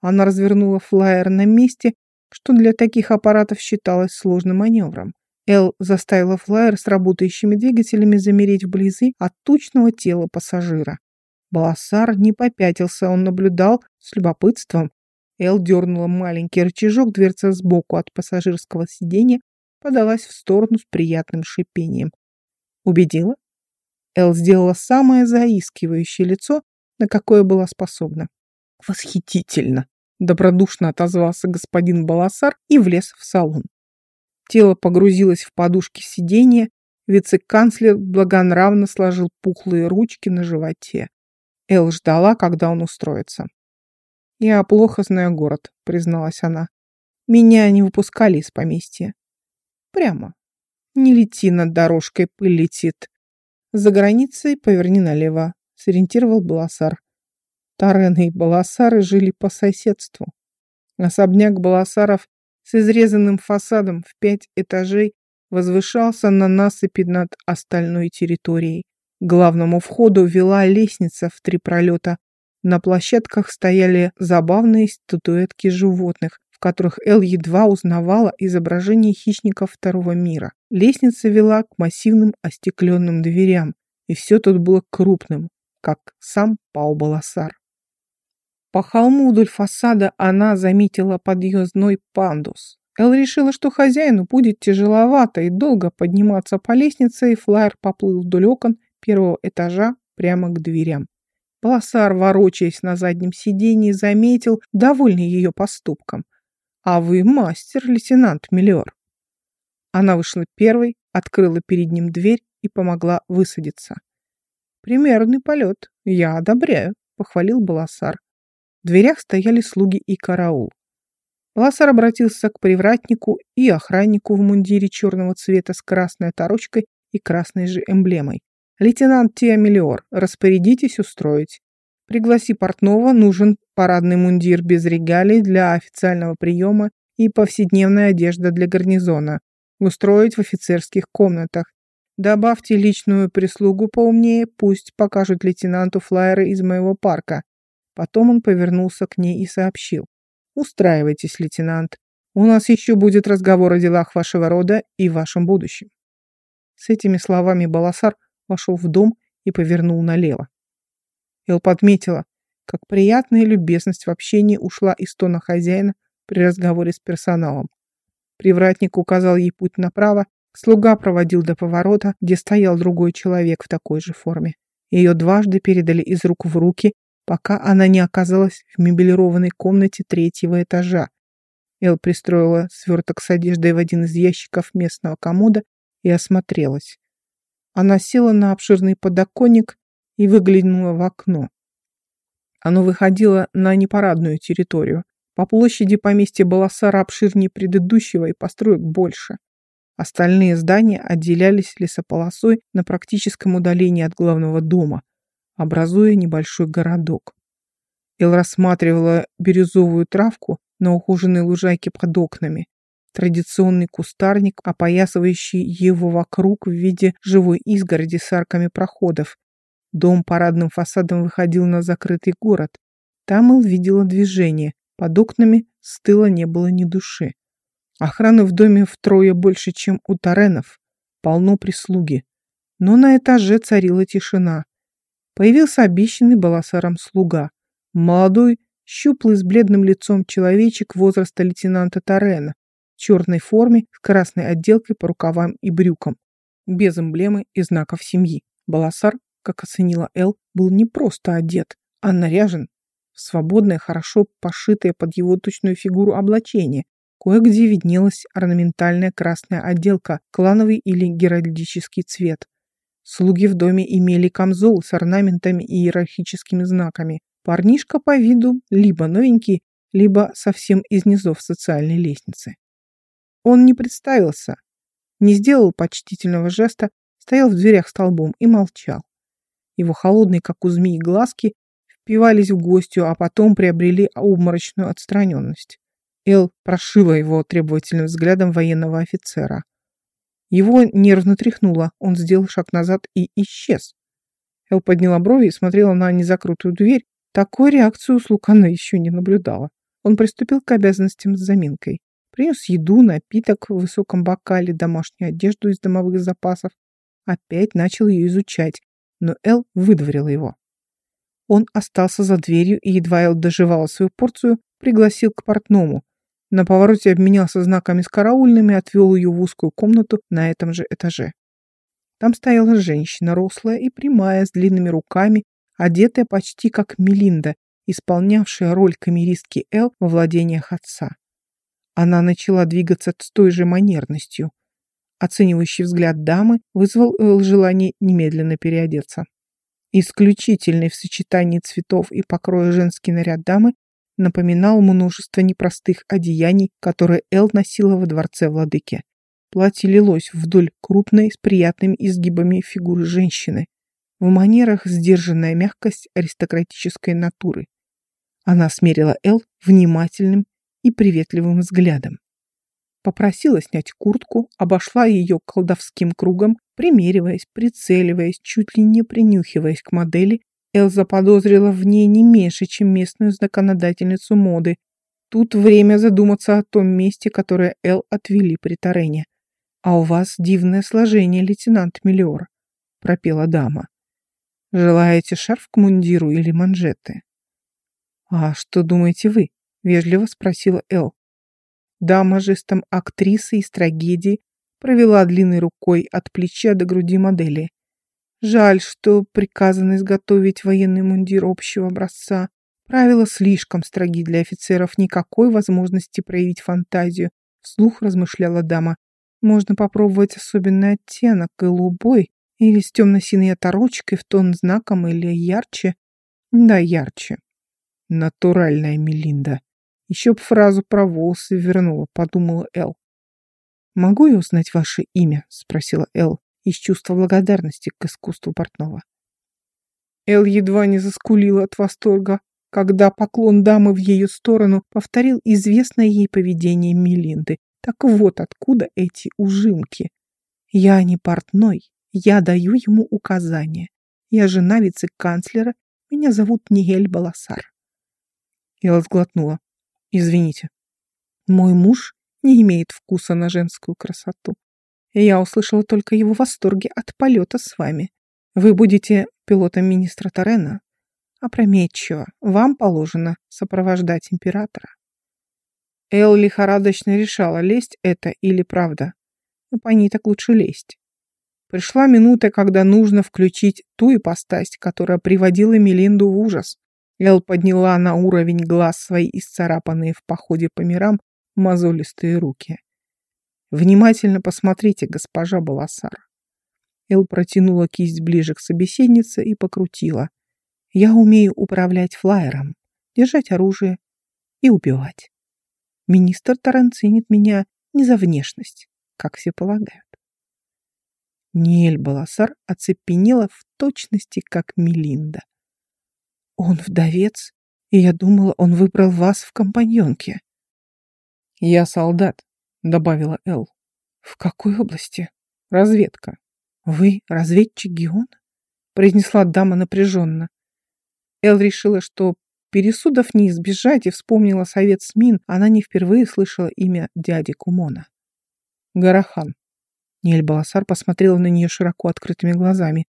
Она развернула флайер на месте, что для таких аппаратов считалось сложным маневром. Эл заставила флайер с работающими двигателями замереть вблизи от тучного тела пассажира. Баласар не попятился, он наблюдал с любопытством, Эл дернула маленький рычажок, дверца сбоку от пассажирского сиденья подалась в сторону с приятным шипением. Убедила? Эл сделала самое заискивающее лицо, на какое была способна. «Восхитительно!» — добродушно отозвался господин Баласар и влез в салон. Тело погрузилось в подушки сиденья, вице-канцлер благонравно сложил пухлые ручки на животе. Эл ждала, когда он устроится. «Я плохо знаю город», — призналась она. «Меня не выпускали из поместья». «Прямо. Не лети над дорожкой, пыль летит. За границей поверни налево», — сориентировал Баласар. Тарены и Баласары жили по соседству. Особняк Баласаров с изрезанным фасадом в пять этажей возвышался на насыпи над остальной территорией. К главному входу вела лестница в три пролета, на площадках стояли забавные статуэтки животных, в которых Эл едва узнавала изображение хищников второго мира. Лестница вела к массивным остекленным дверям, и все тут было крупным, как сам Пау Баласар. По холму вдоль фасада она заметила подъездной пандус. Эл решила, что хозяину будет тяжеловато и долго подниматься по лестнице, и флайер поплыл вдоль окон первого этажа прямо к дверям. Баласар, ворочаясь на заднем сиденье, заметил, довольный ее поступком. «А вы мастер, лейтенант Миллиор». Она вышла первой, открыла перед ним дверь и помогла высадиться. «Примерный полет. Я одобряю», — похвалил Баласар. В дверях стояли слуги и караул. Баласар обратился к привратнику и охраннику в мундире черного цвета с красной оторочкой и красной же эмблемой. «Лейтенант Тиамелиор, распорядитесь устроить. Пригласи портного, нужен парадный мундир без регалий для официального приема и повседневная одежда для гарнизона. Устроить в офицерских комнатах. Добавьте личную прислугу поумнее, пусть покажут лейтенанту флайеры из моего парка». Потом он повернулся к ней и сообщил. «Устраивайтесь, лейтенант. У нас еще будет разговор о делах вашего рода и вашем будущем». С этими словами Баласар вошел в дом и повернул налево. Эл подметила, как приятная любезность в общении ушла из тона хозяина при разговоре с персоналом. Привратник указал ей путь направо, слуга проводил до поворота, где стоял другой человек в такой же форме. Ее дважды передали из рук в руки, пока она не оказалась в мебелированной комнате третьего этажа. Эл пристроила сверток с одеждой в один из ящиков местного комода и осмотрелась. Она села на обширный подоконник и выглянула в окно. Оно выходило на непарадную территорию. По площади поместья Баласара обширнее предыдущего и построек больше. Остальные здания отделялись лесополосой на практическом удалении от главного дома, образуя небольшой городок. Эл рассматривала бирюзовую травку на ухоженной лужайке под окнами, традиционный кустарник, опоясывающий его вокруг в виде живой изгороди с арками проходов. Дом парадным фасадом выходил на закрытый город. Там Эл видела движение. Под окнами с тыла не было ни души. Охраны в доме втрое больше, чем у Таренов. Полно прислуги. Но на этаже царила тишина. Появился обещанный баласаром слуга. Молодой, щуплый, с бледным лицом человечек возраста лейтенанта Тарена черной форме с красной отделкой по рукавам и брюкам, без эмблемы и знаков семьи. Баласар, как оценила Эл, был не просто одет, а наряжен в свободное, хорошо пошитое под его точную фигуру облачение. Кое-где виднелась орнаментальная красная отделка, клановый или геральдический цвет. Слуги в доме имели камзол с орнаментами и иерархическими знаками. Парнишка по виду либо новенький, либо совсем из низов социальной лестницы. Он не представился, не сделал почтительного жеста, стоял в дверях столбом и молчал. Его холодные, как у змеи, глазки впивались в гостью, а потом приобрели обморочную отстраненность. Эл прошила его требовательным взглядом военного офицера. Его нервно тряхнуло, он сделал шаг назад и исчез. Эл подняла брови и смотрела на незакрытую дверь. Такой реакцию у слуг она еще не наблюдала. Он приступил к обязанностям с заминкой. Принес еду, напиток в высоком бокале, домашнюю одежду из домовых запасов. Опять начал ее изучать, но Эл выдворила его. Он остался за дверью и, едва Эл доживала свою порцию, пригласил к портному. На повороте обменялся знаками с караульными и отвел ее в узкую комнату на этом же этаже. Там стояла женщина, рослая и прямая, с длинными руками, одетая почти как Мелинда, исполнявшая роль камеристки Эл во владениях отца. Она начала двигаться с той же манерностью. Оценивающий взгляд дамы вызвал Эл желание немедленно переодеться. Исключительный в сочетании цветов и покроя женский наряд дамы напоминал множество непростых одеяний, которые Эл носила во дворце владыки. Платье лилось вдоль крупной с приятными изгибами фигуры женщины. В манерах сдержанная мягкость аристократической натуры. Она смерила Эл внимательным и приветливым взглядом. Попросила снять куртку, обошла ее колдовским кругом, примериваясь, прицеливаясь, чуть ли не принюхиваясь к модели, Элза подозрила в ней не меньше, чем местную законодательницу моды. Тут время задуматься о том месте, которое Эл отвели при Тарене. «А у вас дивное сложение, лейтенант Миллиор», — пропела дама. «Желаете шарф к мундиру или манжеты?» «А что думаете вы?» — вежливо спросила Эл. Дама жестом актрисы из трагедии провела длинной рукой от плеча до груди модели. Жаль, что приказано изготовить военный мундир общего образца. Правила слишком строги для офицеров, никакой возможности проявить фантазию. Вслух размышляла дама. Можно попробовать особенный оттенок, голубой, или с темно-синой оторочкой в тон знаком, или ярче. Да, ярче. Натуральная Мелинда. Еще б фразу про волосы вернула, подумала Эл. «Могу я узнать ваше имя?» — спросила Эл из чувства благодарности к искусству портного. Эл едва не заскулила от восторга, когда поклон дамы в ее сторону повторил известное ей поведение Мелинды. Так вот откуда эти ужимки. Я не портной, я даю ему указания. Я жена вице-канцлера, меня зовут Нигель Баласар. Эл сглотнула. Извините. Мой муж не имеет вкуса на женскую красоту. Я услышала только его восторги от полета с вами. Вы будете пилотом министра Торена. Опрометчиво. Вам положено сопровождать императора. Эл лихорадочно решала, лезть это или правда. Но по ней так лучше лезть. Пришла минута, когда нужно включить ту ипостась, которая приводила Мелинду в ужас. Эл подняла на уровень глаз свои исцарапанные в походе по мирам мозолистые руки. «Внимательно посмотрите, госпожа Баласар». Эл протянула кисть ближе к собеседнице и покрутила. «Я умею управлять флайером, держать оружие и убивать. Министр Таран ценит меня не за внешность, как все полагают». Ниэль Баласар оцепенела в точности, как Мелинда. «Он вдовец, и я думала, он выбрал вас в компаньонке». «Я солдат», — добавила Эл. «В какой области?» «Разведка». «Вы разведчик Геон?» — произнесла дама напряженно. Эл решила, что пересудов не избежать, и вспомнила совет СМИН. Она не впервые слышала имя дяди Кумона. «Гарахан». Нель Баласар посмотрела на нее широко открытыми глазами.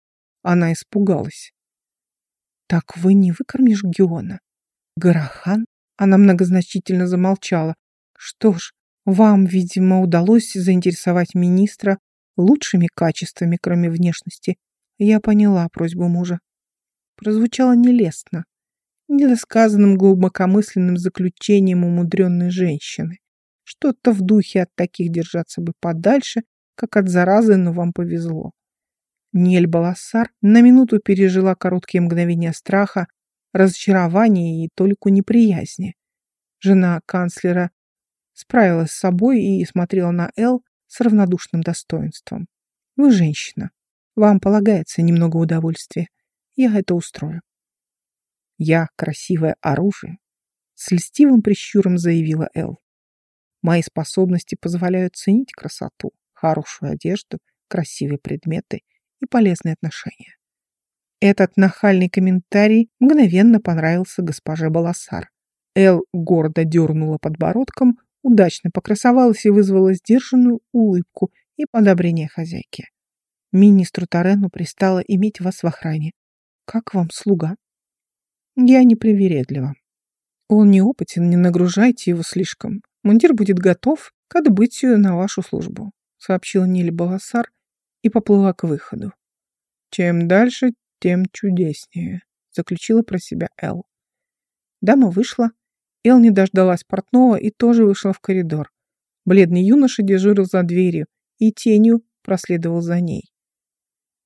Она испугалась. «Так вы не выкормишь Геона?» «Гарахан?» Она многозначительно замолчала. Что ж, вам, видимо, удалось заинтересовать министра лучшими качествами, кроме внешности. Я поняла просьбу мужа. Прозвучало нелестно, недосказанным глубокомысленным заключением умудренной женщины. Что-то в духе от таких держаться бы подальше, как от заразы, но вам повезло. Нель Балассар на минуту пережила короткие мгновения страха, разочарования и только неприязни. Жена канцлера справилась с собой и смотрела на Эл с равнодушным достоинством. «Вы женщина. Вам полагается немного удовольствия. Я это устрою». «Я красивое оружие», — с льстивым прищуром заявила Эл. «Мои способности позволяют ценить красоту, хорошую одежду, красивые предметы и полезные отношения». Этот нахальный комментарий мгновенно понравился госпоже Баласар. Эл гордо дернула подбородком, удачно покрасовалась и вызвала сдержанную улыбку и подобрение хозяйки. Министру Тарену пристало иметь вас в охране. Как вам слуга? Я непривередлива. Он неопытен, не нагружайте его слишком. Мундир будет готов к отбытию на вашу службу, сообщила Ниль Баласар и поплыла к выходу. Чем дальше, тем чудеснее, заключила про себя Эл. Дама вышла, Эл не дождалась портного и тоже вышла в коридор. Бледный юноша дежурил за дверью и тенью проследовал за ней.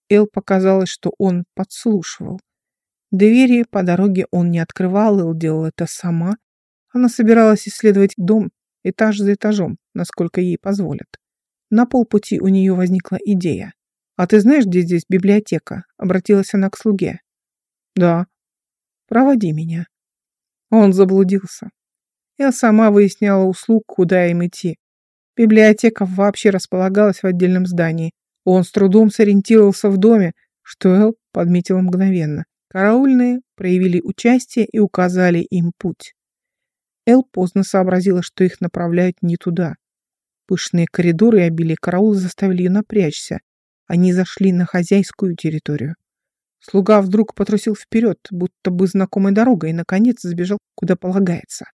Эл показалось, что он подслушивал. Двери по дороге он не открывал, Эл делал это сама. Она собиралась исследовать дом этаж за этажом, насколько ей позволят. На полпути у нее возникла идея. «А ты знаешь, где здесь библиотека?» — обратилась она к слуге. «Да». «Проводи меня». Он заблудился. Я сама выясняла услуг, куда им идти. Библиотека вообще располагалась в отдельном здании. Он с трудом сориентировался в доме, что Эл подметил мгновенно. Караульные проявили участие и указали им путь. Эл поздно сообразила, что их направляют не туда. Пышные коридоры и обилие караула заставили ее напрячься. Они зашли на хозяйскую территорию. Слуга вдруг потрусил вперед, будто бы знакомой дорогой, и, наконец, забежал, куда полагается.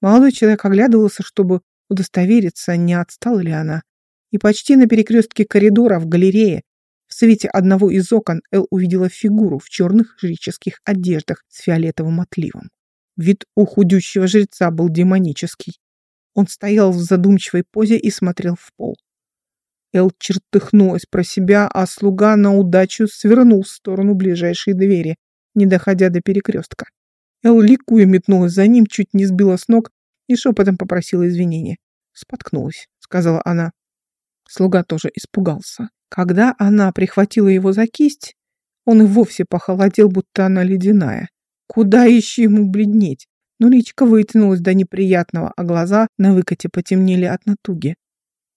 Молодой человек оглядывался, чтобы удостовериться, не отстала ли она. И почти на перекрестке коридора в галерее в свете одного из окон Эл увидела фигуру в черных жреческих одеждах с фиолетовым отливом. Вид у худющего жреца был демонический. Он стоял в задумчивой позе и смотрел в пол. Эл чертыхнулась про себя, а слуга на удачу свернул в сторону ближайшей двери, не доходя до перекрестка. Эл ликуя метнулась за ним, чуть не сбила с ног и шепотом попросила извинения. «Споткнулась», — сказала она. Слуга тоже испугался. Когда она прихватила его за кисть, он и вовсе похолодел, будто она ледяная. Куда еще ему бледнеть? Но личка вытянулась до неприятного, а глаза на выкате потемнели от натуги.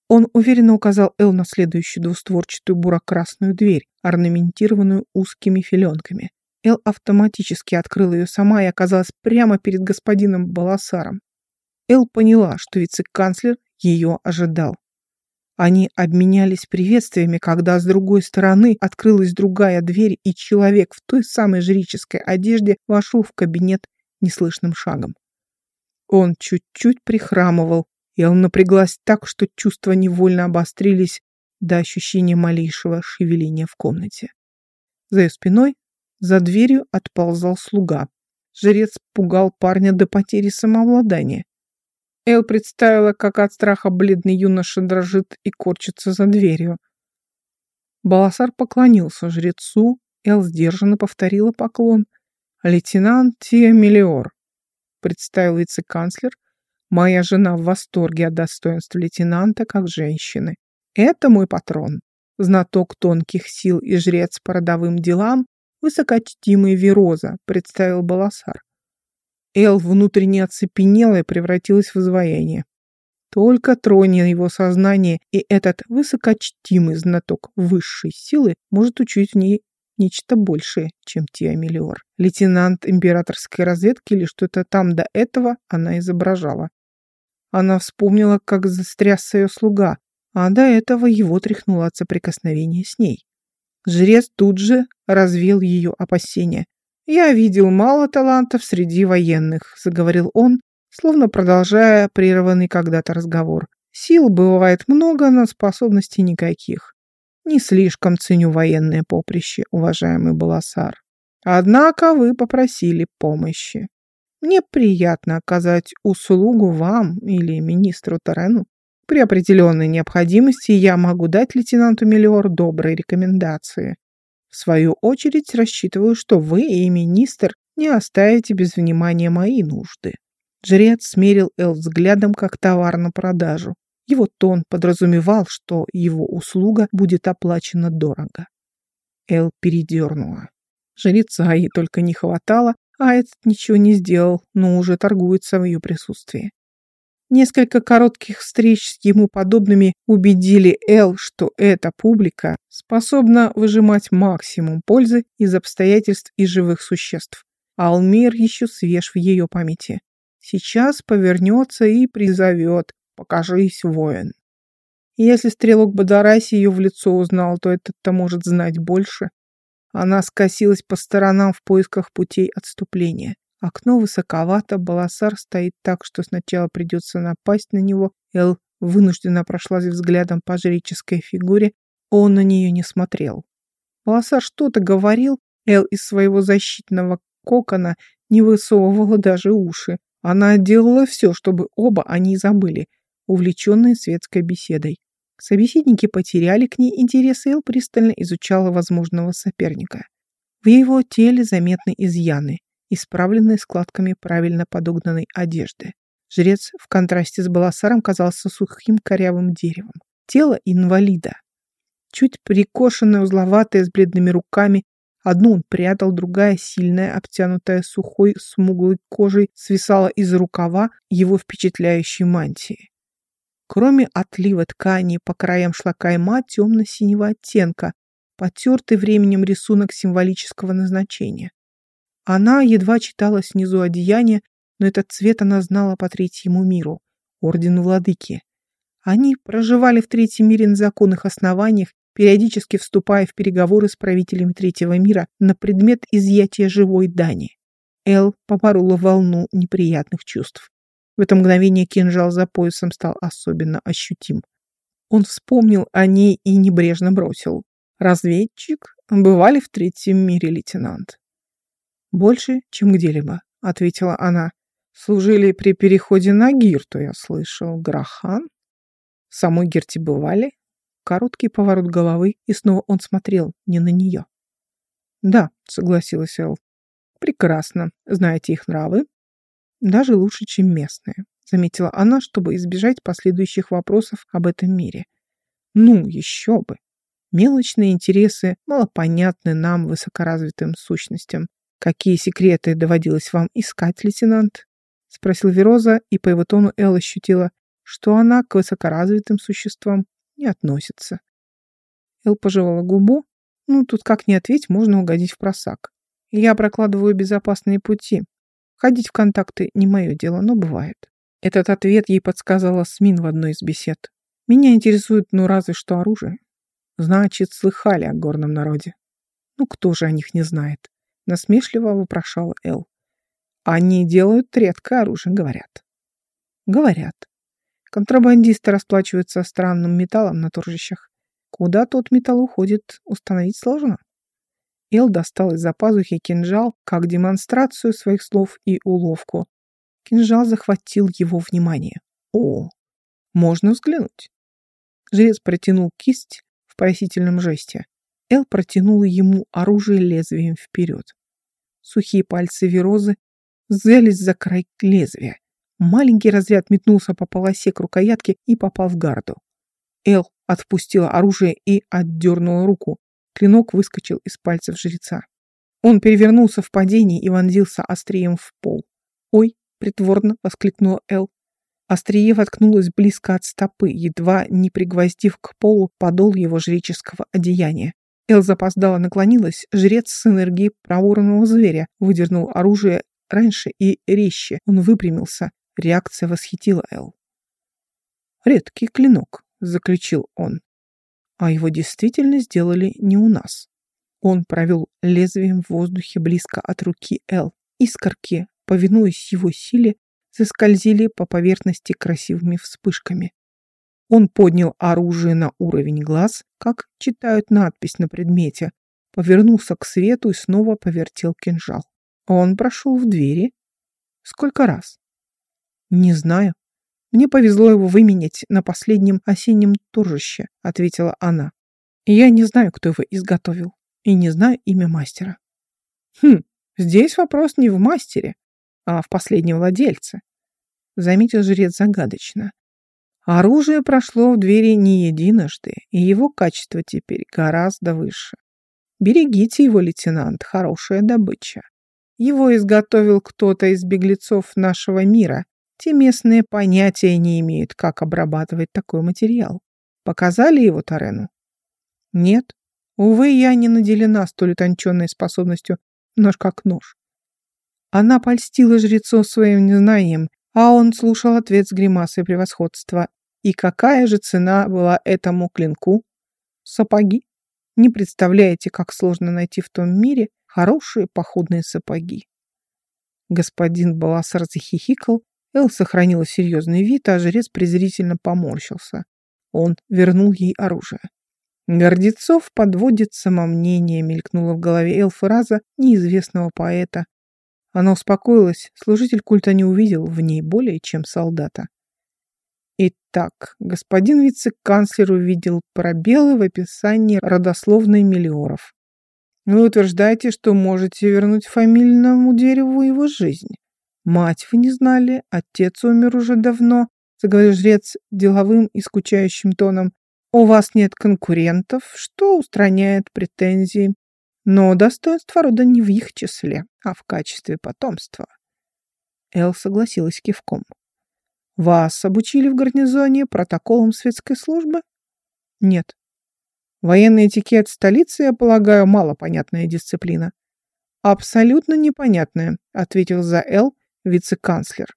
Он уверенно указал Эл на следующую двустворчатую буро-красную дверь, орнаментированную узкими филенками. Эл автоматически открыла ее сама и оказалась прямо перед господином Баласаром. Эл поняла, что вице-канцлер ее ожидал. Они обменялись приветствиями, когда с другой стороны открылась другая дверь, и человек в той самой жреческой одежде вошел в кабинет неслышным шагом. Он чуть-чуть прихрамывал, и он напряглась так, что чувства невольно обострились до ощущения малейшего шевеления в комнате. За ее спиной, за дверью отползал слуга. Жрец пугал парня до потери самообладания. Эл представила, как от страха бледный юноша дрожит и корчится за дверью. Баласар поклонился жрецу, Эл сдержанно повторила поклон. «Лейтенант Тия Мелиор», — представил вице-канцлер, «моя жена в восторге от достоинства лейтенанта как женщины. Это мой патрон, знаток тонких сил и жрец по родовым делам, высокочтимый Вероза», — представил Баласар. Эл внутренне оцепенела и превратилась в изваяние. Только троне его сознание, и этот высокочтимый знаток высшей силы может учить в ней нечто большее, чем Тиамелиор. Лейтенант императорской разведки или что-то там до этого она изображала. Она вспомнила, как застрясся ее слуга, а до этого его тряхнуло от соприкосновения с ней. Жрец тут же развел ее опасения. «Я видел мало талантов среди военных», — заговорил он, словно продолжая прерванный когда-то разговор. «Сил бывает много, но способностей никаких. Не слишком ценю военное поприще, уважаемый Баласар. Однако вы попросили помощи. Мне приятно оказать услугу вам или министру Тарену. При определенной необходимости я могу дать лейтенанту Миллиор добрые рекомендации. В свою очередь рассчитываю, что вы и министр не оставите без внимания мои нужды. Жрец смерил Эл взглядом как товар на продажу. Его тон подразумевал, что его услуга будет оплачена дорого. Эл передернула. Жреца ей только не хватало, а этот ничего не сделал, но уже торгуется в ее присутствии. Несколько коротких встреч с ему подобными убедили Эл, что эта публика способна выжимать максимум пользы из обстоятельств и живых существ. Алмир еще свеж в ее памяти. Сейчас повернется и призовет «Покажись, воин». Если стрелок Бадараси ее в лицо узнал, то этот-то может знать больше. Она скосилась по сторонам в поисках путей отступления. Окно высоковато, Баласар стоит так, что сначала придется напасть на него. Эл вынуждена прошлась взглядом по жреческой фигуре, он на нее не смотрел. Баласар что-то говорил, Эл из своего защитного кокона не высовывала даже уши. Она делала все, чтобы оба они забыли, увлеченные светской беседой. Собеседники потеряли к ней интерес, и Эл пристально изучала возможного соперника. В его теле заметны изъяны исправленной складками правильно подогнанной одежды. Жрец в контрасте с Баласаром казался сухим корявым деревом. Тело инвалида. Чуть прикошенное, узловатое, с бледными руками. Одну он прятал, другая, сильная, обтянутая сухой, смуглой кожей, свисала из рукава его впечатляющей мантии. Кроме отлива ткани по краям шлака и ма темно-синего оттенка, потертый временем рисунок символического назначения. Она едва читала снизу одеяния, но этот цвет она знала по третьему миру, ордену владыки. Они проживали в третьем мире на законных основаниях, периодически вступая в переговоры с правителями третьего мира на предмет изъятия живой дани. Эл поборола волну неприятных чувств. В это мгновение кинжал за поясом стал особенно ощутим. Он вспомнил о ней и небрежно бросил. «Разведчик? Бывали в третьем мире, лейтенант?» «Больше, чем где-либо», — ответила она. «Служили при переходе на Гирту, я слышал. Грахан?» «В самой Гирте бывали?» Короткий поворот головы, и снова он смотрел не на нее. «Да», — согласилась Эл. «Прекрасно. Знаете их нравы?» «Даже лучше, чем местные», — заметила она, чтобы избежать последующих вопросов об этом мире. «Ну, еще бы. Мелочные интересы малопонятны нам, высокоразвитым сущностям. Какие секреты доводилось вам искать, лейтенант?» — спросил Вероза, и по его тону Эл ощутила, что она к высокоразвитым существам не относится. Эл пожевала губу. Ну, тут как ни ответь, можно угодить в просак. Я прокладываю безопасные пути. Ходить в контакты не мое дело, но бывает. Этот ответ ей подсказала Смин в одной из бесед. Меня интересует, ну, разве что оружие. Значит, слыхали о горном народе. Ну, кто же о них не знает? Насмешливо вопрошала Эл. Они делают редкое оружие, говорят. Говорят. Контрабандисты расплачиваются странным металлом на торжищах. Куда тот металл уходит, установить сложно. Эл достал из-за пазухи кинжал как демонстрацию своих слов и уловку. Кинжал захватил его внимание. О, можно взглянуть. Жрец протянул кисть в просительном жесте. Эл протянул ему оружие лезвием вперед. Сухие пальцы Верозы взялись за край лезвия. Маленький разряд метнулся по полосе к рукоятке и попал в гарду. Эл отпустила оружие и отдернула руку. Клинок выскочил из пальцев жреца. Он перевернулся в падении и вонзился острием в пол. «Ой!» — притворно воскликнула Эл. Острие воткнулось близко от стопы, едва не пригвоздив к полу подол его жреческого одеяния. Эл запоздала наклонилась, жрец с энергией проворного зверя выдернул оружие раньше и резче. Он выпрямился. Реакция восхитила Эл. «Редкий клинок», — заключил он. А его действительно сделали не у нас. Он провел лезвием в воздухе близко от руки Эл. Искорки, повинуясь его силе, заскользили по поверхности красивыми вспышками. Он поднял оружие на уровень глаз, как читают надпись на предмете, повернулся к свету и снова повертел кинжал. Он прошел в двери. Сколько раз? Не знаю. Мне повезло его выменять на последнем осеннем торжище, ответила она. Я не знаю, кто его изготовил. И не знаю имя мастера. Хм, здесь вопрос не в мастере, а в последнем владельце. Заметил жрец загадочно. Оружие прошло в двери не единожды, и его качество теперь гораздо выше. Берегите его, лейтенант, хорошая добыча. Его изготовил кто-то из беглецов нашего мира. Те местные понятия не имеют, как обрабатывать такой материал. Показали его Тарену? Нет. Увы, я не наделена столь утонченной способностью нож как нож. Она польстила жрецу своим незнанием, а он слушал ответ с гримасой превосходства и какая же цена была этому клинку? Сапоги. Не представляете, как сложно найти в том мире хорошие походные сапоги. Господин Баласар захихикал, Эл сохранила серьезный вид, а жрец презрительно поморщился. Он вернул ей оружие. Гордецов подводит самомнение, мелькнула в голове Эл фраза неизвестного поэта. Она успокоилась, служитель культа не увидел в ней более, чем солдата. Итак, господин вице-канцлер увидел пробелы в описании родословной Мелиоров. Вы утверждаете, что можете вернуть фамильному дереву его жизнь. Мать вы не знали, отец умер уже давно, заговорил жрец деловым и скучающим тоном. У вас нет конкурентов, что устраняет претензии. Но достоинство рода не в их числе, а в качестве потомства. Эл согласилась кивком. Вас обучили в гарнизоне протоколам светской службы? Нет. Военный этикет столицы, я полагаю, малопонятная дисциплина. Абсолютно непонятная, ответил за Эл вице-канцлер.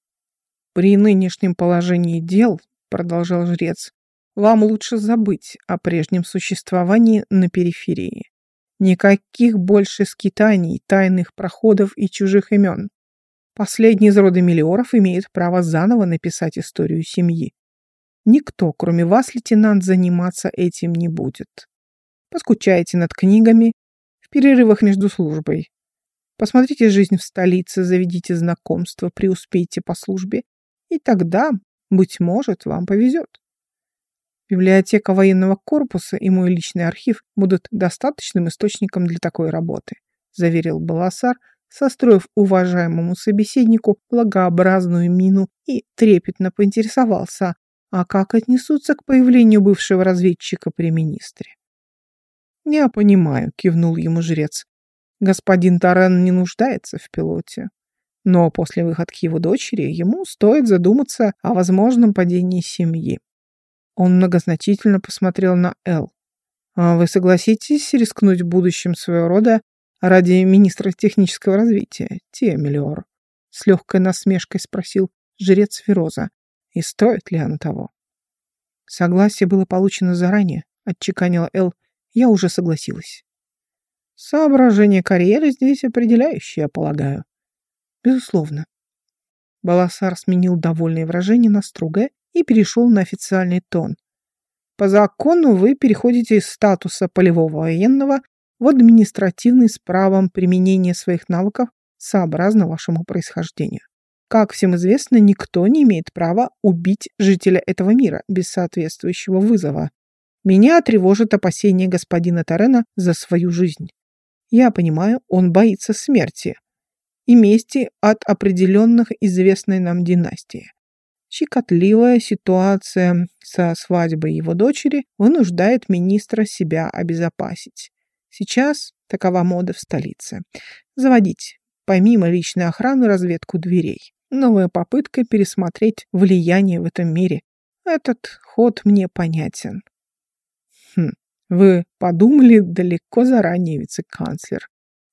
При нынешнем положении дел, продолжал жрец, вам лучше забыть о прежнем существовании на периферии. Никаких больше скитаний, тайных проходов и чужих имен. Последний из рода Миллиоров имеет право заново написать историю семьи. Никто, кроме вас, лейтенант, заниматься этим не будет. Поскучайте над книгами в перерывах между службой. Посмотрите жизнь в столице, заведите знакомства, преуспейте по службе, и тогда, быть может, вам повезет. Библиотека военного корпуса и мой личный архив будут достаточным источником для такой работы, заверил Баласар, состроив уважаемому собеседнику благообразную мину и трепетно поинтересовался, а как отнесутся к появлению бывшего разведчика при министре. «Я понимаю», — кивнул ему жрец. «Господин Тарен не нуждается в пилоте. Но после выходки его дочери ему стоит задуматься о возможном падении семьи. Он многозначительно посмотрел на Эл. «А вы согласитесь рискнуть в будущем своего рода ради министра технического развития, Темелиор?» С легкой насмешкой спросил жрец Фероза. «И стоит ли оно того?» «Согласие было получено заранее», — отчеканила Эл. «Я уже согласилась». «Соображение карьеры здесь определяющее, полагаю». «Безусловно». Баласар сменил довольное выражение на строгое и перешел на официальный тон. По закону вы переходите из статуса полевого военного в административный с правом применения своих навыков сообразно вашему происхождению. Как всем известно, никто не имеет права убить жителя этого мира без соответствующего вызова. Меня тревожит опасение господина Тарена за свою жизнь. Я понимаю, он боится смерти и мести от определенных известной нам династии. Щекотливая ситуация со свадьбой его дочери вынуждает министра себя обезопасить. Сейчас такова мода в столице. Заводить, помимо личной охраны, разведку дверей. Новая попытка пересмотреть влияние в этом мире. Этот ход мне понятен. Хм, вы подумали далеко заранее, вице-канцлер,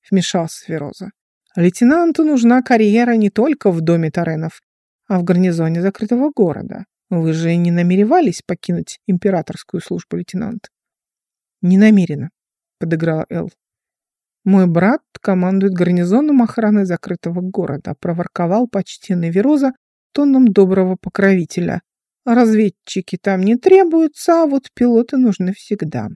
вмешался Свероза. Лейтенанту нужна карьера не только в доме Таренов, а в гарнизоне закрытого города. Вы же не намеревались покинуть императорскую службу, лейтенант? Не намерена, подыграла Эл. Мой брат командует гарнизоном охраны закрытого города, проворковал почтенный Вероза тоном доброго покровителя. Разведчики там не требуются, а вот пилоты нужны всегда.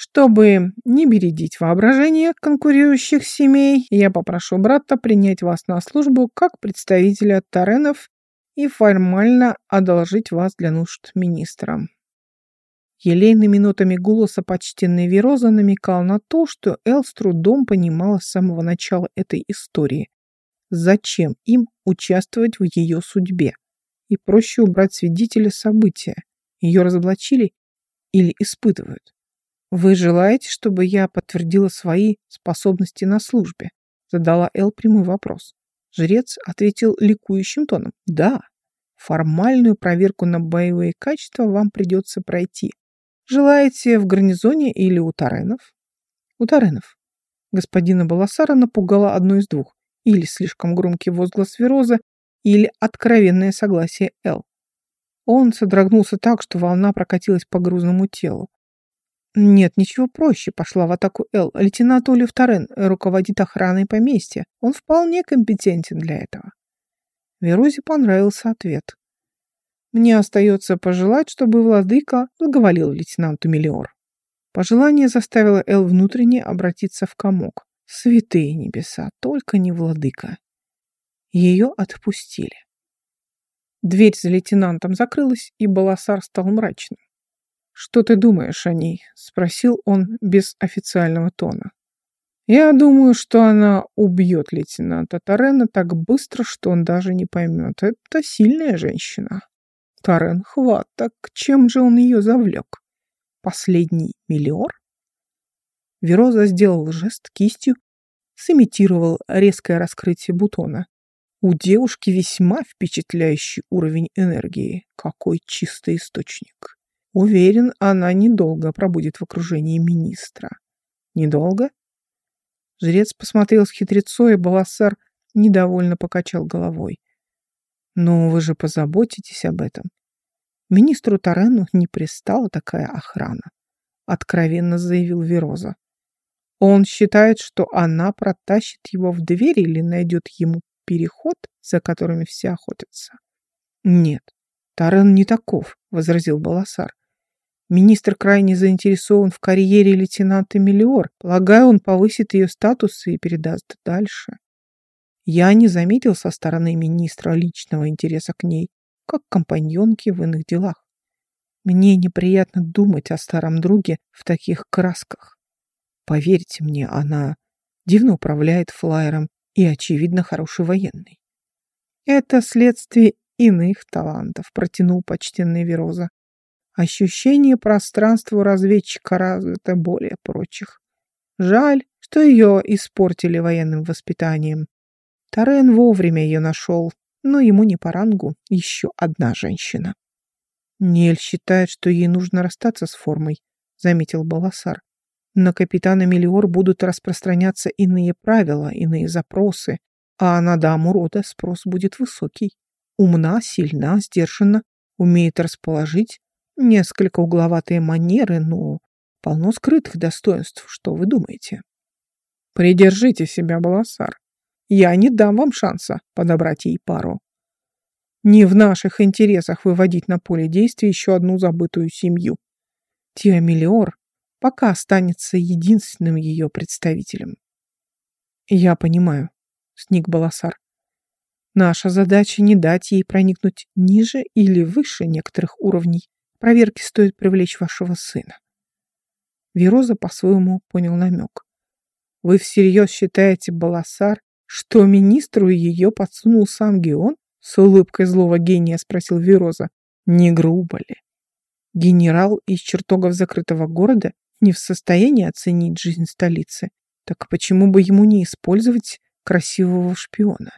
Чтобы не бередить воображение конкурирующих семей, я попрошу брата принять вас на службу как представителя Таренов и формально одолжить вас для нужд министра. Елейными нотами голоса почтенный Вероза намекал на то, что Эл с трудом понимала с самого начала этой истории. Зачем им участвовать в ее судьбе? И проще убрать свидетеля события. Ее разоблачили или испытывают. «Вы желаете, чтобы я подтвердила свои способности на службе?» Задала Эл прямой вопрос. Жрец ответил ликующим тоном. «Да, формальную проверку на боевые качества вам придется пройти. Желаете в гарнизоне или у Таренов?» «У Таренов». Господина Баласара напугало одно из двух. Или слишком громкий возглас Вероза, или откровенное согласие Эл. Он содрогнулся так, что волна прокатилась по грузному телу. Нет, ничего проще, пошла в атаку Эл. Лейтенант Олив Торрен руководит охраной поместья. Он вполне компетентен для этого. Верузе понравился ответ. Мне остается пожелать, чтобы владыка благоволил лейтенанту Миллиор. Пожелание заставило Эл внутренне обратиться в комок. Святые небеса, только не владыка. Ее отпустили. Дверь за лейтенантом закрылась, и Баласар стал мрачным. «Что ты думаешь о ней?» — спросил он без официального тона. «Я думаю, что она убьет лейтенанта Тарена так быстро, что он даже не поймет. Это сильная женщина». Тарен хват, так чем же он ее завлек? Последний миллиор? Вероза сделал жест кистью, сымитировал резкое раскрытие бутона. У девушки весьма впечатляющий уровень энергии. Какой чистый источник. Уверен, она недолго пробудет в окружении министра. Недолго? Жрец посмотрел с хитрецой, и Баласар недовольно покачал головой. Но вы же позаботитесь об этом. Министру Тарену не пристала такая охрана, откровенно заявил Вероза. Он считает, что она протащит его в дверь или найдет ему переход, за которыми все охотятся. Нет, Тарен не таков, возразил Баласар. Министр крайне заинтересован в карьере лейтенанта Мелиор. Полагаю, он повысит ее статус и передаст дальше. Я не заметил со стороны министра личного интереса к ней, как компаньонки в иных делах. Мне неприятно думать о старом друге в таких красках. Поверьте мне, она дивно управляет флайером и, очевидно, хороший военный. Это следствие иных талантов, протянул почтенный Вероза. Ощущение пространства у разведчика развито более прочих. Жаль, что ее испортили военным воспитанием. Тарен вовремя ее нашел, но ему не по рангу еще одна женщина. Нель считает, что ей нужно расстаться с формой, заметил Баласар. На капитана Мелиор будут распространяться иные правила, иные запросы, а на даму рода спрос будет высокий. Умна, сильна, сдержана, умеет расположить, несколько угловатые манеры, но полно скрытых достоинств. Что вы думаете? Придержите себя, Баласар. Я не дам вам шанса подобрать ей пару. Не в наших интересах выводить на поле действия еще одну забытую семью. Тиамелиор пока останется единственным ее представителем. Я понимаю, сник Баласар. Наша задача не дать ей проникнуть ниже или выше некоторых уровней. Проверки стоит привлечь вашего сына. Вероза по-своему понял намек. Вы всерьез считаете, Баласар, что министру ее подсунул сам Геон? С улыбкой злого гения спросил Вероза. Не грубо ли? Генерал из чертогов закрытого города не в состоянии оценить жизнь столицы. Так почему бы ему не использовать красивого шпиона?